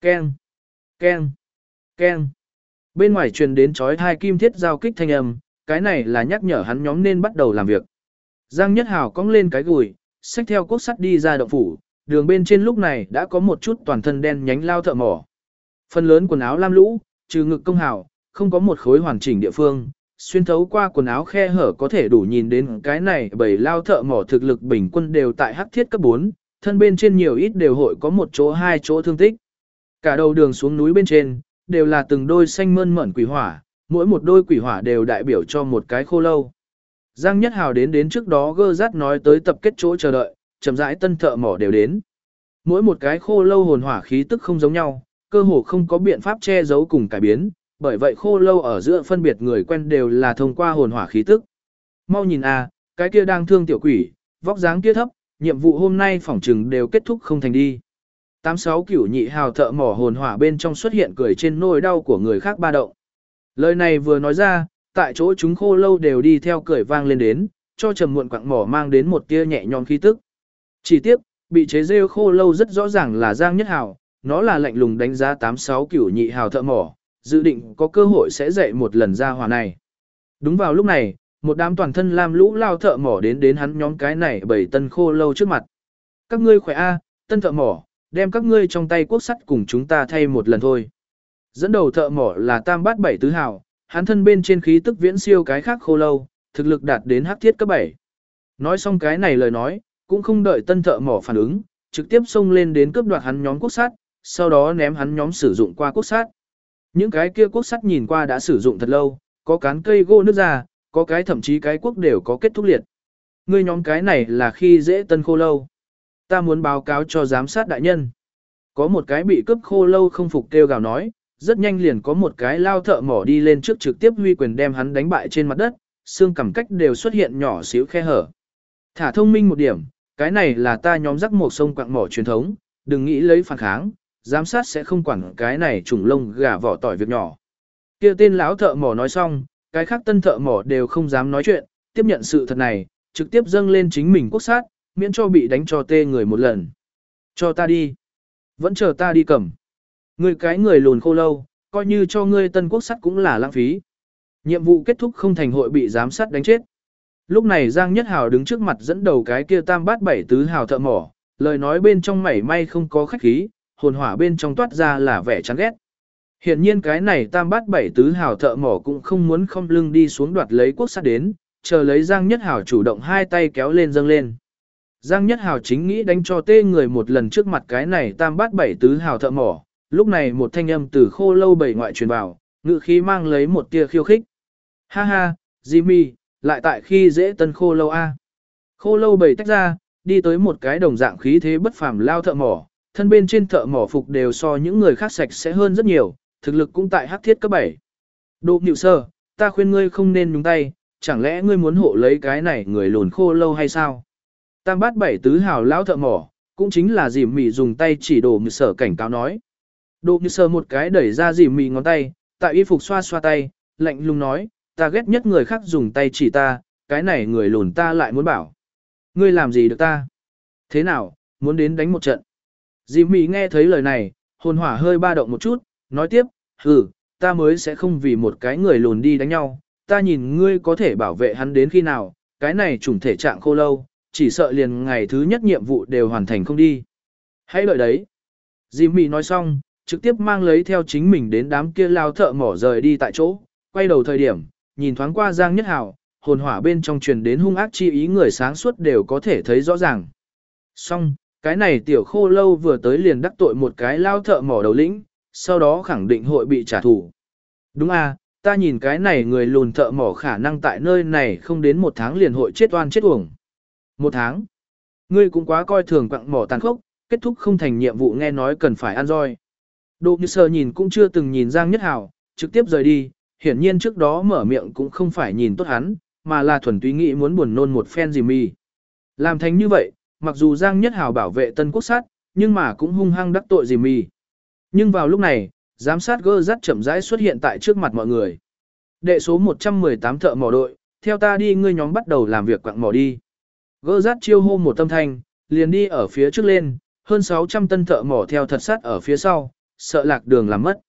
Keng, keng, keng. Bên ngoài truyền đến chói hai kim thiết giao kích thanh âm, cái này là nhắc nhở hắn nhóm nên bắt đầu làm việc. Giang Nhất Hào cong lên cái gùi, xách theo cốt sắt đi ra động phủ, đường bên trên lúc này đã có một chút toàn thân đen nhánh lao thợ mỏ. Phần lớn quần áo lam lũ, trừ ngực công hào, không có một khối hoàn chỉnh địa phương, xuyên thấu qua quần áo khe hở có thể đủ nhìn đến cái này bảy lao thợ mỏ thực lực bình quân đều tại hắc thiết cấp 4, thân bên trên nhiều ít đều hội có một chỗ hai chỗ thương tích. Cả đầu đường xuống núi bên trên, đều là từng đôi xanh mơn mởn quỷ hỏa, mỗi một đôi quỷ hỏa đều đại biểu cho một cái khô lâu. Giang Nhất Hào đến đến trước đó gơ rát nói tới tập kết chỗ chờ đợi, chậm rãi tân thợ mỏ đều đến. Mỗi một cái khô lâu hồn hỏa khí tức không giống nhau, cơ hồ không có biện pháp che giấu cùng cải biến, bởi vậy khô lâu ở giữa phân biệt người quen đều là thông qua hồn hỏa khí tức. Mau nhìn a, cái kia đang thương tiểu quỷ, vóc dáng kia thấp, nhiệm vụ hôm nay phỏng trừng đều kết thúc không thành đi. Tám sáu cửu nhị hào thợ mỏ hồn hỏa bên trong xuất hiện cười trên nỗi đau của người khác ba động. Lời này vừa nói ra, tại chỗ chúng khô lâu đều đi theo cười vang lên đến, cho trầm muộn quặng mỏ mang đến một tia nhẹ nhõm khí tức. Chỉ tiếc, bị chế rêu khô lâu rất rõ ràng là Giang Nhất Hào, nó là lạnh lùng đánh giá 86 cửu nhị hào thợ mỏ, dự định có cơ hội sẽ dạy một lần ra hòa này. Đúng vào lúc này, một đám toàn thân lam lũ lao thợ mỏ đến đến hắn nhóm cái này bảy tân khô lâu trước mặt. Các ngươi khỏe a, tân thợ mỏ, đem các ngươi trong tay quốc sắt cùng chúng ta thay một lần thôi. Dẫn đầu thợ mỏ là tam bát bảy tứ hào, hắn thân bên trên khí tức viễn siêu cái khác khô lâu, thực lực đạt đến hắc thiết cấp 7. Nói xong cái này lời nói, cũng không đợi tân thợ mỏ phản ứng, trực tiếp xông lên đến cướp đoạt hắn nhóm quốc sắt, sau đó ném hắn nhóm sử dụng qua quốc sắt. Những cái kia quốc sắt nhìn qua đã sử dụng thật lâu, có cán cây gỗ nước ra, có cái thậm chí cái quốc đều có kết thúc liệt. Ngươi nhóm cái này là khi dễ tân khô lâu. Ta muốn báo cáo cho giám sát đại nhân. Có một cái bị cướp khô lâu không phục kêu gào nói, rất nhanh liền có một cái lao thợ mỏ đi lên trước trực tiếp huy quyền đem hắn đánh bại trên mặt đất, xương cằm cách đều xuất hiện nhỏ xíu khe hở. Thả thông minh một điểm, cái này là ta nhóm rắc một sông quạng mỏ truyền thống, đừng nghĩ lấy phản kháng, giám sát sẽ không quản cái này trùng lông gà vỏ tỏi việc nhỏ. Kia tên lão thợ mỏ nói xong, cái khác tân thợ mỏ đều không dám nói chuyện, tiếp nhận sự thật này, trực tiếp dâng lên chính mình quốc sát, miễn cho bị đánh cho tê người một lần. Cho ta đi. Vẫn chờ ta đi cầm. Người cái người lùn khô lâu, coi như cho ngươi tân quốc sắt cũng là lãng phí. Nhiệm vụ kết thúc không thành hội bị giám sát đánh chết. Lúc này Giang Nhất Hào đứng trước mặt dẫn đầu cái kia tam bát bảy tứ hào thợ mỏ, lời nói bên trong mảy may không có khách khí, hồn hỏa bên trong toát ra là vẻ chán ghét. Hiện nhiên cái này tam bát bảy tứ hào thợ mỏ cũng không muốn không lưng đi xuống đoạt lấy quốc sát đến, chờ lấy Giang Nhất Hào chủ động hai tay kéo lên dâng lên. Giang Nhất Hào chính nghĩ đánh cho tê người một lần trước mặt cái này tam bát bảy tứ hào thợ mỏ, lúc này một thanh âm từ khô lâu bảy ngoại truyền vào, ngự khí mang lấy một tia khiêu khích. Ha ha, Jimmy, lại tại khi dễ tân khô lâu A. Khô lâu bảy tách ra, đi tới một cái đồng dạng khí thế bất phàm lao thợ mỏ, thân bên trên thợ mỏ phục đều so những người khác sạch sẽ hơn rất nhiều, thực lực cũng tại hắc thiết cấp 7. Đỗ nhịu sơ, ta khuyên ngươi không nên nhúng tay, chẳng lẽ ngươi muốn hộ lấy cái này người lùn khô lâu hay sao? Tam bát bảy tứ hào lão thợ mỏ, cũng chính là dì mì dùng tay chỉ đồ như sơ cảnh cáo nói. Đồ như sơ một cái đẩy ra dì mì ngón tay, tại y phục xoa xoa tay, lạnh lùng nói, ta ghét nhất người khác dùng tay chỉ ta, cái này người lùn ta lại muốn bảo. Ngươi làm gì được ta? Thế nào, muốn đến đánh một trận? Dì mì nghe thấy lời này, hồn hỏa hơi ba động một chút, nói tiếp, hừ, ta mới sẽ không vì một cái người lùn đi đánh nhau, ta nhìn ngươi có thể bảo vệ hắn đến khi nào, cái này trùng thể trạng khô lâu, chỉ sợ liền ngày thứ nhất nhiệm vụ đều hoàn thành không đi. Hãy đợi đấy. Dì mì nói xong, trực tiếp mang lấy theo chính mình đến đám kia lao thợ mỏ rời đi tại chỗ, quay đầu thời điểm, nhìn thoáng qua Giang Nhất Hào, hồn hỏa bên trong truyền đến hung ác chi ý người sáng suốt đều có thể thấy rõ ràng. Xong, cái này tiểu khô lâu vừa tới liền đắc tội một cái lao thợ mỏ đầu lĩnh, sau đó khẳng định hội bị trả thù. Đúng à, ta nhìn cái này người lùn thợ mỏ khả năng tại nơi này không đến một tháng liền hội chết oan chết uổng. Một tháng. Ngươi cũng quá coi thường quặng mỏ tàn khốc, kết thúc không thành nhiệm vụ nghe nói cần phải ăn roi. Đỗ như sờ nhìn cũng chưa từng nhìn Giang Nhất Hảo, trực tiếp rời đi, hiển nhiên trước đó mở miệng cũng không phải nhìn tốt hắn, mà là thuần túy nghĩ muốn buồn nôn một phen gì mì. Làm thành như vậy, mặc dù Giang Nhất Hào bảo vệ tân quốc sát, nhưng mà cũng hung hăng đắc tội gì mì. Nhưng vào lúc này, giám sát gơ rắt chậm rãi xuất hiện tại trước mặt mọi người. Đệ số 118 thợ mỏ đội, theo ta đi ngươi nhóm bắt đầu làm việc quặng mỏ đi. Gơ rắt chiêu hô một tâm thanh, liền đi ở phía trước lên, hơn 600 tân thợ mỏ theo thật sát ở phía sau, sợ lạc đường làm mất.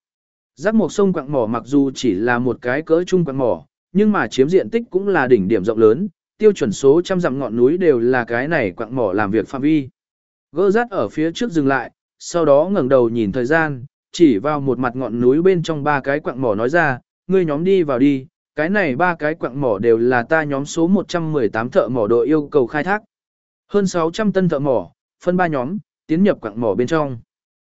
Giác một sông quặng mỏ mặc dù chỉ là một cái cỡ chung quặng mỏ, nhưng mà chiếm diện tích cũng là đỉnh điểm rộng lớn, tiêu chuẩn số trăm dặm ngọn núi đều là cái này quặng mỏ làm việc phạm vi. Gơ rát ở phía trước dừng lại, sau đó ngẩng đầu nhìn thời gian, chỉ vào một mặt ngọn núi bên trong ba cái quặng mỏ nói ra, ngươi nhóm đi vào đi, cái này ba cái quặng mỏ đều là ta nhóm số 118 thợ mỏ đội yêu cầu khai thác. Hơn 600 tân thợ mỏ, phân ba nhóm, tiến nhập quặng mỏ bên trong.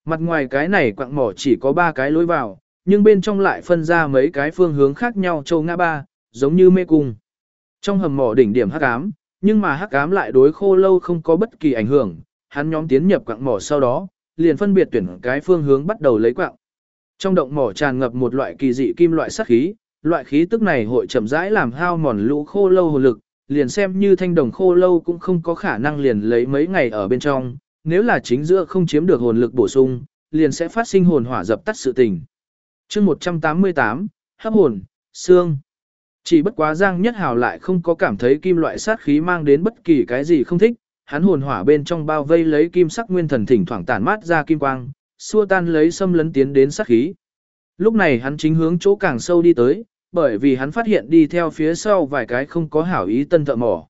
Mặt ngoài cái này quặng mỏ chỉ có ba cái lối vào, nhưng bên trong lại phân ra mấy cái phương hướng khác nhau châu ngã ba, giống như mê cung. Trong hầm mỏ đỉnh điểm hắc ám, nhưng mà hắc ám lại đối khô lâu không có bất kỳ ảnh hưởng, hắn nhóm tiến nhập quặng mỏ sau đó, liền phân biệt tuyển cái phương hướng bắt đầu lấy quặng. Trong động mỏ tràn ngập một loại kỳ dị kim loại sắc khí, loại khí tức này hội chậm rãi làm hao mòn lũ khô lâu hồn lực, liền xem như thanh đồng khô lâu cũng không có khả năng liền lấy mấy ngày ở bên trong, nếu là chính giữa không chiếm được hồn lực bổ sung, liền sẽ phát sinh hồn hỏa dập tắt sự tình. chương 188, hấp hồn, xương. Chỉ bất quá Giang Nhất Hào lại không có cảm thấy kim loại sát khí mang đến bất kỳ cái gì không thích, hắn hồn hỏa bên trong bao vây lấy kim sắc nguyên thần thỉnh thoảng tản mát ra kim quang, xua tan lấy xâm lấn tiến đến sát khí. Lúc này hắn chính hướng chỗ càng sâu đi tới, bởi vì hắn phát hiện đi theo phía sau vài cái không có hảo ý tân thợ mỏ.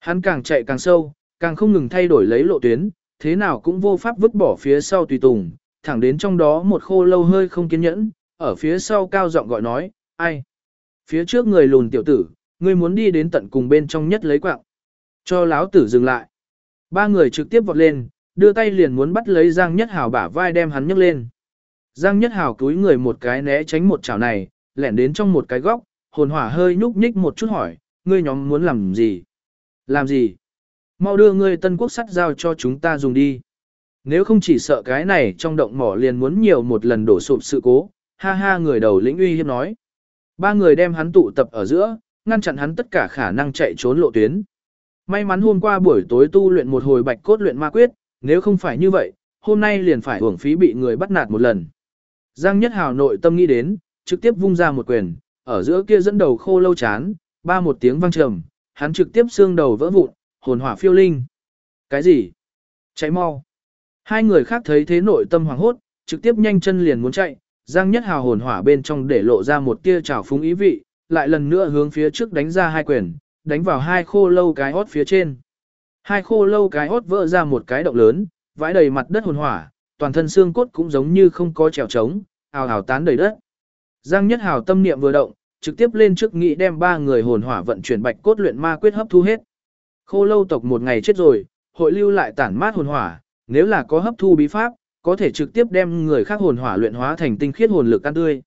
Hắn càng chạy càng sâu, càng không ngừng thay đổi lấy lộ tuyến, thế nào cũng vô pháp vứt bỏ phía sau tùy tùng, thẳng đến trong đó một khô lâu hơi không kiên nhẫn, ở phía sau cao giọng gọi nói, ai? Phía trước người lùn tiểu tử, ngươi muốn đi đến tận cùng bên trong nhất lấy quạng. Cho láo tử dừng lại. Ba người trực tiếp vọt lên, đưa tay liền muốn bắt lấy Giang Nhất Hào bả vai đem hắn nhấc lên. Giang Nhất Hào cúi người một cái né tránh một chảo này, lẻn đến trong một cái góc, hồn hỏa hơi nhúc nhích một chút hỏi, ngươi nhóm muốn làm gì? Làm gì? Mau đưa ngươi tân quốc sắt giao cho chúng ta dùng đi. Nếu không chỉ sợ cái này trong động mỏ liền muốn nhiều một lần đổ sụp sự cố, ha ha người đầu lĩnh uy hiếp nói. Ba người đem hắn tụ tập ở giữa, ngăn chặn hắn tất cả khả năng chạy trốn lộ tuyến. May mắn hôm qua buổi tối tu luyện một hồi bạch cốt luyện ma quyết, nếu không phải như vậy, hôm nay liền phải hưởng phí bị người bắt nạt một lần. Giang Nhất Hào nội tâm nghĩ đến, trực tiếp vung ra một quyền, ở giữa kia dẫn đầu khô lâu chán, ba một tiếng vang trầm, hắn trực tiếp xương đầu vỡ vụn, hồn hỏa phiêu linh. Cái gì? Cháy mau. Hai người khác thấy thế nội tâm hoảng hốt, trực tiếp nhanh chân liền muốn chạy, Giang Nhất Hào hồn hỏa bên trong để lộ ra một tia trào phúng ý vị, lại lần nữa hướng phía trước đánh ra hai quyền, đánh vào hai khô lâu cái hót phía trên. Hai khô lâu cái hót vỡ ra một cái động lớn, vãi đầy mặt đất hồn hỏa, toàn thân xương cốt cũng giống như không có trèo trống, ào ào tán đầy đất. Giang Nhất Hào tâm niệm vừa động, trực tiếp lên trước nghĩ đem ba người hồn hỏa vận chuyển bạch cốt luyện ma quyết hấp thu hết. Khô lâu tộc một ngày chết rồi, hội lưu lại tản mát hồn hỏa, nếu là có hấp thu bí pháp, có thể trực tiếp đem người khác hồn hỏa luyện hóa thành tinh khiết hồn lực ăn tươi.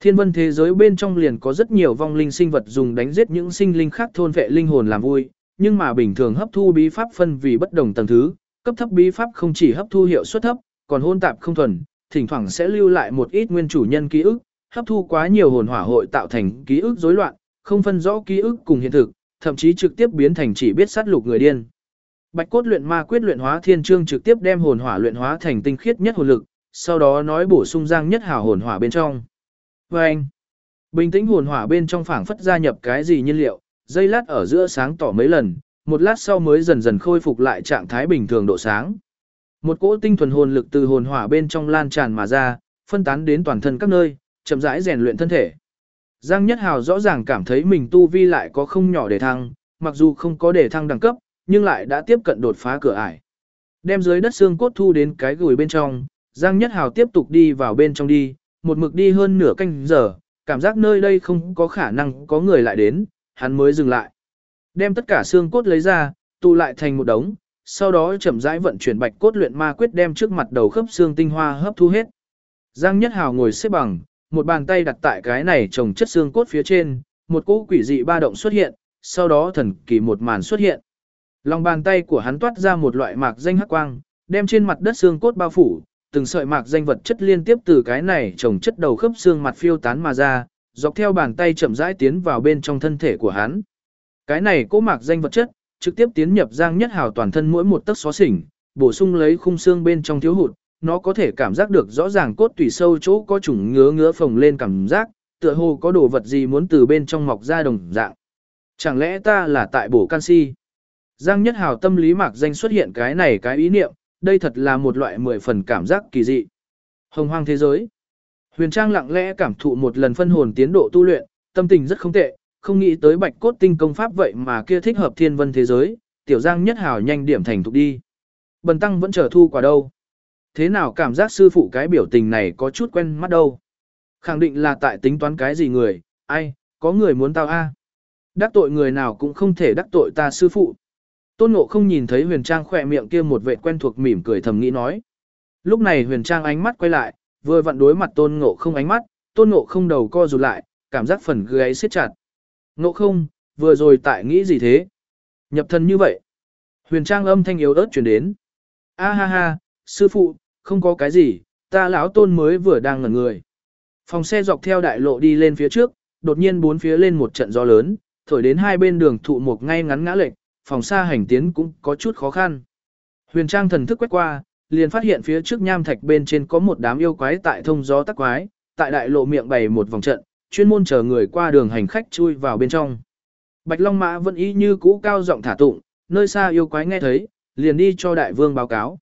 Thiên vân thế giới bên trong liền có rất nhiều vong linh sinh vật dùng đánh giết những sinh linh khác thôn vệ linh hồn làm vui, nhưng mà bình thường hấp thu bí pháp phân vì bất đồng tầng thứ, cấp thấp bí pháp không chỉ hấp thu hiệu suất thấp, còn hôn tạp không thuần, thỉnh thoảng sẽ lưu lại một ít nguyên chủ nhân ký ức, hấp thu quá nhiều hồn hỏa hội tạo thành ký ức rối loạn, không phân rõ ký ức cùng hiện thực, thậm chí trực tiếp biến thành chỉ biết sát lục người điên. Bạch cốt luyện ma quyết luyện hóa thiên chương trực tiếp đem hồn hỏa luyện hóa thành tinh khiết nhất hồn lực, sau đó nói bổ sung giang nhất hảo hồn hỏa bên trong. Và anh, bình tĩnh hồn hỏa bên trong phảng phất gia nhập cái gì nhiên liệu, dây lát ở giữa sáng tỏ mấy lần, một lát sau mới dần dần khôi phục lại trạng thái bình thường độ sáng. Một cỗ tinh thuần hồn lực từ hồn hỏa bên trong lan tràn mà ra, phân tán đến toàn thân các nơi, chậm rãi rèn luyện thân thể. Giang Nhất Hào rõ ràng cảm thấy mình tu vi lại có không nhỏ để thăng, mặc dù không có để thăng đẳng cấp, nhưng lại đã tiếp cận đột phá cửa ải. Đem dưới đất xương cốt thu đến cái gùi bên trong, Giang Nhất Hào tiếp tục đi vào bên trong đi, một mực đi hơn nửa canh giờ, cảm giác nơi đây không có khả năng có người lại đến, hắn mới dừng lại. Đem tất cả xương cốt lấy ra, tụ lại thành một đống, sau đó chậm rãi vận chuyển bạch cốt luyện ma quyết đem trước mặt đầu khớp xương tinh hoa hấp thu hết. Giang Nhất Hào ngồi xếp bằng, một bàn tay đặt tại cái này trồng chất xương cốt phía trên, một cỗ quỷ dị ba động xuất hiện, sau đó thần kỳ một màn xuất hiện. Lòng bàn tay của hắn toát ra một loại mạc danh hắc quang, đem trên mặt đất xương cốt bao phủ, từng sợi mạc danh vật chất liên tiếp từ cái này trồng chất đầu khớp xương mặt phiêu tán mà ra, dọc theo bàn tay chậm rãi tiến vào bên trong thân thể của hắn. Cái này cố mạc danh vật chất, trực tiếp tiến nhập Giang Nhất Hào toàn thân mỗi một tấc xóa xỉnh, bổ sung lấy khung xương bên trong thiếu hụt, nó có thể cảm giác được rõ ràng cốt tủy sâu chỗ có chủng ngứa ngứa phồng lên cảm giác, tựa hồ có đồ vật gì muốn từ bên trong mọc ra đồng dạng. Chẳng lẽ ta là tại bổ canxi? Giang Nhất Hào tâm lý mạc danh xuất hiện cái này cái ý niệm, đây thật là một loại mười phần cảm giác kỳ dị. Hồng hoang thế giới. Huyền Trang lặng lẽ cảm thụ một lần phân hồn tiến độ tu luyện, tâm tình rất không tệ, không nghĩ tới bạch cốt tinh công pháp vậy mà kia thích hợp thiên vân thế giới, tiểu giang nhất hào nhanh điểm thành thục đi. Bần tăng vẫn chờ thu quả đâu. Thế nào cảm giác sư phụ cái biểu tình này có chút quen mắt đâu. Khẳng định là tại tính toán cái gì người, ai, có người muốn tao a Đắc tội người nào cũng không thể đắc tội ta sư phụ. Tôn Ngộ không nhìn thấy huyền trang khỏe miệng kia một vệ quen thuộc mỉm cười thầm nghĩ nói. Lúc này huyền trang ánh mắt quay lại, vừa vặn đối mặt tôn ngộ không ánh mắt, tôn ngộ không đầu co rụt lại, cảm giác phần gáy siết chặt. Ngộ không, vừa rồi tại nghĩ gì thế? Nhập thân như vậy. Huyền trang âm thanh yếu ớt chuyển đến. A ha ha, sư phụ, không có cái gì, ta lão tôn mới vừa đang ngẩn người. Phòng xe dọc theo đại lộ đi lên phía trước, đột nhiên bốn phía lên một trận gió lớn, thổi đến hai bên đường thụ một ngay ngắn ngã lệch, phòng xa hành tiến cũng có chút khó khăn. Huyền Trang thần thức quét qua, liền phát hiện phía trước nham thạch bên trên có một đám yêu quái tại thông gió tắc quái, tại đại lộ miệng bày một vòng trận, chuyên môn chờ người qua đường hành khách chui vào bên trong. Bạch Long Mã vẫn y như cũ cao giọng thả tụng, nơi xa yêu quái nghe thấy, liền đi cho đại vương báo cáo.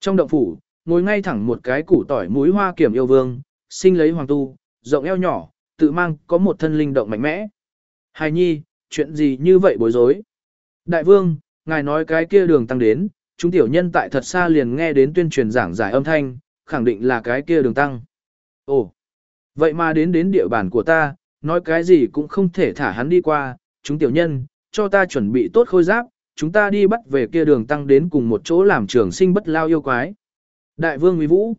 Trong động phủ, ngồi ngay thẳng một cái củ tỏi mũi hoa kiểm yêu vương, sinh lấy hoàng tu, rộng eo nhỏ, tự mang có một thân linh động mạnh mẽ. Hài nhi, chuyện gì như vậy bối rối? Đại vương, ngài nói cái kia đường tăng đến, chúng tiểu nhân tại thật xa liền nghe đến tuyên truyền giảng giải âm thanh, khẳng định là cái kia đường tăng. Ồ, vậy mà đến đến địa bàn của ta, nói cái gì cũng không thể thả hắn đi qua, chúng tiểu nhân, cho ta chuẩn bị tốt khôi giáp, chúng ta đi bắt về kia đường tăng đến cùng một chỗ làm trường sinh bất lao yêu quái. Đại vương uy vũ,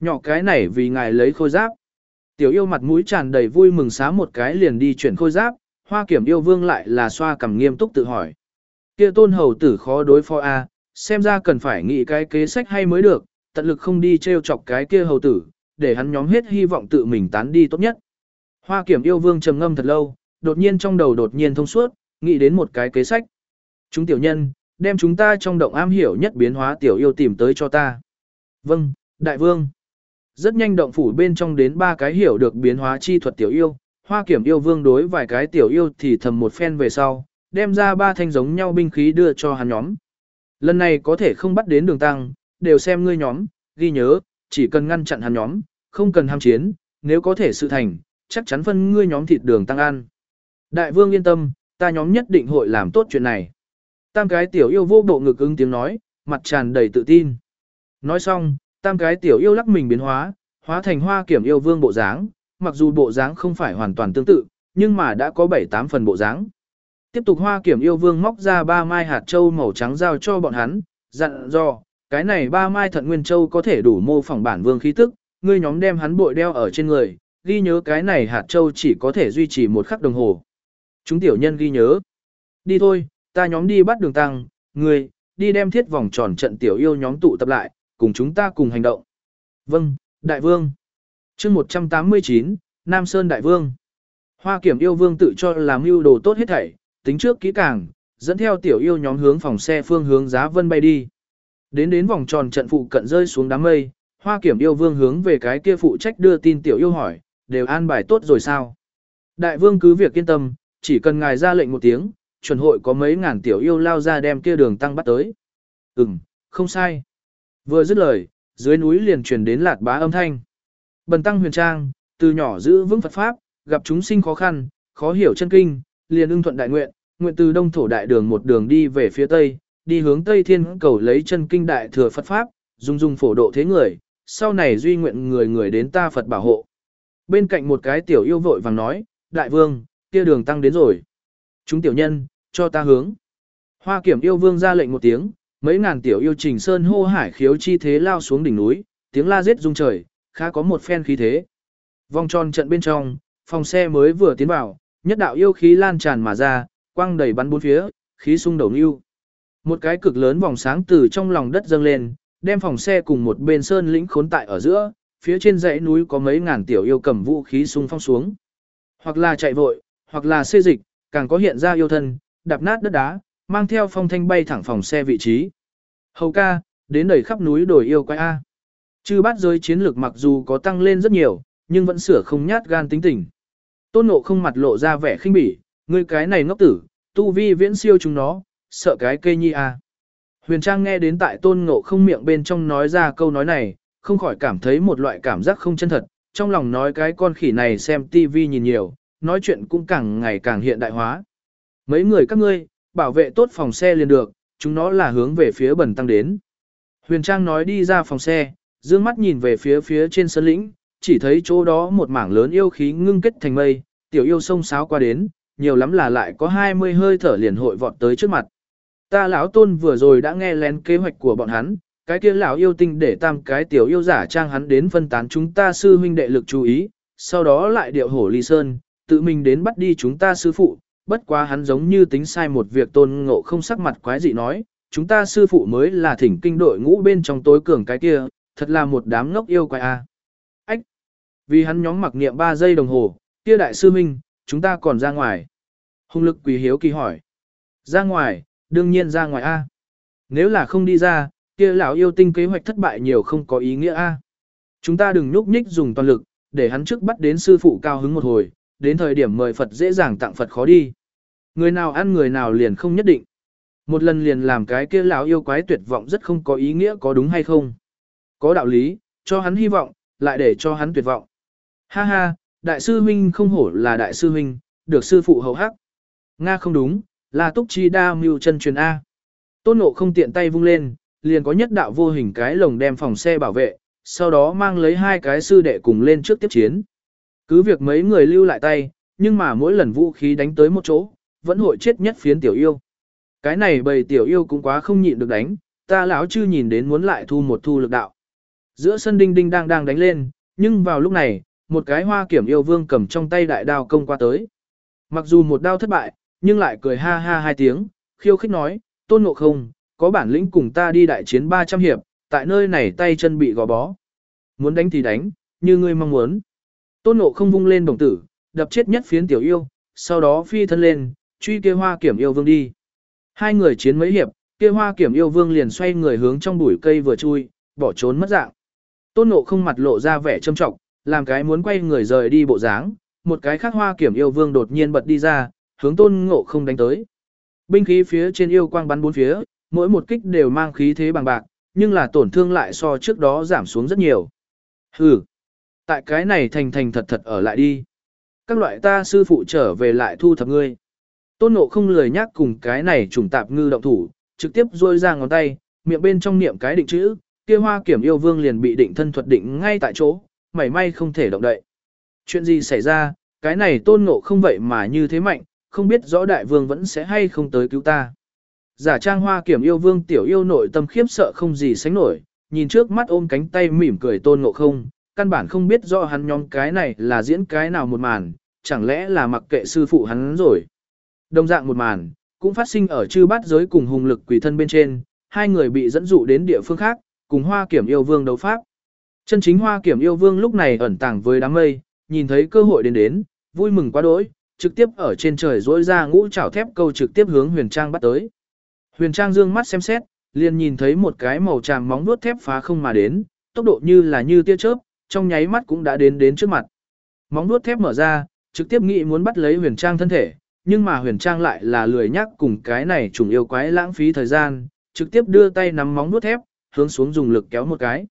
nhỏ cái này vì ngài lấy khôi giáp. Tiểu yêu mặt mũi tràn đầy vui mừng xá một cái liền đi chuyển khôi giáp, hoa kiểm yêu vương lại là xoa cầm nghiêm túc tự hỏi. Kia tôn hầu tử khó đối phó a, xem ra cần phải nghĩ cái kế sách hay mới được, tận lực không đi treo chọc cái kia hầu tử, để hắn nhóm hết hy vọng tự mình tán đi tốt nhất. Hoa kiểm yêu vương trầm ngâm thật lâu, đột nhiên trong đầu đột nhiên thông suốt, nghĩ đến một cái kế sách. Chúng tiểu nhân, đem chúng ta trong động am hiểu nhất biến hóa tiểu yêu tìm tới cho ta. Vâng, đại vương. Rất nhanh động phủ bên trong đến ba cái hiểu được biến hóa chi thuật tiểu yêu, hoa kiểm yêu vương đối vài cái tiểu yêu thì thầm một phen về sau, đem ra ba thanh giống nhau binh khí đưa cho hắn nhóm. Lần này có thể không bắt đến đường tăng, đều xem ngươi nhóm, ghi nhớ, chỉ cần ngăn chặn hắn nhóm, không cần ham chiến, nếu có thể sự thành, chắc chắn phân ngươi nhóm thịt đường tăng ăn. Đại vương yên tâm, ta nhóm nhất định hội làm tốt chuyện này. Tam cái tiểu yêu vô bộ ngực ứng tiếng nói, mặt tràn đầy tự tin. Nói xong, tam cái tiểu yêu lắc mình biến hóa, hóa thành hoa kiểm yêu vương bộ dáng, mặc dù bộ dáng không phải hoàn toàn tương tự, nhưng mà đã có 7-8 phần bộ dáng. Tiếp tục hoa kiểm yêu vương móc ra ba mai hạt châu màu trắng giao cho bọn hắn, dặn dò, cái này ba mai thận nguyên châu có thể đủ mô phỏng bản vương khí tức, ngươi nhóm đem hắn bội đeo ở trên người, ghi nhớ cái này hạt châu chỉ có thể duy trì một khắc đồng hồ. Chúng tiểu nhân ghi nhớ. Đi thôi, ta nhóm đi bắt đường tăng, ngươi, đi đem thiết vòng tròn trận tiểu yêu nhóm tụ tập lại, cùng chúng ta cùng hành động. Vâng, đại vương. chương 189, Nam Sơn Đại Vương. Hoa kiểm yêu vương tự cho làm mưu đồ tốt hết thảy, tính trước kỹ càng, dẫn theo tiểu yêu nhóm hướng phòng xe phương hướng giá vân bay đi. Đến đến vòng tròn trận phụ cận rơi xuống đám mây, hoa kiểm yêu vương hướng về cái kia phụ trách đưa tin tiểu yêu hỏi, đều an bài tốt rồi sao? Đại vương cứ việc yên tâm, chỉ cần ngài ra lệnh một tiếng, chuẩn hội có mấy ngàn tiểu yêu lao ra đem kia đường tăng bắt tới. Ừm, không sai. Vừa dứt lời, dưới núi liền truyền đến lạt bá âm thanh. Bần tăng huyền trang, từ nhỏ giữ vững Phật Pháp, gặp chúng sinh khó khăn, khó hiểu chân kinh, liền ưng thuận đại nguyện, nguyện từ đông thổ đại đường một đường đi về phía tây, đi hướng tây thiên cầu lấy chân kinh đại thừa Phật Pháp, dung dung phổ độ thế người, sau này duy nguyện người người đến ta Phật bảo hộ. Bên cạnh một cái tiểu yêu vội vàng nói, đại vương, kia đường tăng đến rồi. Chúng tiểu nhân, cho ta hướng. Hoa kiểm yêu vương ra lệnh một tiếng, mấy ngàn tiểu yêu trình sơn hô hải khiếu chi thế lao xuống đỉnh núi, tiếng la giết rung trời, khá có một phen khí thế. Vòng tròn trận bên trong, phòng xe mới vừa tiến vào, nhất đạo yêu khí lan tràn mà ra, quang đầy bắn bốn phía, khí sung đầu lưu. Một cái cực lớn vòng sáng từ trong lòng đất dâng lên, đem phòng xe cùng một bên sơn lĩnh khốn tại ở giữa, phía trên dãy núi có mấy ngàn tiểu yêu cầm vũ khí sung phong xuống. Hoặc là chạy vội, hoặc là xê dịch, càng có hiện ra yêu thân, đạp nát đất đá, mang theo phong thanh bay thẳng phòng xe vị trí. Hầu ca, đến đầy khắp núi đồi yêu quái A. Chư bát giới chiến lược mặc dù có tăng lên rất nhiều, nhưng vẫn sửa không nhát gan tính tình. Tôn nộ không mặt lộ ra vẻ khinh bỉ, ngươi cái này ngốc tử, tu vi viễn siêu chúng nó, sợ cái cây nhi à? Huyền Trang nghe đến tại tôn ngộ không miệng bên trong nói ra câu nói này, không khỏi cảm thấy một loại cảm giác không chân thật, trong lòng nói cái con khỉ này xem tivi nhìn nhiều, nói chuyện cũng càng ngày càng hiện đại hóa. Mấy người các ngươi, bảo vệ tốt phòng xe liền được, chúng nó là hướng về phía bẩn tăng đến. Huyền Trang nói đi ra phòng xe, dương mắt nhìn về phía phía trên sân lĩnh, chỉ thấy chỗ đó một mảng lớn yêu khí ngưng kết thành mây, tiểu yêu sông sáo qua đến, nhiều lắm là lại có 20 hơi thở liền hội vọt tới trước mặt. Ta lão tôn vừa rồi đã nghe lén kế hoạch của bọn hắn, cái kia lão yêu tinh để tam cái tiểu yêu giả trang hắn đến phân tán chúng ta sư huynh đệ lực chú ý, sau đó lại điệu hổ ly sơn, tự mình đến bắt đi chúng ta sư phụ, bất quá hắn giống như tính sai một việc tôn ngộ không sắc mặt quái dị nói, chúng ta sư phụ mới là thỉnh kinh đội ngũ bên trong tối cường cái kia, thật là một đám ngốc yêu quái a. Ách! Vì hắn nhóm mặc niệm 3 giây đồng hồ, kia đại sư huynh chúng ta còn ra ngoài. Hùng lực quỳ hiếu kỳ hỏi. Ra ngoài, đương nhiên ra ngoài a. Nếu là không đi ra, kia lão yêu tinh kế hoạch thất bại nhiều không có ý nghĩa a. Chúng ta đừng nhúc nhích dùng toàn lực, để hắn trước bắt đến sư phụ cao hứng một hồi, đến thời điểm mời Phật dễ dàng tặng Phật khó đi. Người nào ăn người nào liền không nhất định. Một lần liền làm cái kia lão yêu quái tuyệt vọng rất không có ý nghĩa có đúng hay không. Có đạo lý, cho hắn hy vọng, lại để cho hắn tuyệt vọng. Ha ha, đại sư huynh không hổ là đại sư huynh, được sư phụ hậu hắc. Nga không đúng, là túc chi đa mưu chân truyền A. Tôn nộ không tiện tay vung lên, liền có nhất đạo vô hình cái lồng đem phòng xe bảo vệ, sau đó mang lấy hai cái sư đệ cùng lên trước tiếp chiến. Cứ việc mấy người lưu lại tay, nhưng mà mỗi lần vũ khí đánh tới một chỗ, vẫn hội chết nhất phiến tiểu yêu. Cái này bầy tiểu yêu cũng quá không nhịn được đánh, ta lão chư nhìn đến muốn lại thu một thu lực đạo. Giữa sân đinh đinh đang đang đánh lên, nhưng vào lúc này, một cái hoa kiểm yêu vương cầm trong tay đại đao công qua tới. Mặc dù một đao thất bại, nhưng lại cười ha ha hai tiếng, khiêu khích nói, tôn ngộ không, có bản lĩnh cùng ta đi đại chiến 300 hiệp, tại nơi này tay chân bị gò bó. Muốn đánh thì đánh, như ngươi mong muốn. Tôn ngộ không vung lên đồng tử, đập chết nhất phiến tiểu yêu, sau đó phi thân lên, truy kia hoa kiểm yêu vương đi. Hai người chiến mấy hiệp, kia hoa kiểm yêu vương liền xoay người hướng trong bụi cây vừa chui, bỏ trốn mất dạng. Tôn ngộ không mặt lộ ra vẻ châm trọng, làm cái muốn quay người rời đi bộ dáng, một cái khác hoa kiểm yêu vương đột nhiên bật đi ra, hướng tôn ngộ không đánh tới. Binh khí phía trên yêu quang bắn bốn phía, mỗi một kích đều mang khí thế bằng bạc, nhưng là tổn thương lại so trước đó giảm xuống rất nhiều. Hừ, tại cái này thành thành thật thật ở lại đi. Các loại ta sư phụ trở về lại thu thập ngươi. Tôn ngộ không lười nhắc cùng cái này trùng tạp ngư động thủ, trực tiếp rôi ra ngón tay, miệng bên trong niệm cái định chữ, kia hoa kiểm yêu vương liền bị định thân thuật định ngay tại chỗ, mảy may không thể động đậy. Chuyện gì xảy ra, cái này tôn ngộ không vậy mà như thế mạnh, không biết rõ đại vương vẫn sẽ hay không tới cứu ta. Giả trang hoa kiểm yêu vương tiểu yêu nội tâm khiếp sợ không gì sánh nổi, nhìn trước mắt ôm cánh tay mỉm cười tôn ngộ không, căn bản không biết rõ hắn nhóm cái này là diễn cái nào một màn, chẳng lẽ là mặc kệ sư phụ hắn rồi. Đồng dạng một màn, cũng phát sinh ở chư bát giới cùng hùng lực quỷ thân bên trên, hai người bị dẫn dụ đến địa phương khác, cùng hoa kiểm yêu vương đấu pháp. Chân chính hoa kiểm yêu vương lúc này ẩn tàng với đám mây, nhìn thấy cơ hội đến đến, vui mừng quá đỗi, trực tiếp ở trên trời rỗi ra ngũ chảo thép câu trực tiếp hướng Huyền Trang bắt tới. Huyền Trang dương mắt xem xét, liền nhìn thấy một cái màu tràm móng vuốt thép phá không mà đến, tốc độ như là như tia chớp, trong nháy mắt cũng đã đến đến trước mặt. Móng vuốt thép mở ra, trực tiếp nghĩ muốn bắt lấy Huyền Trang thân thể, nhưng mà Huyền Trang lại là lười nhắc cùng cái này trùng yêu quái lãng phí thời gian, trực tiếp đưa tay nắm móng vuốt thép, hướng xuống dùng lực kéo một cái.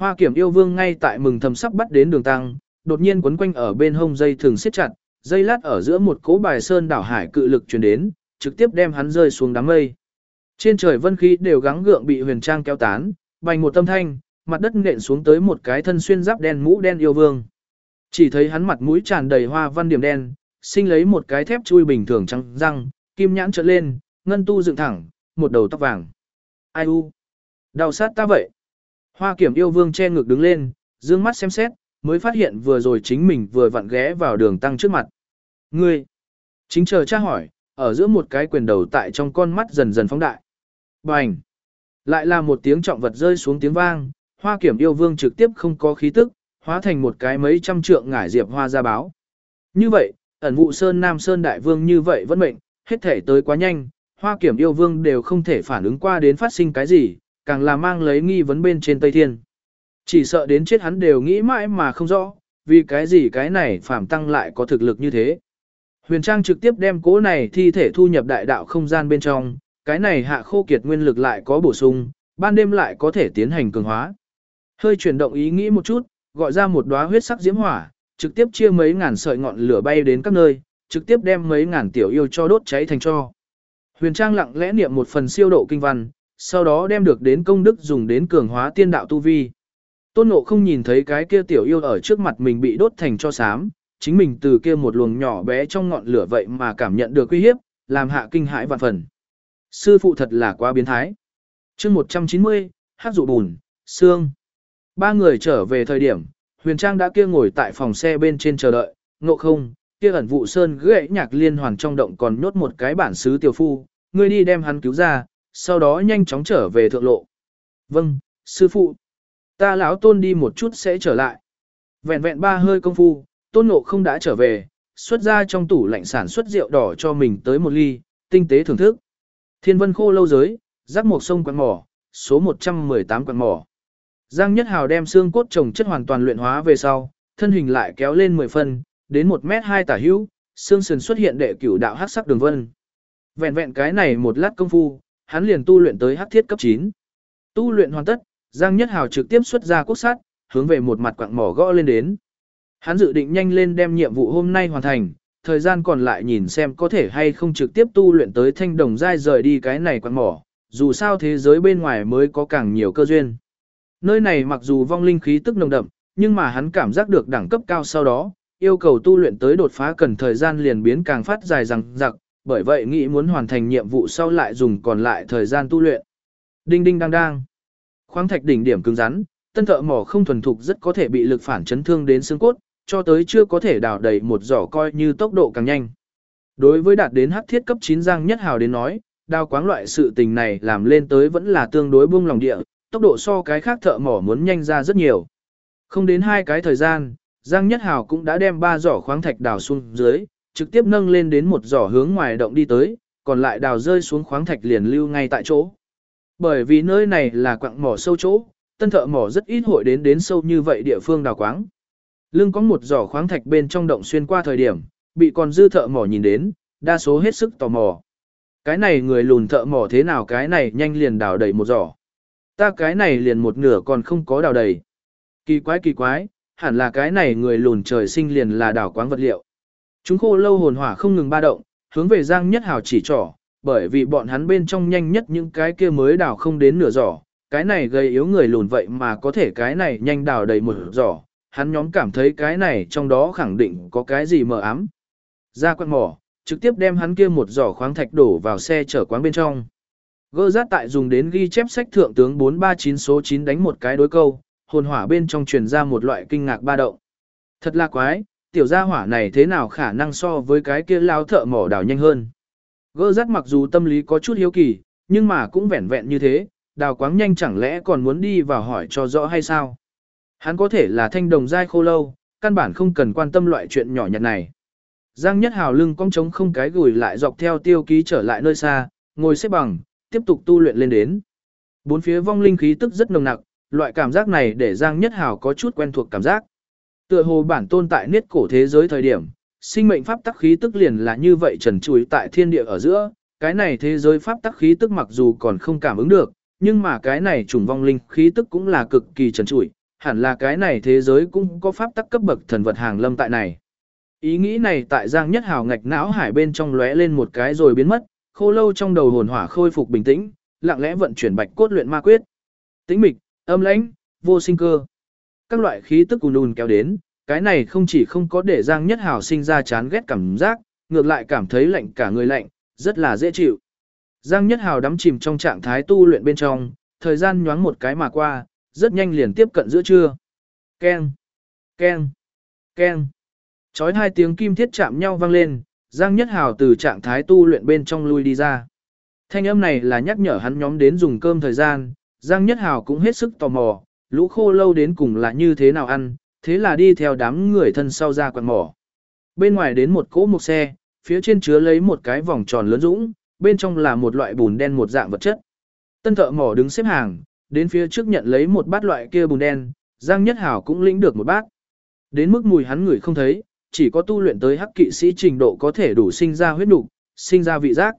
Hoa Kiểm yêu vương ngay tại mừng thầm sắp bắt đến đường tăng, đột nhiên quấn quanh ở bên hông dây thường siết chặt, dây lát ở giữa một cỗ bài sơn đảo hải cự lực truyền đến, trực tiếp đem hắn rơi xuống đám mây. Trên trời vân khí đều gắng gượng bị huyền trang kéo tán, bành một tâm thanh, mặt đất nện xuống tới một cái thân xuyên giáp đen mũ đen yêu vương. Chỉ thấy hắn mặt mũi tràn đầy hoa văn điểm đen, sinh lấy một cái thép chui bình thường trắng răng, kim nhãn trợn lên, ngân tu dựng thẳng, một đầu tóc vàng. Ai u? Đau sát ta vậy. Hoa kiểm yêu vương che ngực đứng lên, dương mắt xem xét, mới phát hiện vừa rồi chính mình vừa vặn ghé vào đường tăng trước mặt. Ngươi! Chính chờ tra hỏi, ở giữa một cái quyền đầu tại trong con mắt dần dần phóng đại. Bành! Lại là một tiếng trọng vật rơi xuống tiếng vang, hoa kiểm yêu vương trực tiếp không có khí tức, hóa thành một cái mấy trăm trượng ngải diệp hoa ra báo. Như vậy, ẩn vụ sơn nam sơn đại vương như vậy vẫn mệnh, hết thể tới quá nhanh, hoa kiểm yêu vương đều không thể phản ứng qua đến phát sinh cái gì, càng là mang lấy nghi vấn bên trên Tây Thiên. Chỉ sợ đến chết hắn đều nghĩ mãi mà không rõ, vì cái gì cái này phạm tăng lại có thực lực như thế. Huyền Trang trực tiếp đem cố này thi thể thu nhập đại đạo không gian bên trong, cái này hạ khô kiệt nguyên lực lại có bổ sung, ban đêm lại có thể tiến hành cường hóa. Hơi chuyển động ý nghĩ một chút, gọi ra một đóa huyết sắc diễm hỏa, trực tiếp chia mấy ngàn sợi ngọn lửa bay đến các nơi, trực tiếp đem mấy ngàn tiểu yêu cho đốt cháy thành cho. Huyền Trang lặng lẽ niệm một phần siêu độ kinh văn, sau đó đem được đến công đức dùng đến cường hóa tiên đạo tu vi. Tôn Ngộ không nhìn thấy cái kia tiểu yêu ở trước mặt mình bị đốt thành cho xám, chính mình từ kia một luồng nhỏ bé trong ngọn lửa vậy mà cảm nhận được uy hiếp, làm hạ kinh hãi vạn phần. Sư phụ thật là quá biến thái. chương 190, hát dụ bùn, xương. Ba người trở về thời điểm, Huyền Trang đã kia ngồi tại phòng xe bên trên chờ đợi, ngộ không, kia ẩn vụ sơn gãy nhạc liên hoàn trong động còn nhốt một cái bản xứ tiểu phu, ngươi đi đem hắn cứu ra, sau đó nhanh chóng trở về thượng lộ. Vâng, sư phụ. Ta lão tôn đi một chút sẽ trở lại. Vẹn vẹn ba hơi công phu, tôn ngộ không đã trở về, xuất ra trong tủ lạnh sản xuất rượu đỏ cho mình tới một ly, tinh tế thưởng thức. Thiên vân khô lâu giới, rắc một sông quạt mỏ, số 118 quạt mỏ. Giang Nhất Hào đem xương cốt trồng chất hoàn toàn luyện hóa về sau, thân hình lại kéo lên 10 phân, đến 1 mét 2 tả hữu, xương sườn xuất hiện đệ cửu đạo hắc sắc đường vân. Vẹn vẹn cái này một lát công phu, hắn liền tu luyện tới hắc thiết cấp 9. Tu luyện hoàn tất, Giang Nhất Hào trực tiếp xuất ra quốc sát, hướng về một mặt quặng mỏ gõ lên đến. Hắn dự định nhanh lên đem nhiệm vụ hôm nay hoàn thành, thời gian còn lại nhìn xem có thể hay không trực tiếp tu luyện tới thanh đồng giai rời đi cái này quặng mỏ, dù sao thế giới bên ngoài mới có càng nhiều cơ duyên. Nơi này mặc dù vong linh khí tức nồng đậm, nhưng mà hắn cảm giác được đẳng cấp cao sau đó, yêu cầu tu luyện tới đột phá cần thời gian liền biến càng phát dài rằng rằng bởi vậy nghĩ muốn hoàn thành nhiệm vụ sau lại dùng còn lại thời gian tu luyện. Đinh đinh đang đang. Khoáng thạch đỉnh điểm cứng rắn, tân thợ mỏ không thuần thục rất có thể bị lực phản chấn thương đến xương cốt, cho tới chưa có thể đào đầy một giỏ coi như tốc độ càng nhanh. Đối với đạt đến hắc thiết cấp 9 giang nhất hào đến nói, đào quáng loại sự tình này làm lên tới vẫn là tương đối buông lòng địa, tốc độ so cái khác thợ mỏ muốn nhanh ra rất nhiều. Không đến hai cái thời gian, Giang Nhất Hào cũng đã đem ba giỏ khoáng thạch đào xuống dưới, trực tiếp nâng lên đến một giỏ hướng ngoài động đi tới, còn lại đào rơi xuống khoáng thạch liền lưu ngay tại chỗ. Bởi vì nơi này là quặng mỏ sâu chỗ, tân thợ mỏ rất ít hội đến đến sâu như vậy địa phương đào quáng. Lưng có một giỏ khoáng thạch bên trong động xuyên qua thời điểm, bị còn dư thợ mỏ nhìn đến, đa số hết sức tò mò. Cái này người lùn thợ mỏ thế nào cái này nhanh liền đào đầy một giỏ. Ta cái này liền một nửa còn không có đào đầy. Kỳ quái kỳ quái, hẳn là cái này người lùn trời sinh liền là đào quáng vật liệu. Chúng khô lâu hồn hỏa không ngừng ba động, hướng về Giang Nhất Hào chỉ trỏ, bởi vì bọn hắn bên trong nhanh nhất những cái kia mới đào không đến nửa giỏ, cái này gây yếu người lùn vậy mà có thể cái này nhanh đào đầy một giỏ, hắn nhóm cảm thấy cái này trong đó khẳng định có cái gì mờ ám. Ra quan mỏ, trực tiếp đem hắn kia một giỏ khoáng thạch đổ vào xe chở quán bên trong. Gơ giác tại dùng đến ghi chép sách thượng tướng 439 số 9 đánh một cái đối câu, hồn hỏa bên trong truyền ra một loại kinh ngạc ba động. Thật là quái, tiểu gia hỏa này thế nào khả năng so với cái kia lao thợ mỏ đào nhanh hơn. Gơ rát mặc dù tâm lý có chút hiếu kỳ, nhưng mà cũng vẹn vẹn như thế, đào quáng nhanh chẳng lẽ còn muốn đi vào hỏi cho rõ hay sao. Hắn có thể là thanh đồng dai khô lâu, căn bản không cần quan tâm loại chuyện nhỏ nhặt này. Giang Nhất Hào lưng cong trống không cái gùi lại dọc theo tiêu ký trở lại nơi xa, ngồi xếp bằng, tiếp tục tu luyện lên đến. Bốn phía vong linh khí tức rất nồng nặc, loại cảm giác này để Giang Nhất Hào có chút quen thuộc cảm giác. Tựa hồ bản tôn tại niết cổ thế giới thời điểm, sinh mệnh pháp tắc khí tức liền là như vậy trần trụi tại thiên địa ở giữa, cái này thế giới pháp tắc khí tức mặc dù còn không cảm ứng được, nhưng mà cái này trùng vong linh khí tức cũng là cực kỳ trần trụi, hẳn là cái này thế giới cũng có pháp tắc cấp bậc thần vật hàng lâm tại này. Ý nghĩ này tại Giang Nhất Hào ngạch não hải bên trong lóe lên một cái rồi biến mất, khô lâu trong đầu hồn hỏa khôi phục bình tĩnh, lặng lẽ vận chuyển bạch cốt luyện ma quyết. Tĩnh mịch, âm lãnh, vô sinh cơ. Các loại khí tức ùn ùn kéo đến, cái này không chỉ không có để Giang Nhất Hào sinh ra chán ghét cảm giác, ngược lại cảm thấy lạnh cả người lạnh, rất là dễ chịu. Giang Nhất Hào đắm chìm trong trạng thái tu luyện bên trong, thời gian nhoáng một cái mà qua, rất nhanh liền tiếp cận giữa trưa. Keng, keng, keng. Chói hai tiếng kim thiết chạm nhau vang lên, Giang Nhất Hào từ trạng thái tu luyện bên trong lui đi ra. Thanh âm này là nhắc nhở hắn nhóm đến dùng cơm thời gian, Giang Nhất Hào cũng hết sức tò mò, lũ khô lâu đến cùng là như thế nào ăn, thế là đi theo đám người thân sau ra quạt mỏ. Bên ngoài đến một cỗ một xe, phía trên chứa lấy một cái vòng tròn lớn dũng, bên trong là một loại bùn đen một dạng vật chất. Tân thợ mỏ đứng xếp hàng, đến phía trước nhận lấy một bát loại kia bùn đen, Giang Nhất Hảo cũng lĩnh được một bát. Đến mức mùi hắn ngửi không thấy, chỉ có tu luyện tới hắc kỵ sĩ trình độ có thể đủ sinh ra huyết nục, sinh ra vị giác.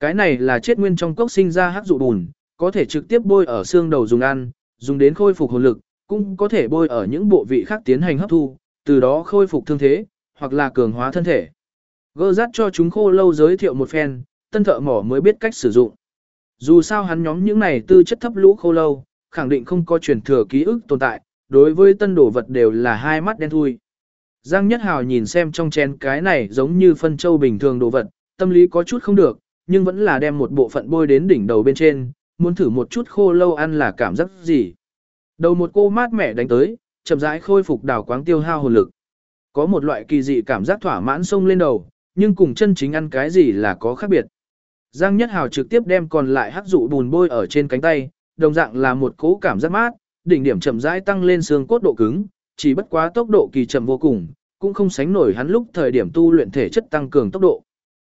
Cái này là chết nguyên trong cốc sinh ra hắc dụ bùn, có thể trực tiếp bôi ở xương đầu dùng ăn, dùng đến khôi phục hồn lực, cũng có thể bôi ở những bộ vị khác tiến hành hấp thu, từ đó khôi phục thương thế, hoặc là cường hóa thân thể. Gơ rát cho chúng khô lâu giới thiệu một phen, tân thợ mỏ mới biết cách sử dụng. Dù sao hắn nhóm những này tư chất thấp lũ khô lâu, khẳng định không có truyền thừa ký ức tồn tại, đối với tân đồ vật đều là hai mắt đen thui. Giang Nhất Hào nhìn xem trong chén cái này giống như phân châu bình thường đồ vật, tâm lý có chút không được, nhưng vẫn là đem một bộ phận bôi đến đỉnh đầu bên trên, muốn thử một chút khô lâu ăn là cảm giác gì. Đầu một cô mát mẻ đánh tới, chậm rãi khôi phục đào quáng tiêu hao hồn lực. Có một loại kỳ dị cảm giác thỏa mãn sông lên đầu, nhưng cùng chân chính ăn cái gì là có khác biệt. Giang Nhất Hào trực tiếp đem còn lại hắc dụ bùn bôi ở trên cánh tay, đồng dạng là một cố cảm giác mát, đỉnh điểm chậm rãi tăng lên xương cốt độ cứng, chỉ bất quá tốc độ kỳ chậm vô cùng, cũng không sánh nổi hắn lúc thời điểm tu luyện thể chất tăng cường tốc độ.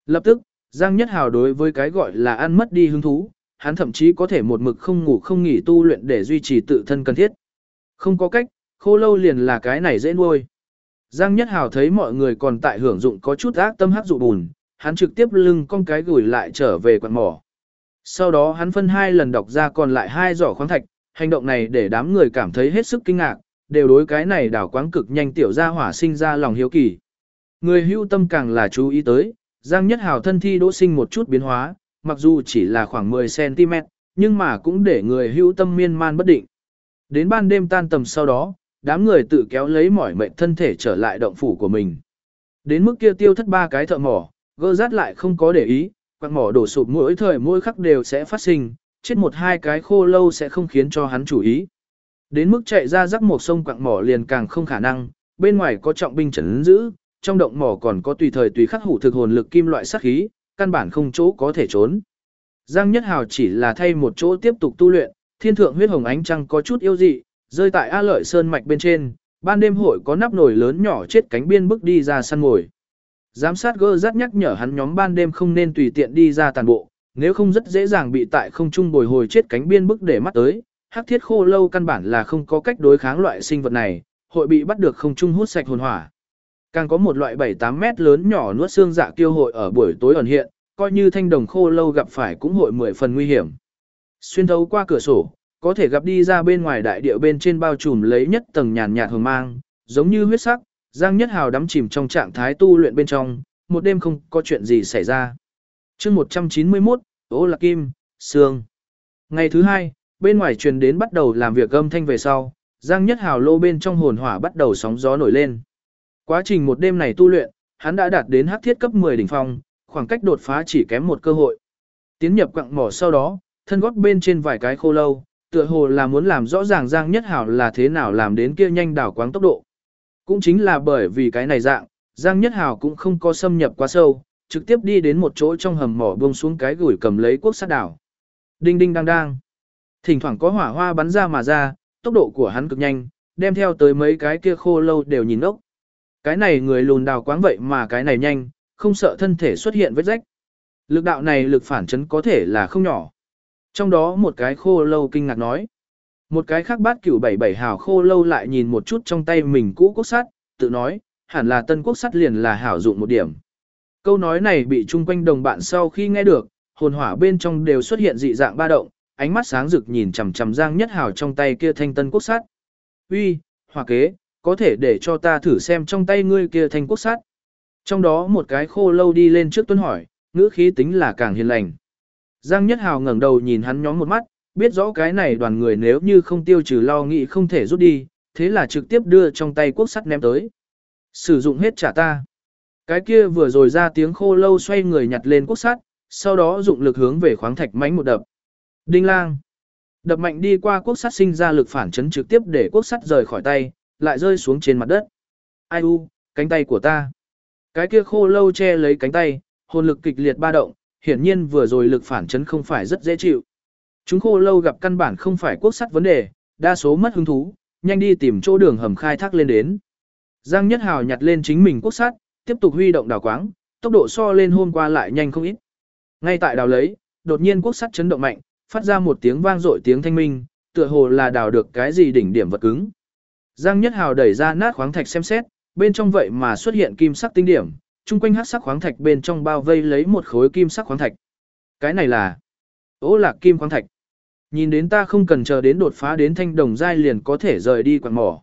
Lập tức, Giang Nhất Hào đối với cái gọi là ăn mất đi hứng thú, hắn thậm chí có thể một mực không ngủ không nghỉ tu luyện để duy trì tự thân cần thiết. Không có cách, khô lâu liền là cái này dễ nuôi. Giang Nhất Hào thấy mọi người còn tại hưởng dụng có chút ác tâm hắc dụ bùn, hắn trực tiếp lưng con cái gửi lại trở về quạt mỏ. Sau đó hắn phân hai lần đọc ra còn lại hai giỏ khoáng thạch, hành động này để đám người cảm thấy hết sức kinh ngạc, đều đối cái này đảo quáng cực nhanh tiểu ra hỏa sinh ra lòng hiếu kỳ. Người hưu tâm càng là chú ý tới, Giang Nhất Hào thân thi đỗ sinh một chút biến hóa, mặc dù chỉ là khoảng 10cm, nhưng mà cũng để người hữu tâm miên man bất định. Đến ban đêm tan tầm sau đó, đám người tự kéo lấy mỏi mệnh thân thể trở lại động phủ của mình. Đến mức kia tiêu thất ba cái thợ mỏ, gơ rát lại không có để ý, quặng mỏ đổ sụp mỗi thời mỗi khắc đều sẽ phát sinh, chết một hai cái khô lâu sẽ không khiến cho hắn chủ ý. Đến mức chạy ra rắc một sông quặng mỏ liền càng không khả năng, bên ngoài có trọng binh trấn giữ, trong động mỏ còn có tùy thời tùy khắc hủ thực hồn lực kim loại sát khí, căn bản không chỗ có thể trốn. Giang Nhất Hào chỉ là thay một chỗ tiếp tục tu luyện, thiên thượng huyết hồng ánh trăng có chút yêu dị, rơi tại A Lợi Sơn mạch bên trên, ban đêm hội có nắp nổi lớn nhỏ chết cánh biên bước đi ra săn ngồi. Giám sát gơ rắt nhắc nhở hắn nhóm ban đêm không nên tùy tiện đi ra tàn bộ, nếu không rất dễ dàng bị tại không trung bồi hồi chết cánh biên bức để mắt tới. Hắc thiết khô lâu căn bản là không có cách đối kháng loại sinh vật này, hội bị bắt được không trung hút sạch hồn hỏa. Càng có một loại 7-8 mét lớn nhỏ nuốt xương dạ kiêu hội ở buổi tối ẩn hiện, coi như thanh đồng khô lâu gặp phải cũng hội mười phần nguy hiểm. Xuyên thấu qua cửa sổ, có thể gặp đi ra bên ngoài đại địa bên trên bao trùm lấy nhất tầng nhàn nhạt hồng mang, giống như huyết sắc, Giang Nhất Hào đắm chìm trong trạng thái tu luyện bên trong, một đêm không có chuyện gì xảy ra. chương 191, Ô Lạc Kim, Sương. Ngày thứ hai, bên ngoài truyền đến bắt đầu làm việc âm thanh về sau, Giang Nhất Hào lô bên trong hồn hỏa bắt đầu sóng gió nổi lên. Quá trình một đêm này tu luyện, hắn đã đạt đến hắc thiết cấp 10 đỉnh phong, khoảng cách đột phá chỉ kém một cơ hội. Tiến nhập quặng mỏ sau đó, thân gót bên trên vài cái khô lâu, tựa hồ là muốn làm rõ ràng Giang Nhất Hảo là thế nào làm đến kia nhanh đảo quáng tốc độ. Cũng chính là bởi vì cái này dạng, Giang Nhất Hảo cũng không có xâm nhập quá sâu, trực tiếp đi đến một chỗ trong hầm mỏ buông xuống cái gửi cầm lấy quốc sát đảo. Đinh đinh đang đang. Thỉnh thoảng có hỏa hoa bắn ra mà ra, tốc độ của hắn cực nhanh, đem theo tới mấy cái kia khô lâu đều nhìn ốc. Cái này người lùn đào quáng vậy mà cái này nhanh, không sợ thân thể xuất hiện vết rách. Lực đạo này lực phản chấn có thể là không nhỏ. Trong đó một cái khô lâu kinh ngạc nói. Một cái khác bát cửu bảy bảy hào khô lâu lại nhìn một chút trong tay mình cũ quốc sắt, tự nói, hẳn là tân quốc sắt liền là hảo dụng một điểm. Câu nói này bị chung quanh đồng bạn sau khi nghe được, hồn hỏa bên trong đều xuất hiện dị dạng ba động, ánh mắt sáng rực nhìn chằm chằm Giang Nhất Hào trong tay kia thanh tân quốc sắt. "Uy, hỏa kế, có thể để cho ta thử xem trong tay ngươi kia thanh quốc sắt?" Trong đó một cái khô lâu đi lên trước tuân hỏi, ngữ khí tính là càng hiền lành. Giang Nhất Hào ngẩng đầu nhìn hắn nhóm một mắt, biết rõ cái này đoàn người nếu như không tiêu trừ lo nghĩ không thể rút đi, thế là trực tiếp đưa trong tay quốc sắt ném tới. Sử dụng hết trả ta. Cái kia vừa rồi ra tiếng khô lâu xoay người nhặt lên quốc sắt, sau đó dụng lực hướng về khoáng thạch mánh một đập. Đinh lang. Đập mạnh đi qua quốc sắt sinh ra lực phản chấn trực tiếp để quốc sắt rời khỏi tay, lại rơi xuống trên mặt đất. Ai u, cánh tay của ta. Cái kia khô lâu che lấy cánh tay, hồn lực kịch liệt ba động, hiển nhiên vừa rồi lực phản chấn không phải rất dễ chịu. Chúng khô lâu gặp căn bản không phải quốc sắt vấn đề, đa số mất hứng thú, nhanh đi tìm chỗ đường hầm khai thác lên đến. Giang Nhất Hào nhặt lên chính mình quốc sắt, tiếp tục huy động đào quáng, tốc độ so lên hôm qua lại nhanh không ít. Ngay tại đào lấy, đột nhiên quốc sắt chấn động mạnh, phát ra một tiếng vang dội tiếng thanh minh, tựa hồ là đào được cái gì đỉnh điểm vật cứng. Giang Nhất Hào đẩy ra nát khoáng thạch xem xét, bên trong vậy mà xuất hiện kim sắc tinh điểm, chung quanh hắc sắc khoáng thạch bên trong bao vây lấy một khối kim sắc khoáng thạch. Cái này là Ô Lạc kim khoáng thạch. Nhìn đến ta không cần chờ đến đột phá đến thanh đồng giai liền có thể rời đi quặng mỏ.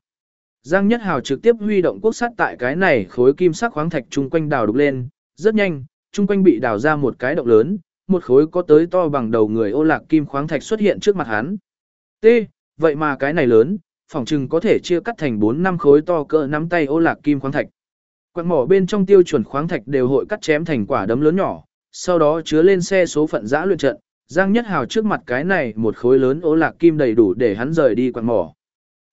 Giang Nhất Hào trực tiếp huy động quốc sắt tại cái này khối kim sắc khoáng thạch chung quanh đào đục lên, rất nhanh, chung quanh bị đào ra một cái động lớn, một khối có tới to bằng đầu người ô lạc kim khoáng thạch xuất hiện trước mặt hắn. T, vậy mà cái này lớn, phòng trừng có thể chia cắt thành 4 năm khối to cỡ nắm tay ô lạc kim khoáng thạch. Quặng mỏ bên trong tiêu chuẩn khoáng thạch đều hội cắt chém thành quả đấm lớn nhỏ, sau đó chứa lên xe số phận giã luyện trận, Giang Nhất Hào trước mặt cái này một khối lớn ô lạc kim đầy đủ để hắn rời đi quặng mỏ.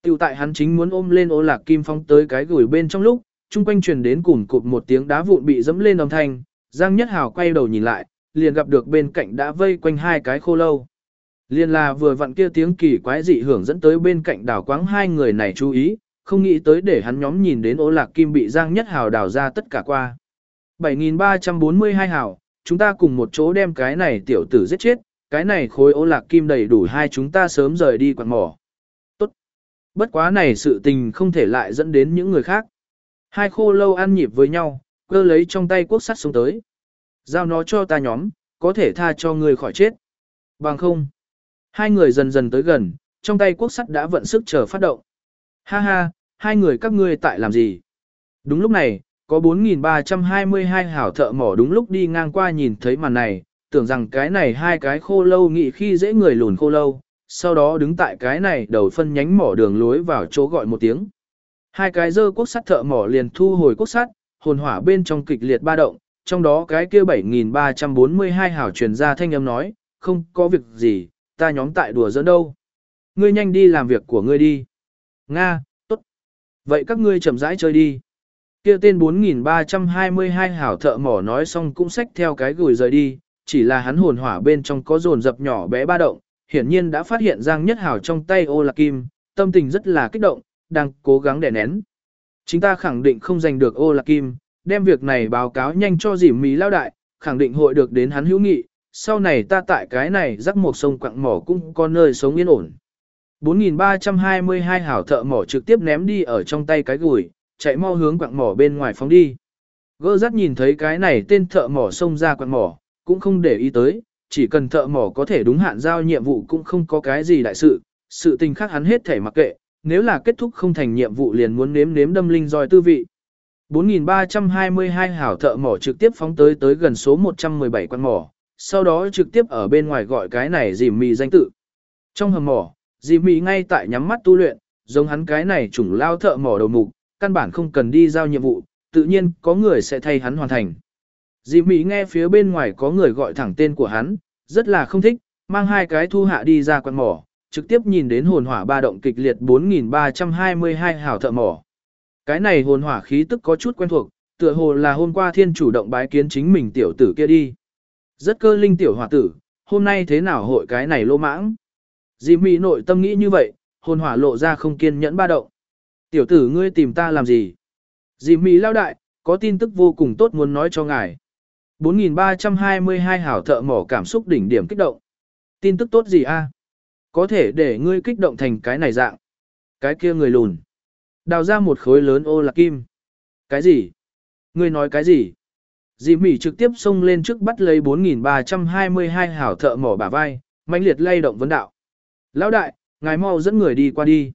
Tiểu tại hắn chính muốn ôm lên ô lạc kim phong tới cái gửi bên trong lúc, trung quanh truyền đến cùn cụt một tiếng đá vụn bị dẫm lên âm thanh, Giang Nhất Hào quay đầu nhìn lại, liền gặp được bên cạnh đã vây quanh hai cái khô lâu. Liên là vừa vặn kia tiếng kỳ quái dị hưởng dẫn tới bên cạnh đảo quáng hai người này chú ý, không nghĩ tới để hắn nhóm nhìn đến ô lạc kim bị Giang Nhất Hào đào ra tất cả qua. 7342 hào, chúng ta cùng một chỗ đem cái này tiểu tử giết chết, cái này khối ô lạc kim đầy đủ hai chúng ta sớm rời đi quạt mỏ. Tốt. Bất quá này sự tình không thể lại dẫn đến những người khác. Hai khô lâu ăn nhịp với nhau, cơ lấy trong tay quốc sắt xuống tới. Giao nó cho ta nhóm, có thể tha cho người khỏi chết. Bằng không. Hai người dần dần tới gần, trong tay quốc sắt đã vận sức chờ phát động. Ha ha, hai người các ngươi tại làm gì? Đúng lúc này, có 4.322 hảo thợ mỏ đúng lúc đi ngang qua nhìn thấy màn này, tưởng rằng cái này hai cái khô lâu nghị khi dễ người lùn khô lâu, sau đó đứng tại cái này đầu phân nhánh mỏ đường lối vào chỗ gọi một tiếng. Hai cái dơ quốc sắt thợ mỏ liền thu hồi quốc sắt, hồn hỏa bên trong kịch liệt ba động, trong đó cái kia 7342 hảo truyền ra thanh âm nói, không có việc gì, ta nhóm tại đùa giỡn đâu. Ngươi nhanh đi làm việc của ngươi đi. Nga, tốt. Vậy các ngươi chậm rãi chơi đi. Kia tên 4322 hảo thợ mỏ nói xong cũng xách theo cái gửi rời đi, chỉ là hắn hồn hỏa bên trong có dồn dập nhỏ bé ba động, hiển nhiên đã phát hiện Giang Nhất Hảo trong tay ô lạc kim, tâm tình rất là kích động, đang cố gắng đè nén. Chính ta khẳng định không giành được ô lạc kim, đem việc này báo cáo nhanh cho dì Mỹ lao đại, khẳng định hội được đến hắn hữu nghị, sau này ta tại cái này rắc một sông quặng mỏ cũng có nơi sống yên ổn. 4.322 hảo thợ mỏ trực tiếp ném đi ở trong tay cái gùi, chạy mau hướng quặng mỏ bên ngoài phóng đi. Gơ rắt nhìn thấy cái này tên thợ mỏ xông ra quặng mỏ, cũng không để ý tới, chỉ cần thợ mỏ có thể đúng hạn giao nhiệm vụ cũng không có cái gì đại sự, sự tình khác hắn hết thể mặc kệ, nếu là kết thúc không thành nhiệm vụ liền muốn nếm nếm đâm linh roi tư vị. 4.322 hảo thợ mỏ trực tiếp phóng tới tới gần số 117 quan mỏ, sau đó trực tiếp ở bên ngoài gọi cái này dìm mì danh tự. Trong hầm mỏ, dìm mì ngay tại nhắm mắt tu luyện, giống hắn cái này chủng lao thợ mỏ đầu mục, căn bản không cần đi giao nhiệm vụ, tự nhiên có người sẽ thay hắn hoàn thành. Dì mì nghe phía bên ngoài có người gọi thẳng tên của hắn, rất là không thích, mang hai cái thu hạ đi ra quan mỏ, trực tiếp nhìn đến hồn hỏa ba động kịch liệt 4322 hào thợ mỏ. Cái này hồn hỏa khí tức có chút quen thuộc, tựa hồ là hôm qua thiên chủ động bái kiến chính mình tiểu tử kia đi. Rất cơ linh tiểu hòa tử, hôm nay thế nào hội cái này lô mãng. Dì Mỹ nội tâm nghĩ như vậy, hồn hỏa lộ ra không kiên nhẫn ba động. Tiểu tử ngươi tìm ta làm gì? Dì Mỹ lao đại, có tin tức vô cùng tốt muốn nói cho ngài. 4.322 hảo thợ mỏ cảm xúc đỉnh điểm kích động. Tin tức tốt gì a? Có thể để ngươi kích động thành cái này dạng. Cái kia người lùn. Đào ra một khối lớn ô lạc kim. Cái gì? Ngươi nói cái gì? Dì mỉ trực tiếp xông lên trước bắt lấy 4.322 hảo thợ mỏ bả vai, mãnh liệt lay động vấn đạo. Lão đại, ngài mau dẫn người đi qua đi.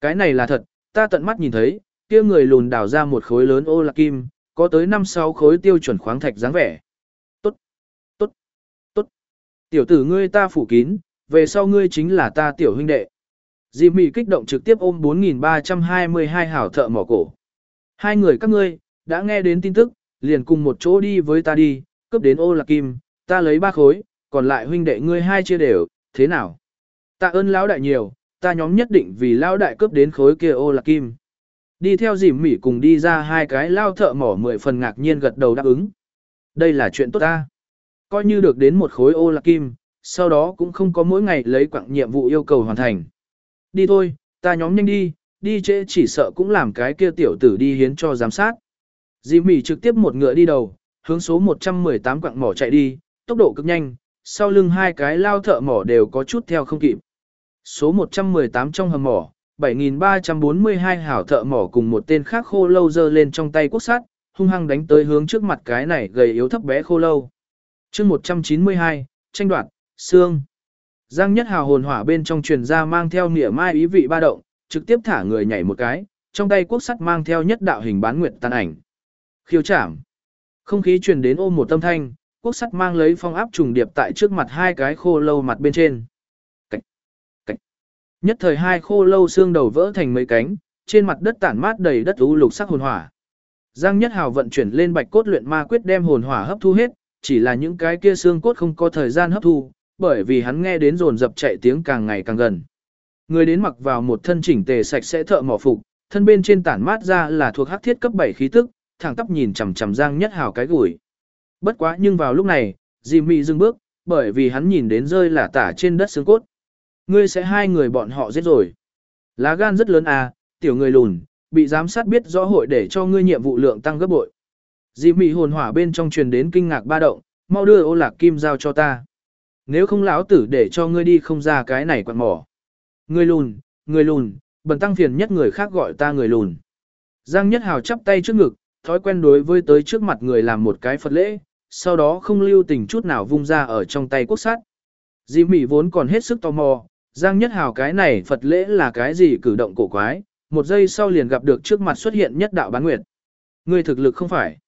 Cái này là thật, ta tận mắt nhìn thấy, kia người lùn đào ra một khối lớn ô lạc kim, có tới 5-6 khối tiêu chuẩn khoáng thạch dáng vẻ. Tốt, tốt, tốt. Tiểu tử ngươi ta phủ kín, về sau ngươi chính là ta tiểu huynh đệ. Dì Mị kích động trực tiếp ôm 4.322 hảo thợ mỏ cổ. Hai người các ngươi, đã nghe đến tin tức, liền cùng một chỗ đi với ta đi, cướp đến ô lạc kim, ta lấy ba khối, còn lại huynh đệ ngươi hai chia đều, thế nào? Tạ ơn lão đại nhiều, ta nhóm nhất định vì lão đại cướp đến khối kia ô lạc kim. Đi theo dìm mỉ cùng đi ra hai cái lao thợ mỏ mười phần ngạc nhiên gật đầu đáp ứng. Đây là chuyện tốt ta. Coi như được đến một khối ô lạc kim, sau đó cũng không có mỗi ngày lấy quặng nhiệm vụ yêu cầu hoàn thành. Đi thôi, ta nhóm nhanh đi, đi trễ chỉ sợ cũng làm cái kia tiểu tử đi hiến cho giám sát. Dì mỉ trực tiếp một ngựa đi đầu, hướng số 118 quặng mỏ chạy đi, tốc độ cực nhanh, sau lưng hai cái lao thợ mỏ đều có chút theo không kịp. Số 118 trong hầm mỏ, 7.342 hảo thợ mỏ cùng một tên khác khô lâu dơ lên trong tay quốc sát, hung hăng đánh tới hướng trước mặt cái này gầy yếu thấp bé khô lâu. chương 192, tranh đoạt, xương. Giang nhất hào hồn hỏa bên trong truyền ra mang theo nỉa mai ý vị ba động, trực tiếp thả người nhảy một cái, trong tay quốc sắt mang theo nhất đạo hình bán nguyệt tàn ảnh. Khiêu chạm. Không khí truyền đến ôm một tâm thanh, quốc sắt mang lấy phong áp trùng điệp tại trước mặt hai cái khô lâu mặt bên trên. Cạch, cạch. Nhất thời hai khô lâu xương đầu vỡ thành mấy cánh, trên mặt đất tản mát đầy đất u lục sắc hồn hỏa. Giang Nhất Hào vận chuyển lên bạch cốt luyện ma quyết đem hồn hỏa hấp thu hết, chỉ là những cái kia xương cốt không có thời gian hấp thu, bởi vì hắn nghe đến rồn dập chạy tiếng càng ngày càng gần. Người đến mặc vào một thân chỉnh tề sạch sẽ thợ mỏ phục, thân bên trên tản mát ra là thuộc hắc thiết cấp 7 khí tức, thẳng tắp nhìn chằm chằm Giang Nhất Hào cái gùi. Bất quá nhưng vào lúc này, Jimmy dừng bước, bởi vì hắn nhìn đến rơi là tả trên đất xương cốt. Ngươi sẽ hai người bọn họ giết rồi. Lá gan rất lớn à, tiểu người lùn, bị giám sát biết rõ hội để cho ngươi nhiệm vụ lượng tăng gấp bội. Jimmy hồn hỏa bên trong truyền đến kinh ngạc ba động, mau đưa ô lạc kim giao cho ta. Nếu không lão tử để cho ngươi đi không ra cái này quặn mỏ. Người lùn, người lùn, bần tăng phiền nhất người khác gọi ta người lùn. Giang Nhất Hào chắp tay trước ngực, thói quen đối với tới trước mặt người làm một cái Phật lễ, sau đó không lưu tình chút nào vung ra ở trong tay quốc sát. Di Mỹ vốn còn hết sức tò mò, Giang Nhất Hào cái này Phật lễ là cái gì cử động cổ quái, một giây sau liền gặp được trước mặt xuất hiện nhất đạo bán nguyệt. Người thực lực không phải.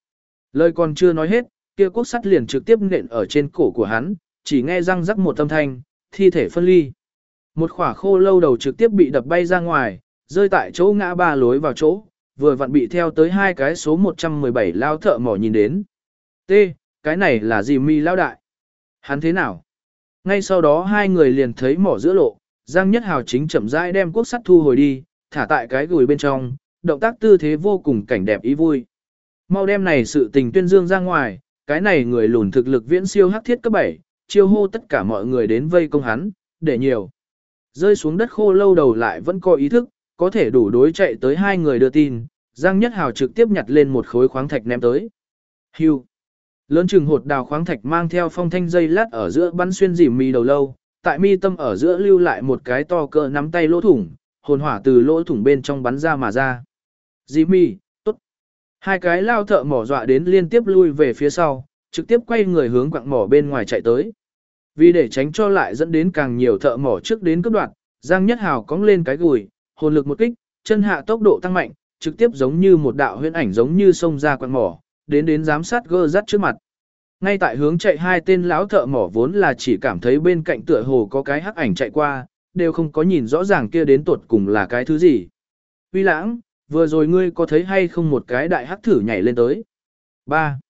Lời còn chưa nói hết, kia quốc sắt liền trực tiếp nện ở trên cổ của hắn, chỉ nghe răng rắc một âm thanh, thi thể phân ly. Một khỏa khô lâu đầu trực tiếp bị đập bay ra ngoài, rơi tại chỗ ngã ba lối vào chỗ, vừa vặn bị theo tới hai cái số 117 lao thợ mỏ nhìn đến. T, cái này là gì mi lao đại? Hắn thế nào? Ngay sau đó hai người liền thấy mỏ giữa lộ, Giang Nhất Hào chính chậm rãi đem quốc sắt thu hồi đi, thả tại cái gùi bên trong, động tác tư thế vô cùng cảnh đẹp ý vui. Mau đem này sự tình tuyên dương ra ngoài, cái này người lùn thực lực viễn siêu hắc thiết cấp 7, chiêu hô tất cả mọi người đến vây công hắn, để nhiều. Rơi xuống đất khô lâu đầu lại vẫn có ý thức, có thể đủ đối chạy tới hai người đưa tin, Giang Nhất Hào trực tiếp nhặt lên một khối khoáng thạch ném tới. Hưu. Lớn chừng hột đào khoáng thạch mang theo phong thanh dây lát ở giữa bắn xuyên dìm mi đầu lâu, tại mi tâm ở giữa lưu lại một cái to cỡ nắm tay lỗ thủng, hồn hỏa từ lỗ thủng bên trong bắn ra mà ra. Dìm mi, tốt. Hai cái lao thợ mỏ dọa đến liên tiếp lui về phía sau, trực tiếp quay người hướng quặng mỏ bên ngoài chạy tới. Vì để tránh cho lại dẫn đến càng nhiều thợ mỏ trước đến cấp đoạn, Giang Nhất Hào cóng lên cái gùi, hồn lực một kích, chân hạ tốc độ tăng mạnh, trực tiếp giống như một đạo huyễn ảnh giống như xông ra quặng mỏ, đến đến giám sát gơ rắt trước mặt. Ngay tại hướng chạy hai tên lão thợ mỏ vốn là chỉ cảm thấy bên cạnh tựa hồ có cái hắc ảnh chạy qua, đều không có nhìn rõ ràng kia đến tuột cùng là cái thứ gì. Uy lãng, vừa rồi ngươi có thấy hay không một cái đại hắc thử nhảy lên tới. 3.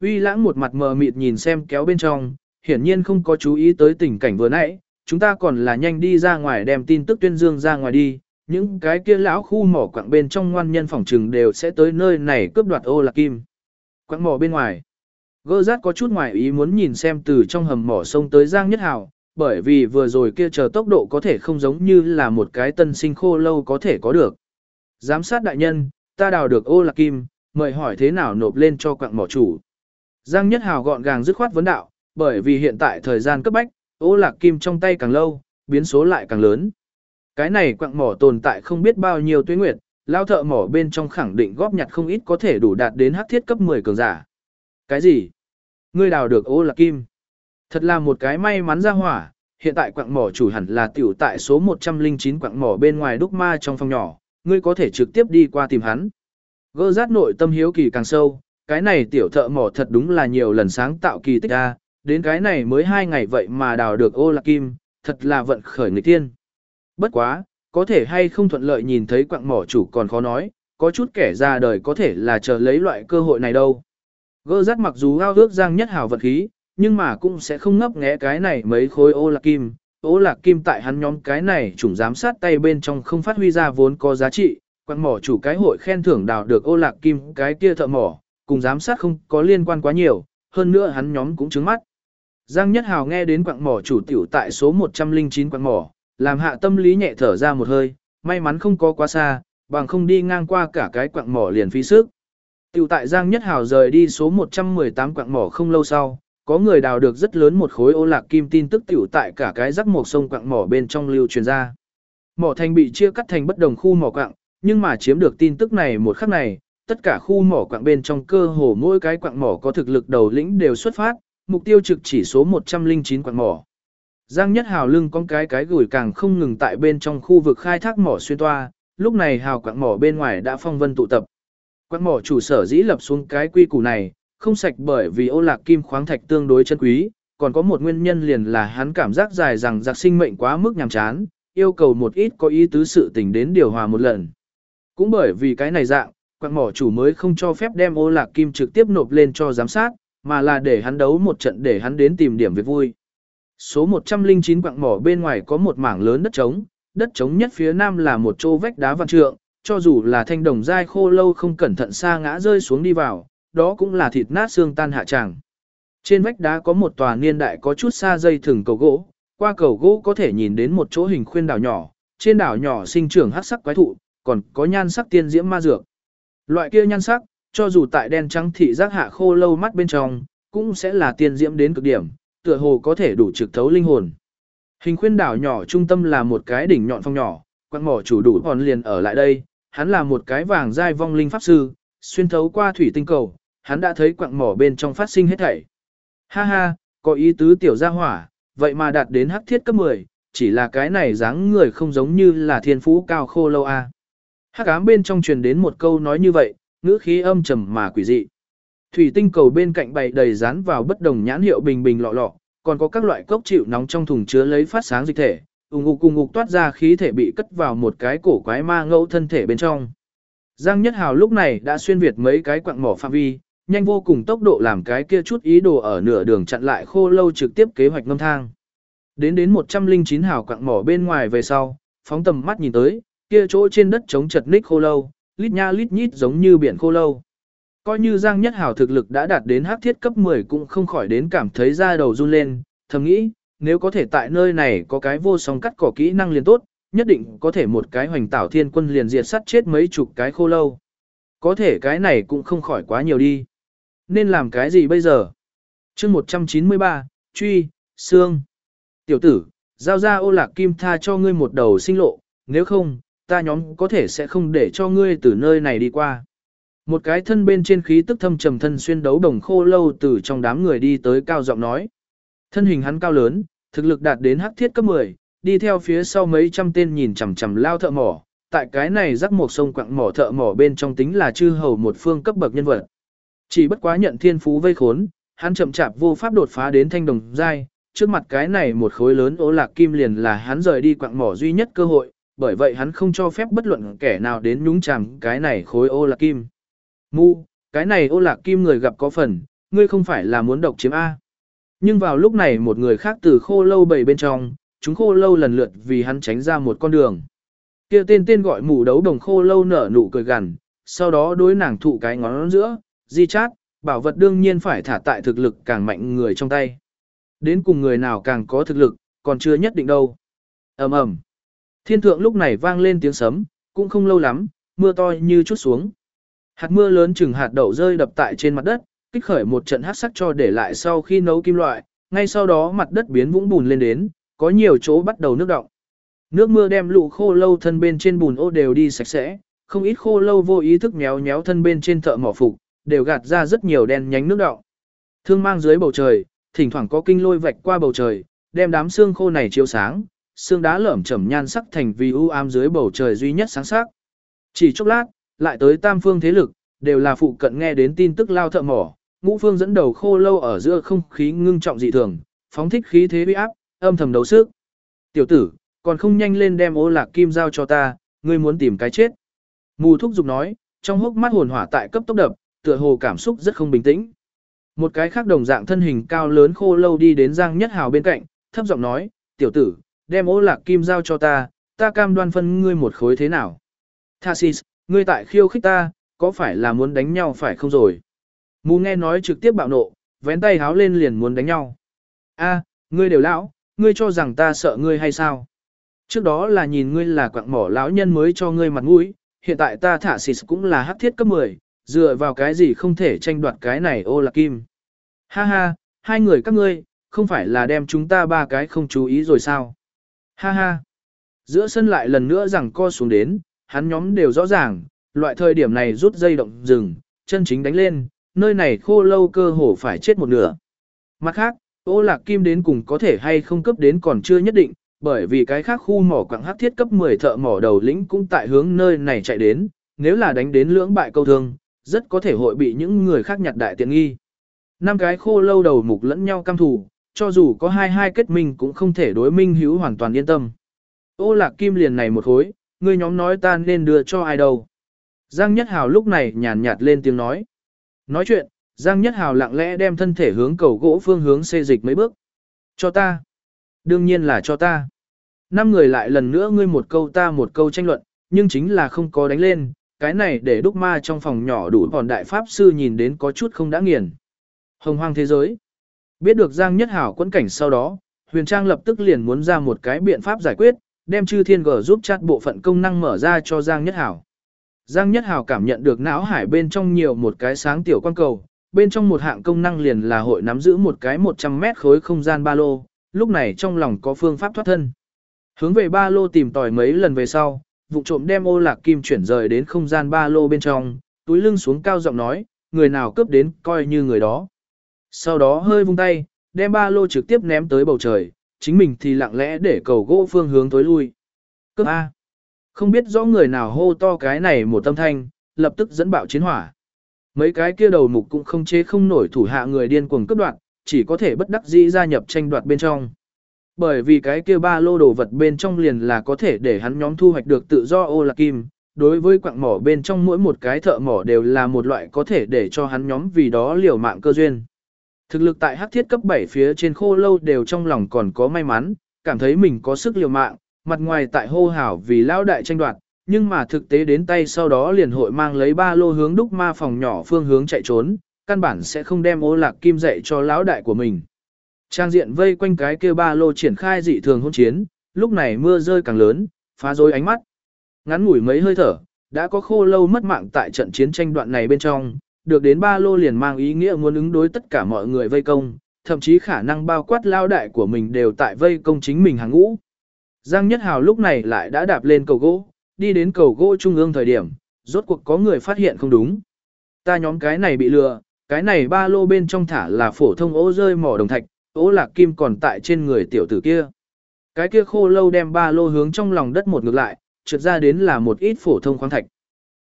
Uy lãng một mặt mờ mịt nhìn xem kéo bên trong, hiển nhiên không có chú ý tới tình cảnh vừa nãy, chúng ta còn là nhanh đi ra ngoài đem tin tức tuyên dương ra ngoài đi, những cái kia lão khu mỏ quặng bên trong ngoan nhân phòng trừng đều sẽ tới nơi này cướp đoạt ô lạc kim. Quặng mỏ bên ngoài. Gơ rát có chút ngoài ý muốn nhìn xem từ trong hầm mỏ sông tới Giang Nhất Hào, bởi vì vừa rồi kia chờ tốc độ có thể không giống như là một cái tân sinh khô lâu có thể có được. Giám sát đại nhân, ta đào được ô lạc kim, mời hỏi thế nào nộp lên cho quặng mỏ chủ. Giang Nhất Hào gọn gàng dứt khoát vấn đạo, bởi vì hiện tại thời gian cấp bách, ô lạc kim trong tay càng lâu, biến số lại càng lớn. Cái này quặng mỏ tồn tại không biết bao nhiêu tuyết nguyệt, lao thợ mỏ bên trong khẳng định góp nhặt không ít có thể đủ đạt đến hắc thiết cấp 10 cường giả. Cái gì? Ngươi đào được ô lạc kim. Thật là một cái may mắn ra hỏa, hiện tại quặng mỏ chủ hẳn là tiểu tại số 109 quặng mỏ bên ngoài đúc ma trong phòng nhỏ, ngươi có thể trực tiếp đi qua tìm hắn. Gơ rát nội tâm hiếu kỳ càng sâu, cái này tiểu thợ mỏ thật đúng là nhiều lần sáng tạo kỳ tích ra, đến cái này mới hai ngày vậy mà đào được ô lạc kim, thật là vận khởi người tiên. Bất quá, có thể hay không thuận lợi nhìn thấy quặng mỏ chủ còn khó nói, có chút kẻ ra đời có thể là chờ lấy loại cơ hội này đâu. Gơ rát mặc dù ao ước giang nhất hào vật khí, nhưng mà cũng sẽ không ngấp nghé cái này mấy khối ô lạc kim. Ô lạc kim tại hắn nhóm cái này chủng giám sát tay bên trong không phát huy ra vốn có giá trị, quặng mỏ chủ cái hội khen thưởng đào được ô lạc kim cái kia thợ mỏ, cùng giám sát không có liên quan quá nhiều, hơn nữa hắn nhóm cũng trứng mắt. Giang Nhất Hào nghe đến quặng mỏ chủ tiểu tại số 109 quặng mỏ, làm hạ tâm lý nhẹ thở ra một hơi, may mắn không có quá xa, bằng không đi ngang qua cả cái quặng mỏ liền phí sức. Tiểu tại Giang Nhất Hào rời đi số 118 quặng mỏ không lâu sau, có người đào được rất lớn một khối ô lạc kim tin tức tiểu tại cả cái rắc một sông quặng mỏ bên trong lưu truyền ra. Mỏ thành bị chia cắt thành bất đồng khu mỏ quặng, nhưng mà chiếm được tin tức này một khắc này, tất cả khu mỏ quặng bên trong cơ hồ mỗi cái quặng mỏ có thực lực đầu lĩnh đều xuất phát, mục tiêu trực chỉ số 109 quặng mỏ. Giang Nhất Hào lưng con cái cái gửi càng không ngừng tại bên trong khu vực khai thác mỏ xuyên toa, lúc này hào quặng mỏ bên ngoài đã phong vân tụ tập. Quặng mỏ chủ sở dĩ lập xuống cái quy củ này, không sạch bởi vì ô lạc kim khoáng thạch tương đối chân quý, còn có một nguyên nhân liền là hắn cảm giác dài rằng giặc sinh mệnh quá mức nhàm chán, yêu cầu một ít có ý tứ sự tình đến điều hòa một lần. Cũng bởi vì cái này dạng, quặng mỏ chủ mới không cho phép đem ô lạc kim trực tiếp nộp lên cho giám sát, mà là để hắn đấu một trận để hắn đến tìm điểm việc vui. Số 109 quặng mỏ bên ngoài có một mảng lớn đất trống, đất trống nhất phía nam là một chỗ vách đá văn trượng, cho dù là thanh đồng dai khô lâu không cẩn thận xa ngã rơi xuống đi vào, đó cũng là thịt nát xương tan hạ tràng. Trên vách đá có một tòa niên đại có chút xa dây thừng cầu gỗ, qua cầu gỗ có thể nhìn đến một chỗ hình khuyên đảo nhỏ, trên đảo nhỏ sinh trưởng hắc sắc quái thụ, còn có nhan sắc tiên diễm ma dược. Loại kia nhan sắc, cho dù tại đen trắng thị giác hạ khô lâu mắt bên trong, cũng sẽ là tiên diễm đến cực điểm, tựa hồ có thể đủ trực thấu linh hồn. Hình khuyên đảo nhỏ trung tâm là một cái đỉnh nhọn phong nhỏ, Quan mỏ chủ đủ hòn liền ở lại đây, hắn là một cái vàng dai vong linh pháp sư, xuyên thấu qua thủy tinh cầu, hắn đã thấy quặng mỏ bên trong phát sinh hết thảy. Ha ha, có ý tứ tiểu gia hỏa, vậy mà đạt đến hắc thiết cấp 10, chỉ là cái này dáng người không giống như là thiên phú cao khô lâu a. Hắc ám bên trong truyền đến một câu nói như vậy, ngữ khí âm trầm mà quỷ dị. Thủy tinh cầu bên cạnh bày đầy dán vào bất đồng nhãn hiệu bình bình lọ lọ, còn có các loại cốc chịu nóng trong thùng chứa lấy phát sáng dịch thể, ung ngục cùng ngục toát ra khí thể bị cất vào một cái cổ quái ma ngẫu thân thể bên trong. Giang Nhất Hào lúc này đã xuyên việt mấy cái quặng mỏ phạm vi, nhanh vô cùng tốc độ làm cái kia chút ý đồ ở nửa đường chặn lại khô lâu trực tiếp kế hoạch ngâm thang. Đến đến 109 hào quặng mỏ bên ngoài về sau, phóng tầm mắt nhìn tới, kia chỗ trên đất trống chật ních khô lâu, lít nha lít nhít giống như biển khô lâu. Coi như Giang Nhất hảo thực lực đã đạt đến hắc thiết cấp 10 cũng không khỏi đến cảm thấy da đầu run lên, thầm nghĩ, nếu có thể tại nơi này có cái vô song cắt cỏ kỹ năng liền tốt, nhất định có thể một cái hoành tảo thiên quân liền diệt sát chết mấy chục cái khô lâu. Có thể cái này cũng không khỏi quá nhiều đi. Nên làm cái gì bây giờ? chương 193, truy, xương. Tiểu tử, giao ra ô lạc kim tha cho ngươi một đầu sinh lộ, nếu không, ta nhóm có thể sẽ không để cho ngươi từ nơi này đi qua. Một cái thân bên trên khí tức thâm trầm thân xuyên đấu đồng khô lâu từ trong đám người đi tới cao giọng nói. Thân hình hắn cao lớn, thực lực đạt đến hắc thiết cấp 10, đi theo phía sau mấy trăm tên nhìn chằm chằm lao thợ mỏ, tại cái này rắc một sông quặng mỏ thợ mỏ bên trong tính là chư hầu một phương cấp bậc nhân vật. Chỉ bất quá nhận thiên phú vây khốn, hắn chậm chạp vô pháp đột phá đến thanh đồng giai, trước mặt cái này một khối lớn ố lạc kim liền là hắn rời đi quặng mỏ duy nhất cơ hội, bởi vậy hắn không cho phép bất luận kẻ nào đến nhúng chàm cái này khối ô lạc kim. Mu, cái này ô lạc kim người gặp có phần, ngươi không phải là muốn độc chiếm A. Nhưng vào lúc này một người khác từ khô lâu bầy bên trong, chúng khô lâu lần lượt vì hắn tránh ra một con đường. kia tên tên gọi mù đấu đồng khô lâu nở nụ cười gằn, sau đó đối nàng thụ cái ngón giữa, di chát, bảo vật đương nhiên phải thả tại thực lực càng mạnh người trong tay. Đến cùng người nào càng có thực lực, còn chưa nhất định đâu. ầm ầm Thiên thượng lúc này vang lên tiếng sấm, cũng không lâu lắm, mưa to như chút xuống. Hạt mưa lớn chừng hạt đậu rơi đập tại trên mặt đất, kích khởi một trận hát sắc cho để lại sau khi nấu kim loại, ngay sau đó mặt đất biến vũng bùn lên đến, có nhiều chỗ bắt đầu nước động. Nước mưa đem lũ khô lâu thân bên trên bùn ô đều đi sạch sẽ, không ít khô lâu vô ý thức méo méo thân bên trên thợ mỏ phục, đều gạt ra rất nhiều đen nhánh nước động. Thương mang dưới bầu trời, thỉnh thoảng có kinh lôi vạch qua bầu trời, đem đám xương khô này chiếu sáng, xương đá lởm chẩm nhan sắc thành vì u ám dưới bầu trời duy nhất sáng sắc. Chỉ chốc lát, lại tới tam phương thế lực, đều là phụ cận nghe đến tin tức lao thợ mỏ, ngũ phương dẫn đầu khô lâu ở giữa không khí ngưng trọng dị thường, phóng thích khí thế uy áp, âm thầm đấu sức. Tiểu tử, còn không nhanh lên đem ô lạc kim giao cho ta, ngươi muốn tìm cái chết. Mù thúc giục nói, trong hốc mắt hồn hỏa tại cấp tốc đập, tựa hồ cảm xúc rất không bình tĩnh. Một cái khác đồng dạng thân hình cao lớn khô lâu đi đến Giang Nhất Hào bên cạnh, thấp giọng nói, tiểu tử, đem ô lạc kim giao cho ta, ta cam đoan phân ngươi một khối thế nào. Thasis, ngươi tại khiêu khích ta, có phải là muốn đánh nhau phải không rồi? Mù nghe nói trực tiếp bạo nộ, vén tay háo lên liền muốn đánh nhau. A, ngươi đều lão, ngươi cho rằng ta sợ ngươi hay sao? Trước đó là nhìn ngươi là quạng mỏ lão nhân mới cho ngươi mặt mũi, hiện tại ta thả xịt cũng là hắc thiết cấp 10, dựa vào cái gì không thể tranh đoạt cái này ô là kim. Ha ha, hai người các ngươi, không phải là đem chúng ta ba cái không chú ý rồi sao? Ha ha. Giữa sân lại lần nữa rằng co xuống đến, hắn nhóm đều rõ ràng, loại thời điểm này rút dây động rừng, chân chính đánh lên, nơi này khô lâu cơ hồ phải chết một nửa. Mặt khác, ô lạc kim đến cùng có thể hay không cấp đến còn chưa nhất định, bởi vì cái khác khu mỏ quặng hắc thiết cấp 10 thợ mỏ đầu lĩnh cũng tại hướng nơi này chạy đến, nếu là đánh đến lưỡng bại câu thương, rất có thể hội bị những người khác nhặt đại tiện nghi. Năm cái khô lâu đầu mục lẫn nhau cam thủ, cho dù có hai hai kết minh cũng không thể đối minh hữu hoàn toàn yên tâm. Ô lạc kim liền này một khối, Ngươi nhóm nói ta nên đưa cho ai đâu. Giang Nhất Hào lúc này nhàn nhạt lên tiếng nói. Nói chuyện, Giang Nhất Hào lặng lẽ đem thân thể hướng cầu gỗ phương hướng xê dịch mấy bước. Cho ta. Đương nhiên là cho ta. Năm người lại lần nữa ngươi một câu ta một câu tranh luận, nhưng chính là không có đánh lên, cái này để đúc ma trong phòng nhỏ đủ còn đại pháp sư nhìn đến có chút không đã nghiền. Hồng hoang thế giới. Biết được Giang Nhất Hảo quẫn cảnh sau đó, Huyền Trang lập tức liền muốn ra một cái biện pháp giải quyết, đem chư thiên gở giúp chat bộ phận công năng mở ra cho Giang Nhất Hảo. Giang Nhất Hảo cảm nhận được não hải bên trong nhiều một cái sáng tiểu quan cầu, bên trong một hạng công năng liền là hội nắm giữ một cái 100 mét khối không gian ba lô, lúc này trong lòng có phương pháp thoát thân. Hướng về ba lô tìm tòi mấy lần về sau, vụ trộm đem ô lạc kim chuyển rời đến không gian ba lô bên trong, túi lưng xuống cao giọng nói, người nào cướp đến coi như người đó. Sau đó hơi vung tay, đem ba lô trực tiếp ném tới bầu trời, chính mình thì lặng lẽ để cầu gỗ phương hướng tối lui. Cướp A. Không biết rõ người nào hô to cái này một tâm thanh, lập tức dẫn bạo chiến hỏa. Mấy cái kia đầu mục cũng không chế không nổi thủ hạ người điên cuồng cướp đoạt, chỉ có thể bất đắc dĩ gia nhập tranh đoạt bên trong. Bởi vì cái kia ba lô đồ vật bên trong liền là có thể để hắn nhóm thu hoạch được tự do ô lạc kim, đối với quặng mỏ bên trong mỗi một cái thợ mỏ đều là một loại có thể để cho hắn nhóm vì đó liều mạng cơ duyên. Thực lực tại hắc thiết cấp 7 phía trên khô lâu đều trong lòng còn có may mắn, cảm thấy mình có sức liều mạng, mặt ngoài tại hô hào vì lão đại tranh đoạt, nhưng mà thực tế đến tay sau đó liền hội mang lấy ba lô hướng đúc ma phòng nhỏ phương hướng chạy trốn, căn bản sẽ không đem ô lạc kim dạy cho lão đại của mình. Trang diện vây quanh cái kia ba lô triển khai dị thường hôn chiến, lúc này mưa rơi càng lớn, phá rối ánh mắt. Ngắn ngủi mấy hơi thở, đã có khô lâu mất mạng tại trận chiến tranh đoạn này bên trong, được đến ba lô liền mang ý nghĩa muốn ứng đối tất cả mọi người vây công, thậm chí khả năng bao quát lao đại của mình đều tại vây công chính mình hàng ngũ. Giang Nhất Hào lúc này lại đã đạp lên cầu gỗ, đi đến cầu gỗ trung ương thời điểm, rốt cuộc có người phát hiện không đúng. Ta nhóm cái này bị lừa, cái này ba lô bên trong thả là phổ thông ố rơi mỏ đồng thạch, ố lạc kim còn tại trên người tiểu tử kia. Cái kia khô lâu đem ba lô hướng trong lòng đất một ngược lại, trượt ra đến là một ít phổ thông khoáng thạch.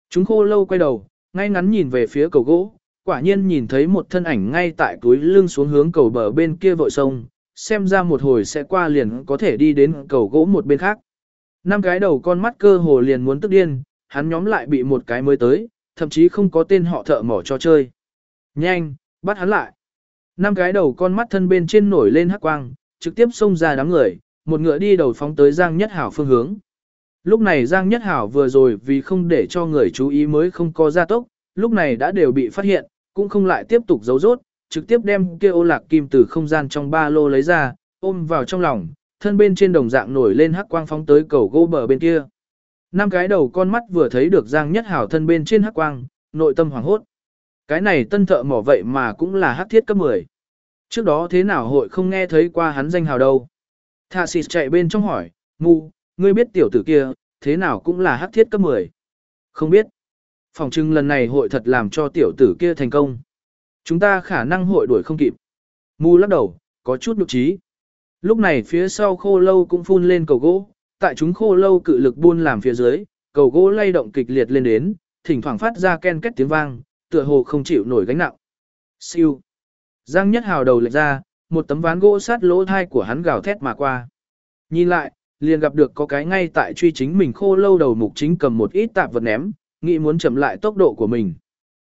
Chúng khô lâu quay đầu, ngay ngắn nhìn về phía cầu gỗ, quả nhiên nhìn thấy một thân ảnh ngay tại túi lưng xuống hướng cầu bờ bên kia vội sông, xem ra một hồi sẽ qua liền có thể đi đến cầu gỗ một bên khác. Năm cái đầu con mắt cơ hồ liền muốn tức điên, hắn nhóm lại bị một cái mới tới, thậm chí không có tên họ thợ mỏ cho chơi. Nhanh, bắt hắn lại. Năm cái đầu con mắt thân bên trên nổi lên hắc quang, trực tiếp xông ra đám người, một ngựa đi đầu phóng tới Giang Nhất Hảo phương hướng. Lúc này Giang Nhất Hảo vừa rồi vì không để cho người chú ý mới không có gia tốc, lúc này đã đều bị phát hiện, cũng không lại tiếp tục giấu rốt, trực tiếp đem kia ô lạc kim từ không gian trong ba lô lấy ra, ôm vào trong lòng, thân bên trên đồng dạng nổi lên hắc quang phóng tới cầu gỗ bờ bên kia. Năm cái đầu con mắt vừa thấy được Giang Nhất Hảo thân bên trên hắc quang, nội tâm hoảng hốt. Cái này tân thợ mỏ vậy mà cũng là hắc thiết cấp 10. Trước đó thế nào hội không nghe thấy qua hắn danh hào đâu. thà xịt chạy bên trong hỏi, ngu, ngươi biết tiểu tử kia, thế nào cũng là hắc thiết cấp 10. Không biết. Phòng trưng lần này hội thật làm cho tiểu tử kia thành công. Chúng ta khả năng hội đuổi không kịp. Mu lắc đầu, có chút nhục trí. Lúc này phía sau khô lâu cũng phun lên cầu gỗ, tại chúng khô lâu cự lực buôn làm phía dưới, cầu gỗ lay động kịch liệt lên đến, thỉnh thoảng phát ra ken két tiếng vang, tựa hồ không chịu nổi gánh nặng. Siêu. Giang Nhất Hào đầu lệch ra, một tấm ván gỗ sát lỗ thai của hắn gào thét mà qua. Nhìn lại, liền gặp được có cái ngay tại truy chính mình khô lâu đầu mục chính cầm một ít tạp vật ném, nghĩ muốn chậm lại tốc độ của mình.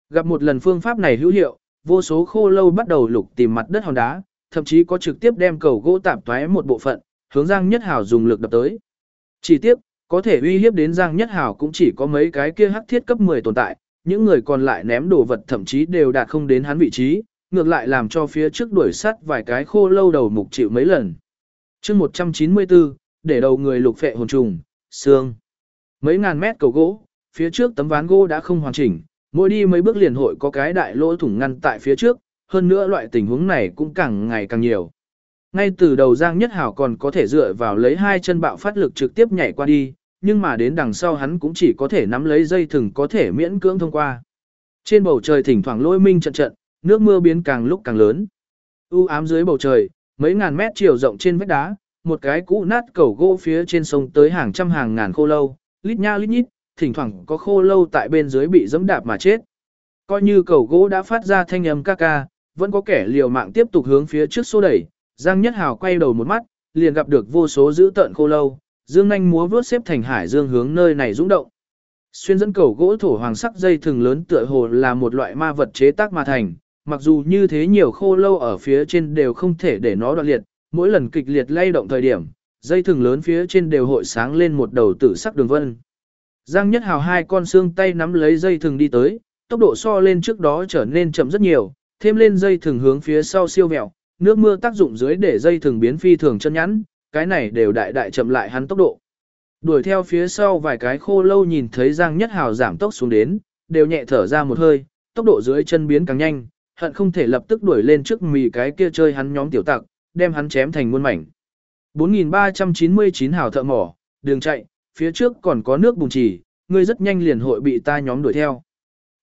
Gặp một lần phương pháp này hữu hiệu, vô số khô lâu bắt đầu lục tìm mặt đất hòn đá, thậm chí có trực tiếp đem cầu gỗ tạp toé một bộ phận, hướng Giang Nhất hảo dùng lực đập tới. Chỉ tiếp, có thể uy hiếp đến Giang Nhất hảo cũng chỉ có mấy cái kia hắc thiết cấp 10 tồn tại, những người còn lại ném đồ vật thậm chí đều đạt không đến hắn vị trí, ngược lại làm cho phía trước đuổi sắt vài cái khô lâu đầu mục chịu mấy lần. chương 194, để đầu người lục phệ hồn trùng, xương. Mấy ngàn mét cầu gỗ, phía trước tấm ván gỗ đã không hoàn chỉnh, mỗi đi mấy bước liền hội có cái đại lỗ thủng ngăn tại phía trước, hơn nữa loại tình huống này cũng càng ngày càng nhiều. Ngay từ đầu Giang Nhất Hảo còn có thể dựa vào lấy hai chân bạo phát lực trực tiếp nhảy qua đi, nhưng mà đến đằng sau hắn cũng chỉ có thể nắm lấy dây thừng có thể miễn cưỡng thông qua. Trên bầu trời thỉnh thoảng lôi minh trận trận, nước mưa biến càng lúc càng lớn. U ám dưới bầu trời, mấy ngàn mét chiều rộng trên vách đá, một cái cũ nát cầu gỗ phía trên sông tới hàng trăm hàng ngàn khô lâu, lít nha lít nhít, thỉnh thoảng có khô lâu tại bên dưới bị dẫm đạp mà chết. Coi như cầu gỗ đã phát ra thanh âm ca ca, vẫn có kẻ liều mạng tiếp tục hướng phía trước xô đẩy, Giang Nhất Hào quay đầu một mắt, liền gặp được vô số dữ tợn khô lâu, dương nhanh múa vướt xếp thành hải dương hướng nơi này dũng động. Xuyên dẫn cầu gỗ thổ hoàng sắc dây thường lớn tựa hồ là một loại ma vật chế tác mà thành, mặc dù như thế nhiều khô lâu ở phía trên đều không thể để nó đoạn liệt, mỗi lần kịch liệt lay động thời điểm, dây thừng lớn phía trên đều hội sáng lên một đầu tử sắc đường vân. Giang Nhất Hào hai con xương tay nắm lấy dây thừng đi tới, tốc độ so lên trước đó trở nên chậm rất nhiều, thêm lên dây thừng hướng phía sau siêu vẹo, nước mưa tác dụng dưới để dây thừng biến phi thường chân nhẵn, cái này đều đại đại chậm lại hắn tốc độ. Đuổi theo phía sau vài cái khô lâu nhìn thấy Giang Nhất Hào giảm tốc xuống đến, đều nhẹ thở ra một hơi, tốc độ dưới chân biến càng nhanh, hận không thể lập tức đuổi lên trước mì cái kia chơi hắn nhóm tiểu tặc, đem hắn chém thành muôn mảnh. 4399 hào thợ mỏ, đường chạy, phía trước còn có nước bùng trì, ngươi rất nhanh liền hội bị ta nhóm đuổi theo.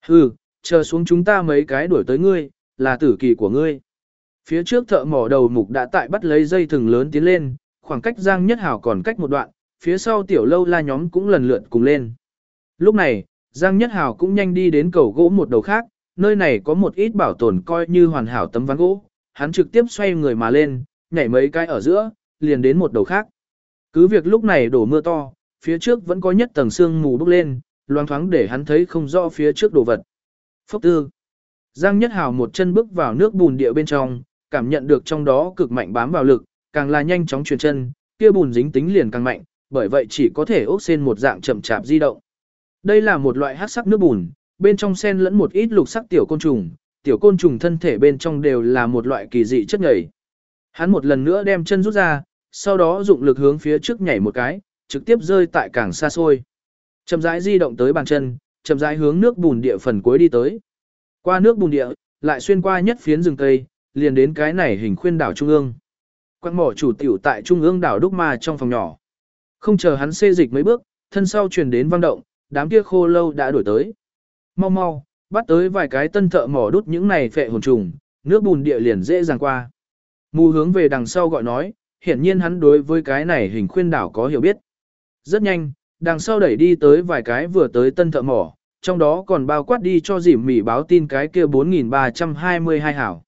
Hừ, chờ xuống chúng ta mấy cái đuổi tới ngươi, là tử kỳ của ngươi. Phía trước thợ mỏ đầu mục đã tại bắt lấy dây thừng lớn tiến lên, khoảng cách Giang Nhất Hảo còn cách một đoạn, phía sau tiểu lâu la nhóm cũng lần lượt cùng lên. Lúc này, Giang Nhất Hảo cũng nhanh đi đến cầu gỗ một đầu khác, nơi này có một ít bảo tồn coi như hoàn hảo tấm ván gỗ, hắn trực tiếp xoay người mà lên, nhảy mấy cái ở giữa, liền đến một đầu khác. Cứ việc lúc này đổ mưa to, phía trước vẫn có nhất tầng sương mù bốc lên, loang thoáng để hắn thấy không rõ phía trước đồ vật. Phốc tư. Giang Nhất Hào một chân bước vào nước bùn địa bên trong, cảm nhận được trong đó cực mạnh bám vào lực, càng là nhanh chóng chuyển chân, kia bùn dính tính liền càng mạnh, bởi vậy chỉ có thể ốc sen một dạng chậm chạp di động. Đây là một loại hắc sắc nước bùn, bên trong sen lẫn một ít lục sắc tiểu côn trùng, tiểu côn trùng thân thể bên trong đều là một loại kỳ dị chất nhảy. Hắn một lần nữa đem chân rút ra, sau đó dụng lực hướng phía trước nhảy một cái, trực tiếp rơi tại càng xa xôi. Chậm rãi di động tới bàn chân, chậm rãi hướng nước bùn địa phần cuối đi tới. Qua nước bùn địa, lại xuyên qua nhất phiến rừng cây, liền đến cái này hình khuyên đảo trung ương. Quang mỏ chủ tiểu tại trung ương đảo đúc ma trong phòng nhỏ. Không chờ hắn xê dịch mấy bước, thân sau truyền đến vang động, đám kia khô lâu đã đuổi tới. Mau mau, bắt tới vài cái tân thợ mỏ đút những này phệ hồn trùng, nước bùn địa liền dễ dàng qua. Mù hướng về đằng sau gọi nói, hiển nhiên hắn đối với cái này hình khuyên đảo có hiểu biết. Rất nhanh, đằng sau đẩy đi tới vài cái vừa tới tân thợ mỏ, trong đó còn bao quát đi cho dìm mỉ báo tin cái kia 4322 hảo.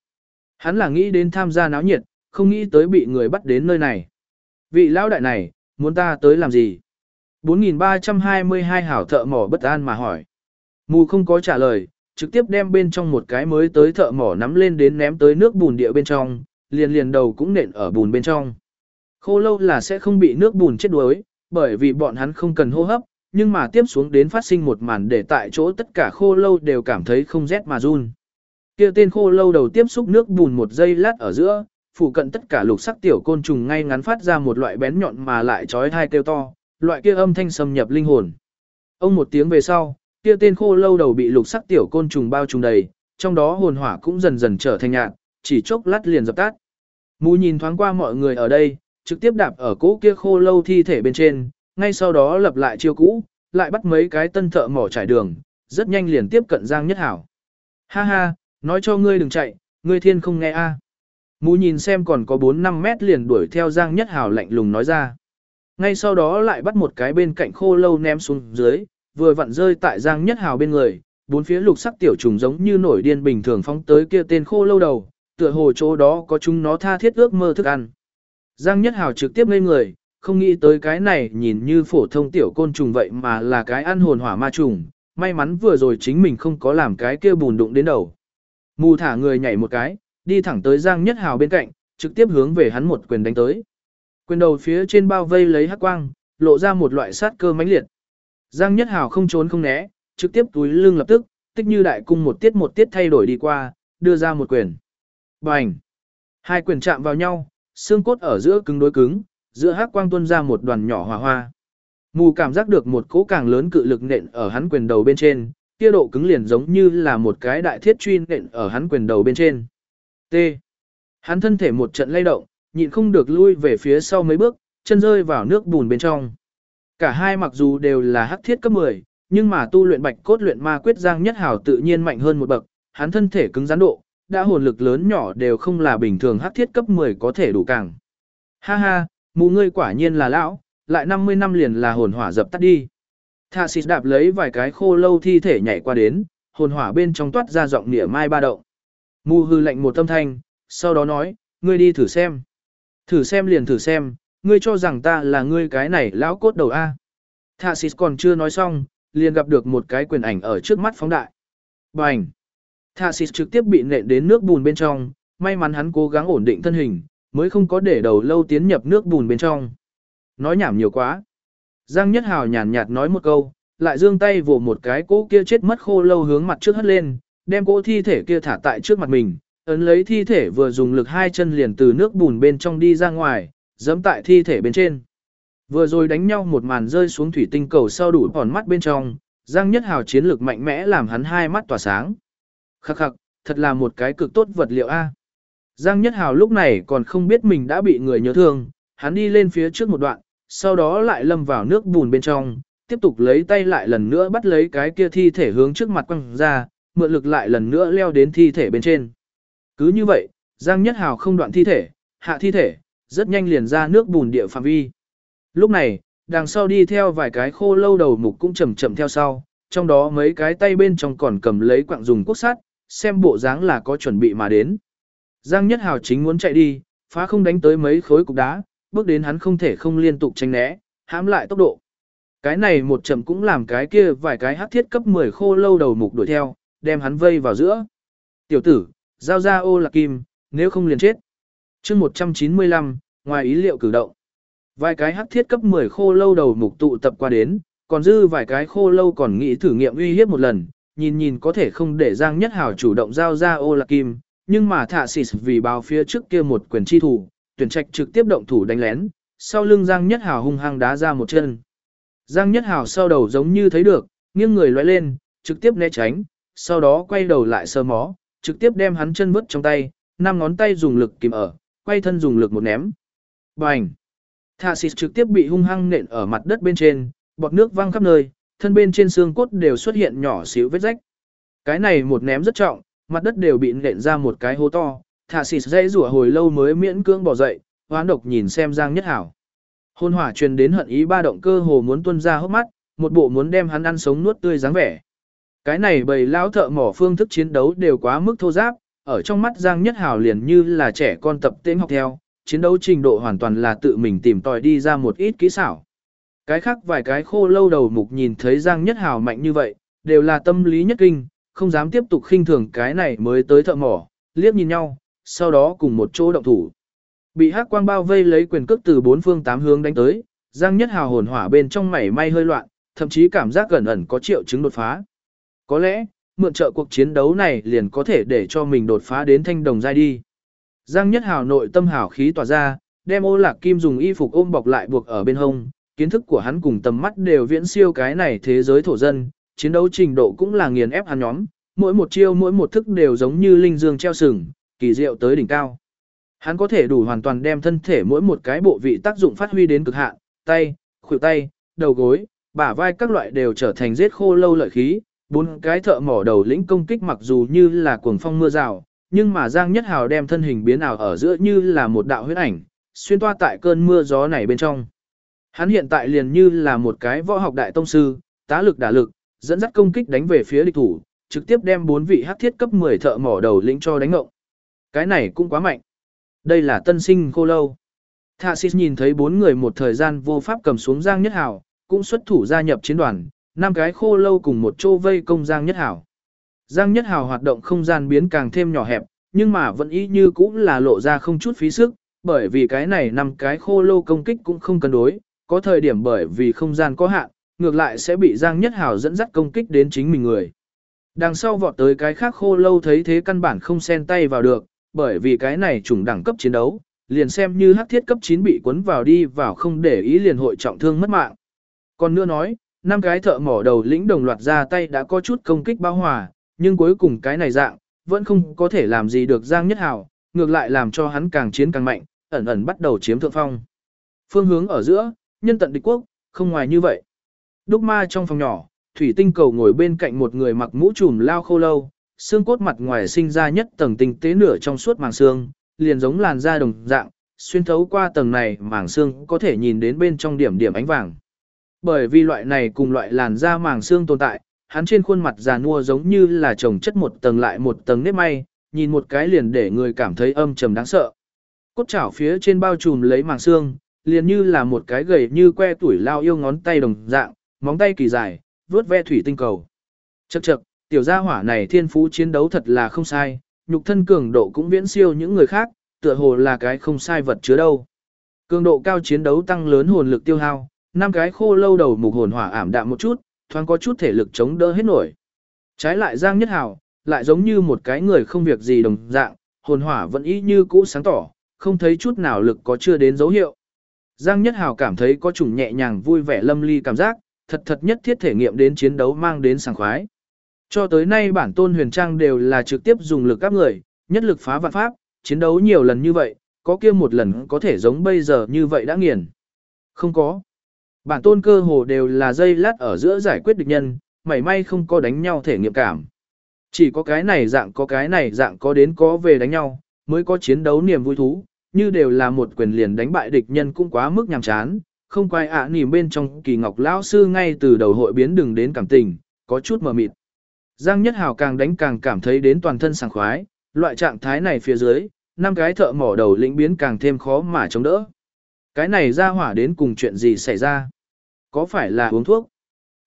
Hắn là nghĩ đến tham gia náo nhiệt, không nghĩ tới bị người bắt đến nơi này. Vị lão đại này, muốn ta tới làm gì? 4322 hảo thợ mỏ bất an mà hỏi. Mù không có trả lời, trực tiếp đem bên trong một cái mới tới thợ mỏ nắm lên đến ném tới nước bùn địa bên trong, liền liền đầu cũng nện ở bùn bên trong. Khô lâu là sẽ không bị nước bùn chết đuối, bởi vì bọn hắn không cần hô hấp, nhưng mà tiếp xuống đến phát sinh một màn để tại chỗ tất cả khô lâu đều cảm thấy không rét mà run. Kia tên khô lâu đầu tiếp xúc nước bùn một giây lát ở giữa, phụ cận tất cả lục sắc tiểu côn trùng ngay ngắn phát ra một loại bén nhọn mà lại chói tai kêu to, loại kia âm thanh xâm nhập linh hồn. Ông một tiếng về sau, kia tên khô lâu đầu bị lục sắc tiểu côn trùng bao trùm đầy, trong đó hồn hỏa cũng dần dần trở thành nhạt, chỉ chốc lát liền dập tắt. Mù nhìn thoáng qua mọi người ở đây, trực tiếp đạp ở cỗ kia khô lâu thi thể bên trên, ngay sau đó lập lại chiêu cũ, lại bắt mấy cái tân thợ mỏ trải đường, rất nhanh liền tiếp cận Giang Nhất Hảo. Ha ha, nói cho ngươi đừng chạy, ngươi thiên không nghe a. Mù nhìn xem còn có 4-5 mét liền đuổi theo Giang Nhất Hảo lạnh lùng nói ra. Ngay sau đó lại bắt một cái bên cạnh khô lâu ném xuống dưới, vừa vặn rơi tại Giang Nhất hào bên người, bốn phía lục sắc tiểu trùng giống như nổi điên bình thường phóng tới kia tên khô lâu đầu, tựa hồ chỗ đó có chúng nó tha thiết ước mơ thức ăn. Giang Nhất hào trực tiếp ngây người, không nghĩ tới cái này nhìn như phổ thông tiểu côn trùng vậy mà là cái ăn hồn hỏa ma trùng, may mắn vừa rồi chính mình không có làm cái kia bùn đụng đến đầu. Mù thả người nhảy một cái, đi thẳng tới Giang Nhất Hào bên cạnh, trực tiếp hướng về hắn một quyền đánh tới. Quyền đầu phía trên bao vây lấy hắc quang, lộ ra một loại sát cơ mãnh liệt. Giang Nhất Hào không trốn không né, trực tiếp túi lưng lập tức, tích như đại cung một tiết một tiết thay đổi đi qua, đưa ra một quyền. Bành! Hai quyền chạm vào nhau, xương cốt ở giữa cứng đối cứng, giữa hắc quang tuôn ra một đoàn nhỏ hỏa hoa. Mù cảm giác được một cỗ càng lớn cự lực nện ở hắn quyền đầu bên trên, kia độ cứng liền giống như là một cái đại thiết truy nện ở hắn quyền đầu bên trên. T. Hắn thân thể một trận lay động, nhịn không được lui về phía sau mấy bước, chân rơi vào nước bùn bên trong. Cả hai mặc dù đều là hắc thiết cấp 10, nhưng mà tu luyện bạch cốt luyện ma quyết giang nhất hảo tự nhiên mạnh hơn một bậc, hắn thân thể cứng rắn độ, đã hồn lực lớn nhỏ đều không là bình thường hắc thiết cấp 10 có thể đủ càng. Ha ha, mù ngươi quả nhiên là lão, lại 50 năm liền là hồn hỏa dập tắt đi. Thạ xịt đạp lấy vài cái khô lâu thi thể nhảy qua đến, hồn hỏa bên trong toát ra giọng nỉa mai ba động. Mù hư lệnh một tâm thanh, sau đó nói, ngươi đi thử xem. Thử xem liền thử xem, ngươi cho rằng ta là ngươi cái này lão cốt đầu A. Thạ xịt còn chưa nói xong, liền gặp được một cái quyền ảnh ở trước mắt phóng đại. Bành! Thạ xịt trực tiếp bị nện đến nước bùn bên trong, may mắn hắn cố gắng ổn định thân hình, mới không có để đầu lâu tiến nhập nước bùn bên trong. Nói nhảm nhiều quá. Giang Nhất Hào nhàn nhạt nói một câu, lại giương tay vồ một cái cỗ kia chết mất khô lâu hướng mặt trước hất lên, đem cỗ thi thể kia thả tại trước mặt mình, ấn lấy thi thể vừa dùng lực hai chân liền từ nước bùn bên trong đi ra ngoài, dẫm tại thi thể bên trên. Vừa rồi đánh nhau một màn rơi xuống thủy tinh cầu sau đủ hòn mắt bên trong, Giang Nhất Hào chiến lược mạnh mẽ làm hắn hai mắt tỏa sáng. Khắc khắc, thật là một cái cực tốt vật liệu A. Giang Nhất Hào lúc này còn không biết mình đã bị người nhớ thương, hắn đi lên phía trước một đoạn, sau đó lại lâm vào nước bùn bên trong, tiếp tục lấy tay lại lần nữa bắt lấy cái kia thi thể hướng trước mặt quăng ra, mượn lực lại lần nữa leo đến thi thể bên trên. Cứ như vậy, Giang Nhất Hào không đoạn thi thể, hạ thi thể, rất nhanh liền ra nước bùn địa phạm vi. Lúc này, đằng sau đi theo vài cái khô lâu đầu mục cũng chậm chậm theo sau, trong đó mấy cái tay bên trong còn cầm lấy quặng dùng quốc sắt, xem bộ dáng là có chuẩn bị mà đến. Giang Nhất Hào chính muốn chạy đi, phá không đánh tới mấy khối cục đá, bước đến hắn không thể không liên tục tránh né, hãm lại tốc độ. Cái này một chậm cũng làm cái kia vài cái hắc thiết cấp 10 khô lâu đầu mục đuổi theo, đem hắn vây vào giữa. Tiểu tử, giao ra ô là kim, nếu không liền chết. chương 195, ngoài ý liệu cử động. Vài cái hắc thiết cấp 10 khô lâu đầu mục tụ tập qua đến, còn dư vài cái khô lâu còn nghĩ thử nghiệm uy hiếp một lần, nhìn nhìn có thể không để Giang Nhất Hảo chủ động giao ra ô lạc kim, nhưng mà thạ xịt vì báo phía trước kia một quyền chi thủ, tuyển trạch trực tiếp động thủ đánh lén, sau lưng Giang Nhất Hảo hung hăng đá ra một chân. Giang Nhất Hảo sau đầu giống như thấy được, nghiêng người lóe lên, trực tiếp né tránh, sau đó quay đầu lại sơ mó, trực tiếp đem hắn chân vứt trong tay, năm ngón tay dùng lực kìm ở, quay thân dùng lực một ném. Bành! Thạ xịt trực tiếp bị hung hăng nện ở mặt đất bên trên, bọt nước văng khắp nơi, thân bên trên xương cốt đều xuất hiện nhỏ xíu vết rách. Cái này một ném rất trọng, mặt đất đều bị nện ra một cái hố to, thả xịt dây rủa hồi lâu mới miễn cưỡng bỏ dậy, hoán độc nhìn xem Giang Nhất Hảo. Hôn hỏa truyền đến hận ý ba động cơ hồ muốn tuôn ra hốc mắt, một bộ muốn đem hắn ăn sống nuốt tươi dáng vẻ. Cái này bầy lão thợ mỏ phương thức chiến đấu đều quá mức thô giáp, ở trong mắt Giang Nhất Hảo liền như là trẻ con tập tên học theo, chiến đấu trình độ hoàn toàn là tự mình tìm tòi đi ra một ít kỹ xảo. Cái khác vài cái khô lâu đầu mục nhìn thấy Giang Nhất hào mạnh như vậy, đều là tâm lý nhất kinh, không dám tiếp tục khinh thường cái này mới tới thợ mỏ, liếc nhìn nhau, sau đó cùng một chỗ động thủ. Bị hắc quang bao vây lấy quyền cước từ bốn phương tám hướng đánh tới, Giang Nhất Hào hồn hỏa bên trong mảy may hơi loạn, thậm chí cảm giác gần ẩn có triệu chứng đột phá. Có lẽ, mượn trợ cuộc chiến đấu này liền có thể để cho mình đột phá đến thanh đồng giai đi. Giang Nhất Hào nội tâm hào khí tỏa ra, đem ô lạc kim dùng y phục ôm bọc lại buộc ở bên hông, kiến thức của hắn cùng tầm mắt đều viễn siêu cái này thế giới thổ dân, chiến đấu trình độ cũng là nghiền ép hắn nhóm, mỗi một chiêu mỗi một thức đều giống như linh dương treo sừng, kỳ diệu tới đỉnh cao. Hắn có thể đủ hoàn toàn đem thân thể mỗi một cái bộ vị tác dụng phát huy đến cực hạn, tay, khuỷu tay, đầu gối, bả vai các loại đều trở thành giết khô lâu lợi khí, bốn cái thợ mỏ đầu lĩnh công kích mặc dù như là cuồng phong mưa rào, nhưng mà Giang Nhất Hào đem thân hình biến ảo ở giữa như là một đạo huyết ảnh, xuyên toa tại cơn mưa gió này bên trong. Hắn hiện tại liền như là một cái võ học đại tông sư, tá lực đả lực, dẫn dắt công kích đánh về phía địch thủ, trực tiếp đem bốn vị hắc thiết cấp 10 thợ mỏ đầu lĩnh cho đánh ngộng. Cái này cũng quá mạnh. Đây là tân sinh khô lâu. Thạ Xịt nhìn thấy bốn người một thời gian vô pháp cầm xuống Giang Nhất Hảo, cũng xuất thủ gia nhập chiến đoàn, năm cái khô lâu cùng một chỗ vây công Giang Nhất Hảo. Giang Nhất Hào hoạt động không gian biến càng thêm nhỏ hẹp, nhưng mà vẫn ý như cũng là lộ ra không chút phí sức, bởi vì cái này năm cái khô lâu công kích cũng không cân đối, có thời điểm bởi vì không gian có hạn, ngược lại sẽ bị Giang Nhất Hào dẫn dắt công kích đến chính mình người. Đằng sau vọt tới cái khác khô lâu thấy thế căn bản không xen tay vào được, bởi vì cái này chủng đẳng cấp chiến đấu, liền xem như hắc thiết cấp 9 bị cuốn vào đi vào không để ý liền hội trọng thương mất mạng. Còn nữa nói, năm cái thợ mỏ đầu lĩnh đồng loạt ra tay đã có chút công kích bao hòa, nhưng cuối cùng cái này dạng, vẫn không có thể làm gì được Giang Nhất Hảo, ngược lại làm cho hắn càng chiến càng mạnh, ẩn ẩn bắt đầu chiếm thượng phong. Phương hướng ở giữa, nhân tận địch quốc, không ngoài như vậy. Đúc ma trong phòng nhỏ, thủy tinh cầu ngồi bên cạnh một người mặc mũ trùm lao khô lâu, xương cốt mặt ngoài sinh ra nhất tầng tinh tế nửa trong suốt màng xương, liền giống làn da đồng dạng, xuyên thấu qua tầng này màng xương có thể nhìn đến bên trong điểm điểm ánh vàng. Bởi vì loại này cùng loại làn da màng xương tồn tại, hắn trên khuôn mặt già nua giống như là chồng chất một tầng lại một tầng nếp may, nhìn một cái liền để người cảm thấy âm trầm đáng sợ. Cốt chảo phía trên bao trùm lấy màng xương, liền như là một cái gầy như que tuổi lao yêu ngón tay đồng dạng, móng tay kỳ dài, vuốt ve thủy tinh cầu. Chậc chậc, tiểu gia hỏa này thiên phú chiến đấu thật là không sai, nhục thân cường độ cũng viễn siêu những người khác, tựa hồ là cái không sai vật chứa đâu. Cường độ cao chiến đấu tăng lớn hồn lực tiêu hao, năm cái khô lâu đầu mục hồn hỏa ảm đạm một chút, thoáng có chút thể lực chống đỡ hết nổi. Trái lại Giang Nhất Hào, lại giống như một cái người không việc gì đồng dạng, hồn hỏa vẫn y như cũ sáng tỏ, không thấy chút nào lực có chưa đến dấu hiệu. Giang Nhất Hào cảm thấy có chủng nhẹ nhàng vui vẻ lâm ly cảm giác, thật thật nhất thiết thể nghiệm đến chiến đấu mang đến sảng khoái. Cho tới nay bản tôn huyền trang đều là trực tiếp dùng lực áp người, nhất lực phá vạn pháp, chiến đấu nhiều lần như vậy, có kia một lần có thể giống bây giờ như vậy đã nghiền. Không có. Bản tôn cơ hồ đều là dây lát ở giữa giải quyết địch nhân, mảy may không có đánh nhau thể nghiệm cảm. Chỉ có cái này dạng có cái này dạng có đến có về đánh nhau, mới có chiến đấu niềm vui thú, như đều là một quyền liền đánh bại địch nhân cũng quá mức nhàm chán, không quay ạ à bên trong kỳ ngọc lão sư ngay từ đầu hội biến đừng đến cảm tình, có chút mờ mịt. Giang Nhất Hào càng đánh càng cảm thấy đến toàn thân sảng khoái, loại trạng thái này phía dưới, năm cái thợ mỏ đầu lĩnh biến càng thêm khó mà chống đỡ. Cái này ra hỏa đến cùng chuyện gì xảy ra? Có phải là uống thuốc?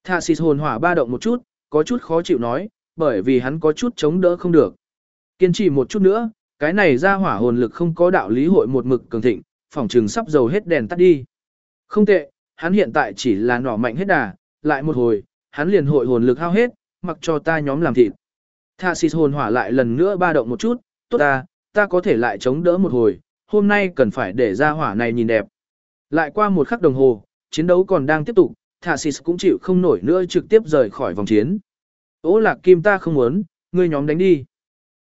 Thạ xịt hồn hỏa ba động một chút, có chút khó chịu nói, bởi vì hắn có chút chống đỡ không được. Kiên trì một chút nữa, cái này ra hỏa hồn lực không có đạo lý hội một mực cường thịnh, phòng trừng sắp dầu hết đèn tắt đi. Không tệ, hắn hiện tại chỉ là nỏ mạnh hết đà, lại một hồi, hắn liền hội hồn lực hao hết, mặc cho ta nhóm làm thịt. Thạ xịt hồn hỏa lại lần nữa ba động một chút, tốt ta, ta có thể lại chống đỡ một hồi, hôm nay cần phải để ra hỏa này nhìn đẹp. Lại qua một khắc đồng hồ, chiến đấu còn đang tiếp tục, thạ xịt cũng chịu không nổi nữa trực tiếp rời khỏi vòng chiến. Ô lạc kim ta không muốn, ngươi nhóm đánh đi.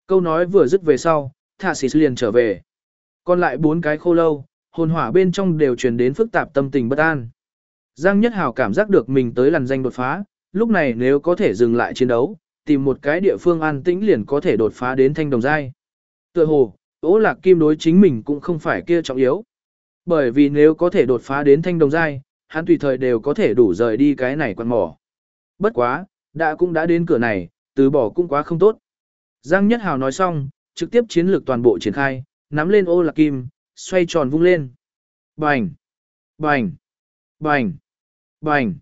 Câu nói vừa dứt về sau, thạ xịt liền trở về. Còn lại bốn cái khô lâu, hồn hỏa bên trong đều truyền đến phức tạp tâm tình bất an. Giang Nhất Hào cảm giác được mình tới làn danh đột phá, lúc này nếu có thể dừng lại chiến đấu, tìm một cái địa phương an tĩnh liền có thể đột phá đến thanh đồng giai. Tựa hồ, ố lạc kim đối chính mình cũng không phải kia trọng yếu. Bởi vì nếu có thể đột phá đến thanh đồng giai, hắn tùy thời đều có thể đủ rời đi cái này quan mỏ. Bất quá, đã cũng đã đến cửa này, từ bỏ cũng quá không tốt. Giang Nhất Hào nói xong, trực tiếp chiến lược toàn bộ triển khai, nắm lên ô lạc kim, xoay tròn vung lên. Bành! Bành! Bành! Bành!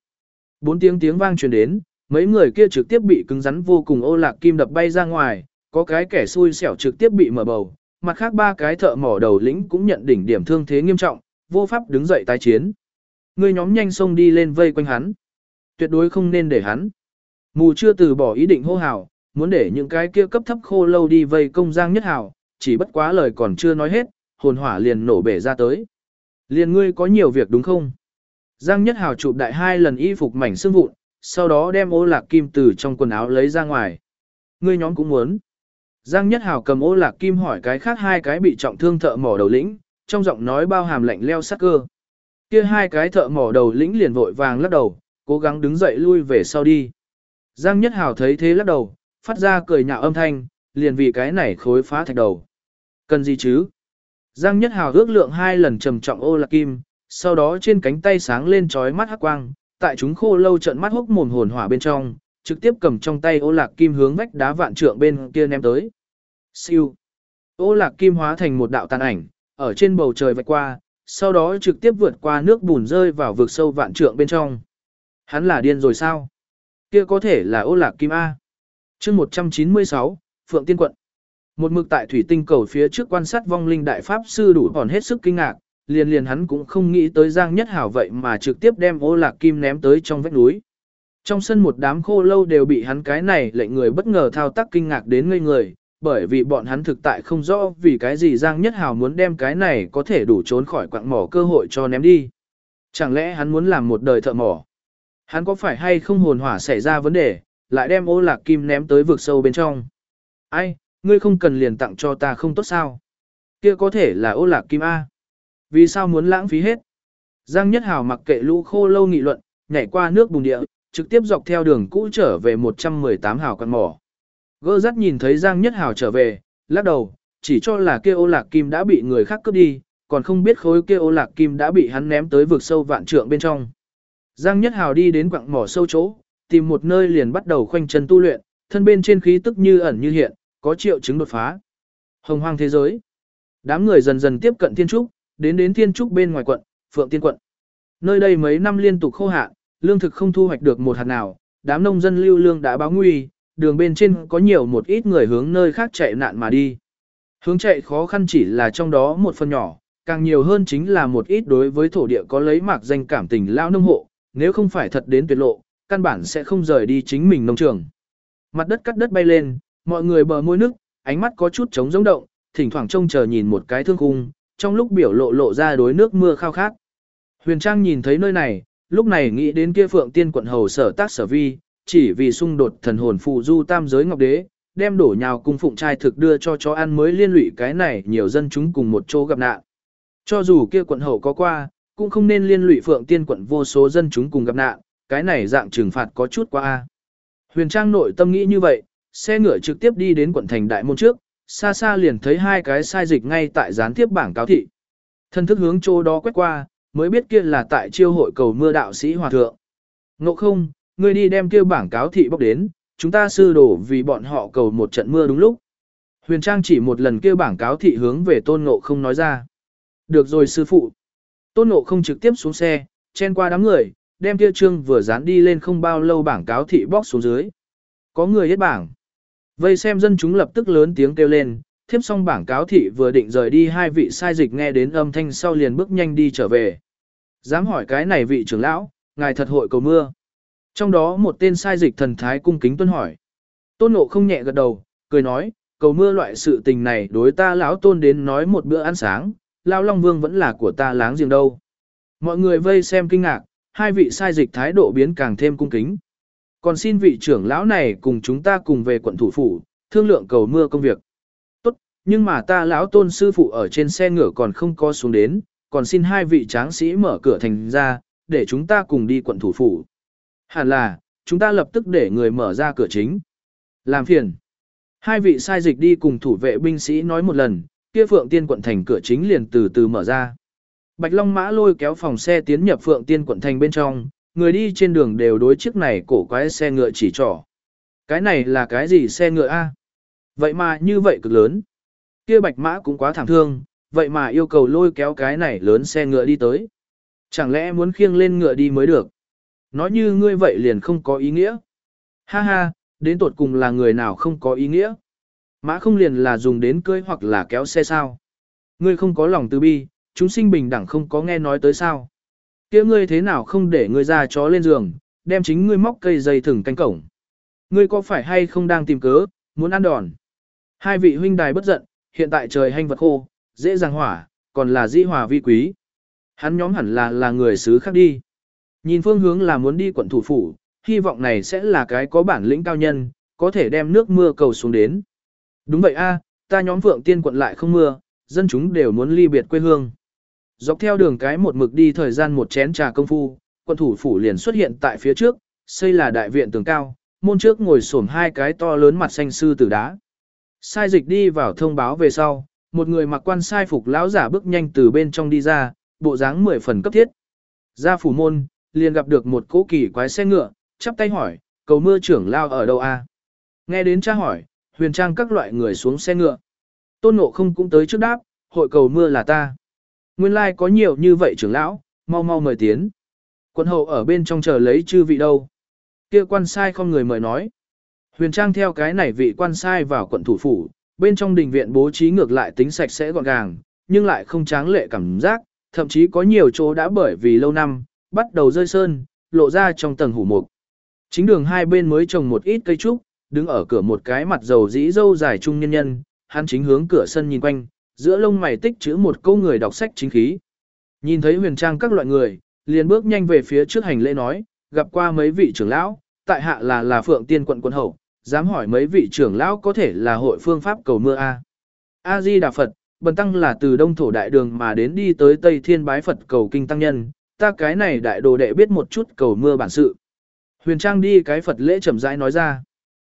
Bốn tiếng tiếng vang truyền đến, mấy người kia trực tiếp bị cứng rắn vô cùng ô lạc kim đập bay ra ngoài, có cái kẻ xui xẻo trực tiếp bị mở bầu, mặt khác ba cái thợ mỏ đầu lĩnh cũng nhận đỉnh điểm thương thế nghiêm trọng, vô pháp đứng dậy tái chiến. Ngươi nhóm nhanh xông đi lên vây quanh hắn. Tuyệt đối không nên để hắn. Mù chưa từ bỏ ý định hô hào, muốn để những cái kia cấp thấp khô lâu đi vây công giang nhất hào, chỉ bất quá lời còn chưa nói hết, hồn hỏa liền nổ bể ra tới. Liền ngươi có nhiều việc đúng không? Giang Nhất Hào chụp đại hai lần y phục mảnh xương vụn, sau đó đem ô lạc kim từ trong quần áo lấy ra ngoài. Ngươi nhóm cũng muốn. Giang Nhất Hào cầm ô lạc kim hỏi cái khác hai cái bị trọng thương thợ mỏ đầu lĩnh, trong giọng nói bao hàm lạnh leo sắc cơ. Kia hai cái thợ mỏ đầu lĩnh liền vội vàng lắc đầu, cố gắng đứng dậy lui về sau đi. Giang Nhất Hào thấy thế lắc đầu, phát ra cười nhạo âm thanh, liền vì cái này khối phá thạch đầu. Cần gì chứ? Giang Nhất Hào ước lượng hai lần trầm trọng ô lạc kim, sau đó trên cánh tay sáng lên trói mắt hắc quang, tại chúng khô lâu trận mắt hốc mồm hồn hỏa bên trong, trực tiếp cầm trong tay ô lạc kim hướng vách đá vạn trượng bên kia ném tới. Siêu. Ô lạc kim hóa thành một đạo tàn ảnh, ở trên bầu trời vạch qua, sau đó trực tiếp vượt qua nước bùn rơi vào vực sâu vạn trượng bên trong. Hắn là điên rồi sao? Kia có thể là ô lạc kim A. chương 196, Phượng Tiên Quận. Một mực tại thủy tinh cầu phía trước quan sát vong linh đại pháp sư đủ còn hết sức kinh ngạc, liền liền hắn cũng không nghĩ tới Giang Nhất Hảo vậy mà trực tiếp đem ô lạc kim ném tới trong vách núi. Trong sân một đám khô lâu đều bị hắn cái này lệnh người bất ngờ thao tác kinh ngạc đến ngây người, bởi vì bọn hắn thực tại không rõ vì cái gì Giang Nhất Hào muốn đem cái này có thể đủ trốn khỏi quạng mỏ cơ hội cho ném đi. Chẳng lẽ hắn muốn làm một đời thợ mỏ? Hắn có phải hay không hồn hỏa xảy ra vấn đề, lại đem ô lạc kim ném tới vực sâu bên trong? Ai, ngươi không cần liền tặng cho ta không tốt sao? Kia có thể là ô lạc kim A. Vì sao muốn lãng phí hết? Giang Nhất Hào mặc kệ lũ khô lâu nghị luận, nhảy qua nước bùn địa, trực tiếp dọc theo đường cũ trở về 118 hào căn mỏ. Gơ rắt nhìn thấy Giang Nhất Hào trở về, lắc đầu, chỉ cho là kia ô lạc kim đã bị người khác cướp đi, còn không biết khối kia ô lạc kim đã bị hắn ném tới vực sâu vạn trượng bên trong. Giang Nhất Hào đi đến quặng mỏ sâu chỗ, tìm một nơi liền bắt đầu khoanh chân tu luyện, thân bên trên khí tức như ẩn như hiện, có triệu chứng đột phá. Hồng hoang thế giới. Đám người dần dần tiếp cận thiên trúc, đến đến thiên trúc bên ngoài quận, Phượng Tiên quận. Nơi đây mấy năm liên tục khô hạn, lương thực không thu hoạch được một hạt nào, đám nông dân lưu lương đã báo nguy, đường bên trên có nhiều một ít người hướng nơi khác chạy nạn mà đi. Hướng chạy khó khăn chỉ là trong đó một phần nhỏ, càng nhiều hơn chính là một ít đối với thổ địa có lấy mạc danh cảm tình lao nông hộ, nếu không phải thật đến tuyệt lộ, căn bản sẽ không rời đi chính mình nông trường. Mặt đất cắt đất bay lên, mọi người bờ môi nước, ánh mắt có chút trống rỗng động, thỉnh thoảng trông chờ nhìn một cái thương khung, trong lúc biểu lộ lộ ra đối nước mưa khao khát. Huyền Trang nhìn thấy nơi này, lúc này nghĩ đến kia Phượng Tiên quận hầu sở tác sở vi, chỉ vì xung đột thần hồn phụ du tam giới ngọc đế, đem đổ nhào cung phụng trai thực đưa cho chó ăn mới liên lụy cái này nhiều dân chúng cùng một chỗ gặp nạn. Cho dù kia quận hậu có qua, cũng không nên liên lụy Phượng Tiên quận vô số dân chúng cùng gặp nạn, cái này dạng trừng phạt có chút quá a. Huyền Trang nội tâm nghĩ như vậy, xe ngựa trực tiếp đi đến quận thành đại môn trước, xa xa liền thấy hai cái sai dịch ngay tại gián tiếp bảng cáo thị. Thân thức hướng chỗ đó quét qua, mới biết kia là tại chiêu hội cầu mưa đạo sĩ hòa thượng. Ngộ không, ngươi đi đem kia bảng cáo thị bốc đến, chúng ta sư đổ vì bọn họ cầu một trận mưa đúng lúc. Huyền Trang chỉ một lần kia bảng cáo thị hướng về tôn ngộ không nói ra. Được rồi sư phụ. Tôn ngộ không trực tiếp xuống xe, chen qua đám người, đem kia trương vừa dán đi lên không bao lâu bảng cáo thị bóc xuống dưới. Có người hết bảng. Vây xem dân chúng lập tức lớn tiếng kêu lên, thiếp xong bảng cáo thị vừa định rời đi hai vị sai dịch nghe đến âm thanh sau liền bước nhanh đi trở về. Dám hỏi cái này vị trưởng lão, ngài thật hội cầu mưa. Trong đó một tên sai dịch thần thái cung kính tuân hỏi. Tôn nộ không nhẹ gật đầu, cười nói, cầu mưa loại sự tình này đối ta lão tôn đến nói một bữa ăn sáng, lao long vương vẫn là của ta láng giềng đâu. Mọi người vây xem kinh ngạc, hai vị sai dịch thái độ biến càng thêm cung kính. Còn xin vị trưởng lão này cùng chúng ta cùng về quận thủ phủ, thương lượng cầu mưa công việc. Tốt, nhưng mà ta lão tôn sư phụ ở trên xe ngựa còn không có xuống đến, còn xin hai vị tráng sĩ mở cửa thành ra, để chúng ta cùng đi quận thủ phủ. Hẳn là, chúng ta lập tức để người mở ra cửa chính. Làm phiền. Hai vị sai dịch đi cùng thủ vệ binh sĩ nói một lần, kia phượng tiên quận thành cửa chính liền từ từ mở ra. Bạch Long Mã lôi kéo phòng xe tiến nhập phượng tiên quận thành bên trong, người đi trên đường đều đối chiếc này cổ quái xe ngựa chỉ trỏ. Cái này là cái gì xe ngựa A? Vậy mà như vậy cực lớn. Kia bạch mã cũng quá thảm thương, vậy mà yêu cầu lôi kéo cái này lớn xe ngựa đi tới. Chẳng lẽ muốn khiêng lên ngựa đi mới được? Nói như ngươi vậy liền không có ý nghĩa. Ha ha, đến tột cùng là người nào không có ý nghĩa. Mã không liền là dùng đến cưới hoặc là kéo xe sao. Ngươi không có lòng từ bi, chúng sinh bình đẳng không có nghe nói tới sao kia ngươi thế nào không để ngươi ra chó lên giường, đem chính ngươi móc cây dây thừng canh cổng. Ngươi có phải hay không đang tìm cớ, muốn ăn đòn. Hai vị huynh đài bất giận, hiện tại trời hanh vật khô, dễ dàng hỏa, còn là di hòa vi quý. Hắn nhóm hẳn là là người xứ khác đi. Nhìn phương hướng là muốn đi quận thủ phủ, hy vọng này sẽ là cái có bản lĩnh cao nhân, có thể đem nước mưa cầu xuống đến. Đúng vậy a, ta nhóm Phượng Tiên quận lại không mưa, dân chúng đều muốn ly biệt quê hương. Dọc theo đường cái một mực đi thời gian một chén trà công phu, quận thủ phủ liền xuất hiện tại phía trước, xây là đại viện tường cao, môn trước ngồi xổm hai cái to lớn mặt xanh sư tử đá. Sai dịch đi vào thông báo về sau, một người mặc quan sai phục lão giả bước nhanh từ bên trong đi ra, bộ dáng mười phần cấp thiết. Ra phủ môn, liền gặp được một cỗ kỳ quái xe ngựa, chắp tay hỏi, cầu mưa trưởng lao ở đâu a? Nghe đến cha hỏi, huyền trang các loại người xuống xe ngựa. Tôn ngộ không cũng tới trước đáp, hội cầu mưa là ta. Nguyên lai like có nhiều như vậy trưởng lão, mau mau mời tiến. Quân hậu ở bên trong chờ lấy chư vị đâu. kia quan sai không người mời nói. Huyền trang theo cái này vị quan sai vào quận thủ phủ, bên trong đình viện bố trí ngược lại tính sạch sẽ gọn gàng, nhưng lại không tráng lệ cảm giác, thậm chí có nhiều chỗ đã bởi vì lâu năm, bắt đầu rơi sơn, lộ ra trong tầng hủ mục. Chính đường hai bên mới trồng một ít cây trúc, đứng ở cửa một cái mặt dầu dĩ dâu dài trung nhân nhân, hắn chính hướng cửa sân nhìn quanh, giữa lông mày tích chữ một câu người đọc sách chính khí. Nhìn thấy huyền trang các loại người, liền bước nhanh về phía trước hành lễ nói, gặp qua mấy vị trưởng lão, tại hạ là là phượng tiên quận quân hậu, dám hỏi mấy vị trưởng lão có thể là hội phương pháp cầu mưa A. A-di Đà Phật, bần tăng là từ đông thổ đại đường mà đến đi tới Tây Thiên bái Phật cầu kinh tăng nhân, ta cái này đại đồ đệ biết một chút cầu mưa bản sự. Huyền Trang đi cái Phật lễ chậm rãi nói ra.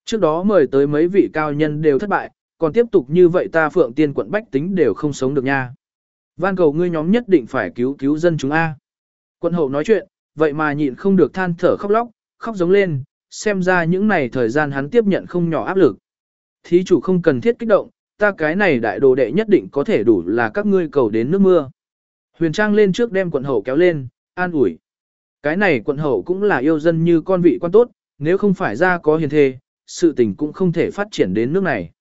Trước đó mời tới mấy vị cao nhân đều thất bại, còn tiếp tục như vậy ta phượng tiên quận bách tính đều không sống được nha. Van cầu ngươi nhóm nhất định phải cứu cứu dân chúng A. Quân hậu nói chuyện, vậy mà nhịn không được than thở khóc lóc, khóc giống lên, xem ra những này thời gian hắn tiếp nhận không nhỏ áp lực. Thí chủ không cần thiết kích động, ta cái này đại đồ đệ nhất định có thể đủ là các ngươi cầu đến nước mưa. Huyền Trang lên trước đem quận hậu kéo lên, an ủi. Cái này quận hậu cũng là yêu dân như con vị quan tốt, nếu không phải ra có hiền thê, sự tình cũng không thể phát triển đến nước này.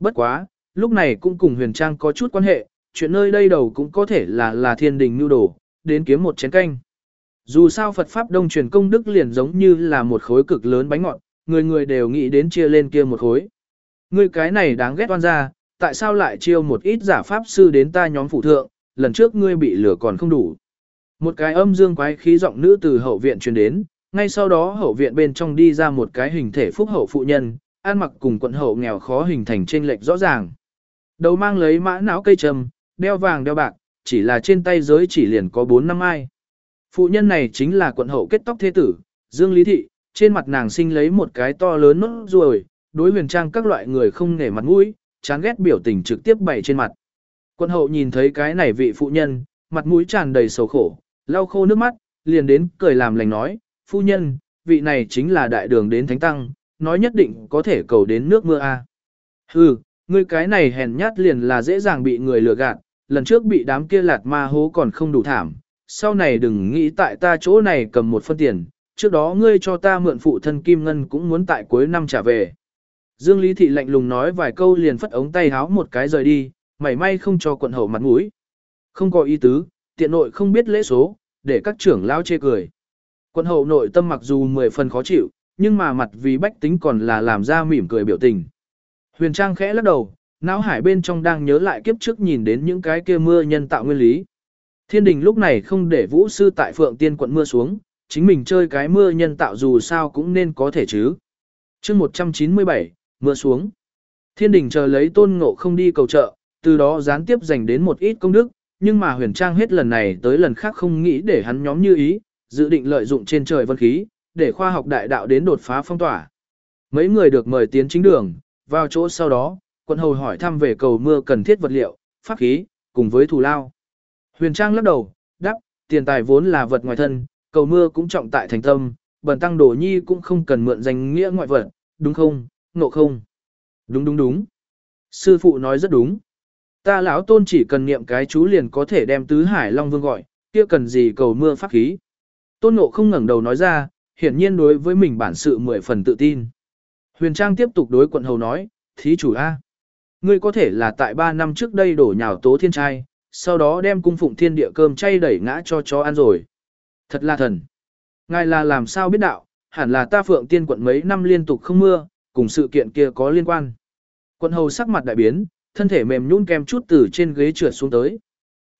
Bất quá, lúc này cũng cùng huyền trang có chút quan hệ, chuyện nơi đây đầu cũng có thể là là thiên đình nhu đồ, đến kiếm một chén canh. Dù sao Phật Pháp Đông truyền công đức liền giống như là một khối cực lớn bánh ngọt, người người đều nghĩ đến chia lên kia một khối. Người cái này đáng ghét oan ra, tại sao lại chiêu một ít giả Pháp sư đến ta nhóm phụ thượng, lần trước ngươi bị lửa còn không đủ. Một cái âm dương quái khí giọng nữ từ hậu viện truyền đến, ngay sau đó hậu viện bên trong đi ra một cái hình thể phúc hậu phụ nhân, ăn mặc cùng quận hậu nghèo khó hình thành trên lệch rõ ràng. Đầu mang lấy mã não cây trầm, đeo vàng đeo bạc, chỉ là trên tay giới chỉ liền có 4 năm ai. Phụ nhân này chính là quận hậu kết tóc thế tử, Dương Lý Thị, trên mặt nàng sinh lấy một cái to lớn nốt ruồi, đối huyền trang các loại người không nể mặt mũi, chán ghét biểu tình trực tiếp bày trên mặt. Quân hậu nhìn thấy cái này vị phụ nhân, mặt mũi tràn đầy sầu khổ, lau khô nước mắt, liền đến cười làm lành nói, phu nhân, vị này chính là đại đường đến thánh tăng, nói nhất định có thể cầu đến nước mưa a. À. Hừ, ngươi cái này hèn nhát liền là dễ dàng bị người lừa gạt, lần trước bị đám kia lạt ma hố còn không đủ thảm, sau này đừng nghĩ tại ta chỗ này cầm một phân tiền, trước đó ngươi cho ta mượn phụ thân kim ngân cũng muốn tại cuối năm trả về. Dương Lý Thị lạnh lùng nói vài câu liền phất ống tay háo một cái rời đi, mảy may không cho quận hậu mặt mũi. Không có ý tứ, tiện nội không biết lễ số, để các trưởng lao chê cười. Quận hậu nội tâm mặc dù mười phần khó chịu, nhưng mà mặt vì bách tính còn là làm ra mỉm cười biểu tình. Huyền Trang khẽ lắc đầu, não hải bên trong đang nhớ lại kiếp trước nhìn đến những cái kia mưa nhân tạo nguyên lý. Thiên đình lúc này không để vũ sư tại phượng tiên quận mưa xuống, chính mình chơi cái mưa nhân tạo dù sao cũng nên có thể chứ. chương 197, mưa xuống. Thiên đình chờ lấy tôn ngộ không đi cầu trợ, từ đó gián tiếp dành đến một ít công đức, nhưng mà huyền trang hết lần này tới lần khác không nghĩ để hắn nhóm như ý, dự định lợi dụng trên trời vân khí, để khoa học đại đạo đến đột phá phong tỏa. Mấy người được mời tiến chính đường, vào chỗ sau đó, quận hầu hỏi thăm về cầu mưa cần thiết vật liệu, pháp khí, cùng với thù lao. Huyền Trang lắc đầu, đáp, tiền tài vốn là vật ngoài thân, cầu mưa cũng trọng tại thành tâm, bần tăng đổ nhi cũng không cần mượn danh nghĩa ngoại vật, đúng không, nộ không? Đúng đúng đúng. Sư phụ nói rất đúng. Ta lão tôn chỉ cần niệm cái chú liền có thể đem tứ hải long vương gọi, kia cần gì cầu mưa pháp khí. Tôn ngộ không ngẩng đầu nói ra, hiển nhiên đối với mình bản sự mười phần tự tin. Huyền Trang tiếp tục đối quận hầu nói, thí chủ A. Ngươi có thể là tại ba năm trước đây đổ nhào tố thiên trai, sau đó đem cung phụng thiên địa cơm chay đẩy ngã cho chó ăn rồi. Thật là thần. Ngài là làm sao biết đạo, hẳn là ta phượng tiên quận mấy năm liên tục không mưa, cùng sự kiện kia có liên quan. Quận hầu sắc mặt đại biến, thân thể mềm nhún kem chút từ trên ghế trượt xuống tới.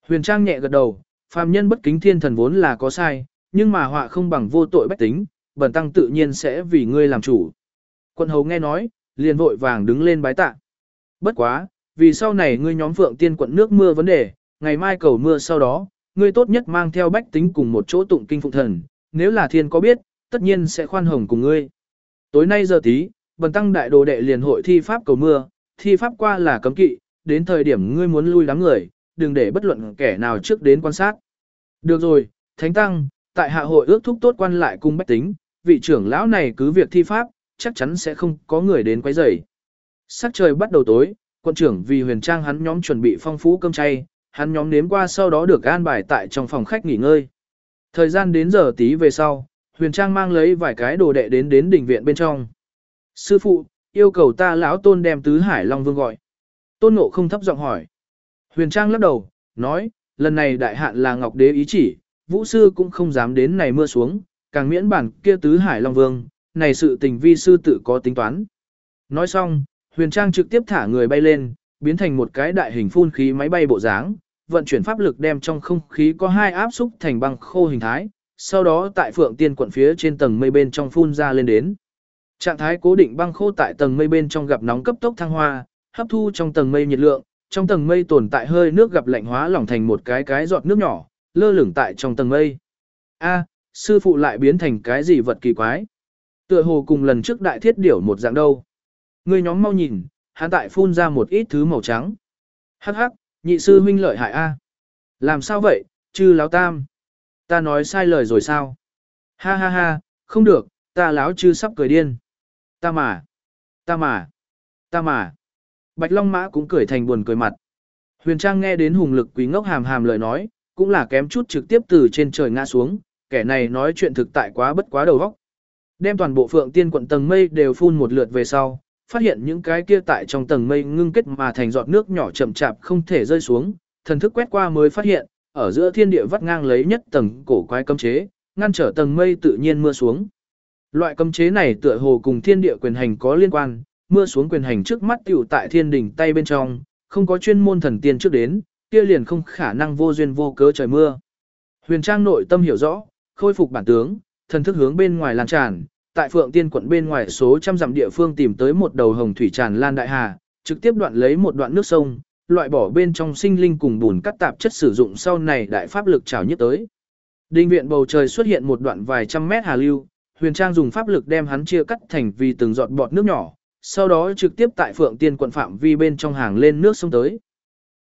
Huyền Trang nhẹ gật đầu, phàm nhân bất kính thiên thần vốn là có sai, nhưng mà họa không bằng vô tội bách tính, bần tăng tự nhiên sẽ vì ngươi làm chủ. Quân hầu nghe nói, liền vội vàng đứng lên bái tạ. Bất quá, vì sau này ngươi nhóm phượng tiên quận nước mưa vấn đề, ngày mai cầu mưa sau đó, ngươi tốt nhất mang theo bách tính cùng một chỗ tụng kinh phụng thần, nếu là thiên có biết, tất nhiên sẽ khoan hồng cùng ngươi. Tối nay giờ tí, bần tăng đại đồ đệ liền hội thi pháp cầu mưa, thi pháp qua là cấm kỵ, đến thời điểm ngươi muốn lui đám người, đừng để bất luận kẻ nào trước đến quan sát. Được rồi, Thánh Tăng, tại hạ hội ước thúc tốt quan lại cung bách tính, vị trưởng lão này cứ việc thi pháp, chắc chắn sẽ không có người đến quấy rầy. Sắc trời bắt đầu tối, quân trưởng vì huyền trang hắn nhóm chuẩn bị phong phú cơm chay, hắn nhóm nếm qua sau đó được an bài tại trong phòng khách nghỉ ngơi. Thời gian đến giờ tí về sau, huyền trang mang lấy vài cái đồ đệ đến đến đỉnh viện bên trong. Sư phụ, yêu cầu ta lão tôn đem tứ hải long vương gọi. Tôn ngộ không thấp giọng hỏi. Huyền trang lắc đầu, nói, lần này đại hạn là ngọc đế ý chỉ, vũ sư cũng không dám đến này mưa xuống, càng miễn bản kia tứ hải long vương, này sự tình vi sư tự có tính toán. Nói xong, huyền trang trực tiếp thả người bay lên, biến thành một cái đại hình phun khí máy bay bộ dáng, vận chuyển pháp lực đem trong không khí có hai áp xúc thành băng khô hình thái, sau đó tại phượng tiên quận phía trên tầng mây bên trong phun ra lên đến. Trạng thái cố định băng khô tại tầng mây bên trong gặp nóng cấp tốc thăng hoa, hấp thu trong tầng mây nhiệt lượng, trong tầng mây tồn tại hơi nước gặp lạnh hóa lỏng thành một cái cái giọt nước nhỏ, lơ lửng tại trong tầng mây. A, sư phụ lại biến thành cái gì vật kỳ quái? Tựa hồ cùng lần trước đại thiết điểu một dạng đâu. Người nhóm mau nhìn, hắn tại phun ra một ít thứ màu trắng. Hắc hắc, nhị sư huynh lợi hại a. Làm sao vậy, chư láo tam? Ta nói sai lời rồi sao? Ha ha ha, không được, ta láo chư sắp cười điên. Ta mà, ta mà, ta mà. Bạch Long Mã cũng cười thành buồn cười mặt. Huyền Trang nghe đến hùng lực quý ngốc hàm hàm lời nói, cũng là kém chút trực tiếp từ trên trời ngã xuống, kẻ này nói chuyện thực tại quá bất quá đầu óc. Đem toàn bộ phượng tiên quận tầng mây đều phun một lượt về sau, phát hiện những cái kia tại trong tầng mây ngưng kết mà thành giọt nước nhỏ chậm chạp không thể rơi xuống, thần thức quét qua mới phát hiện, ở giữa thiên địa vắt ngang lấy nhất tầng cổ quái cấm chế, ngăn trở tầng mây tự nhiên mưa xuống. Loại cấm chế này tựa hồ cùng thiên địa quyền hành có liên quan, mưa xuống quyền hành trước mắt tiểu tại thiên đỉnh tay bên trong, không có chuyên môn thần tiên trước đến, kia liền không khả năng vô duyên vô cớ trời mưa. Huyền Trang nội tâm hiểu rõ, khôi phục bản tướng, thần thức hướng bên ngoài lan tràn, tại Phượng Tiên quận bên ngoài số trăm dặm địa phương tìm tới một đầu hồng thủy tràn lan đại hà, trực tiếp đoạn lấy một đoạn nước sông, loại bỏ bên trong sinh linh cùng bùn cắt tạp chất sử dụng sau này đại pháp lực trào nhất tới. Đinh viện bầu trời xuất hiện một đoạn vài trăm mét hà lưu, Huyền Trang dùng pháp lực đem hắn chia cắt thành vì từng giọt bọt nước nhỏ, sau đó trực tiếp tại Phượng Tiên quận phạm vi bên trong hàng lên nước sông tới.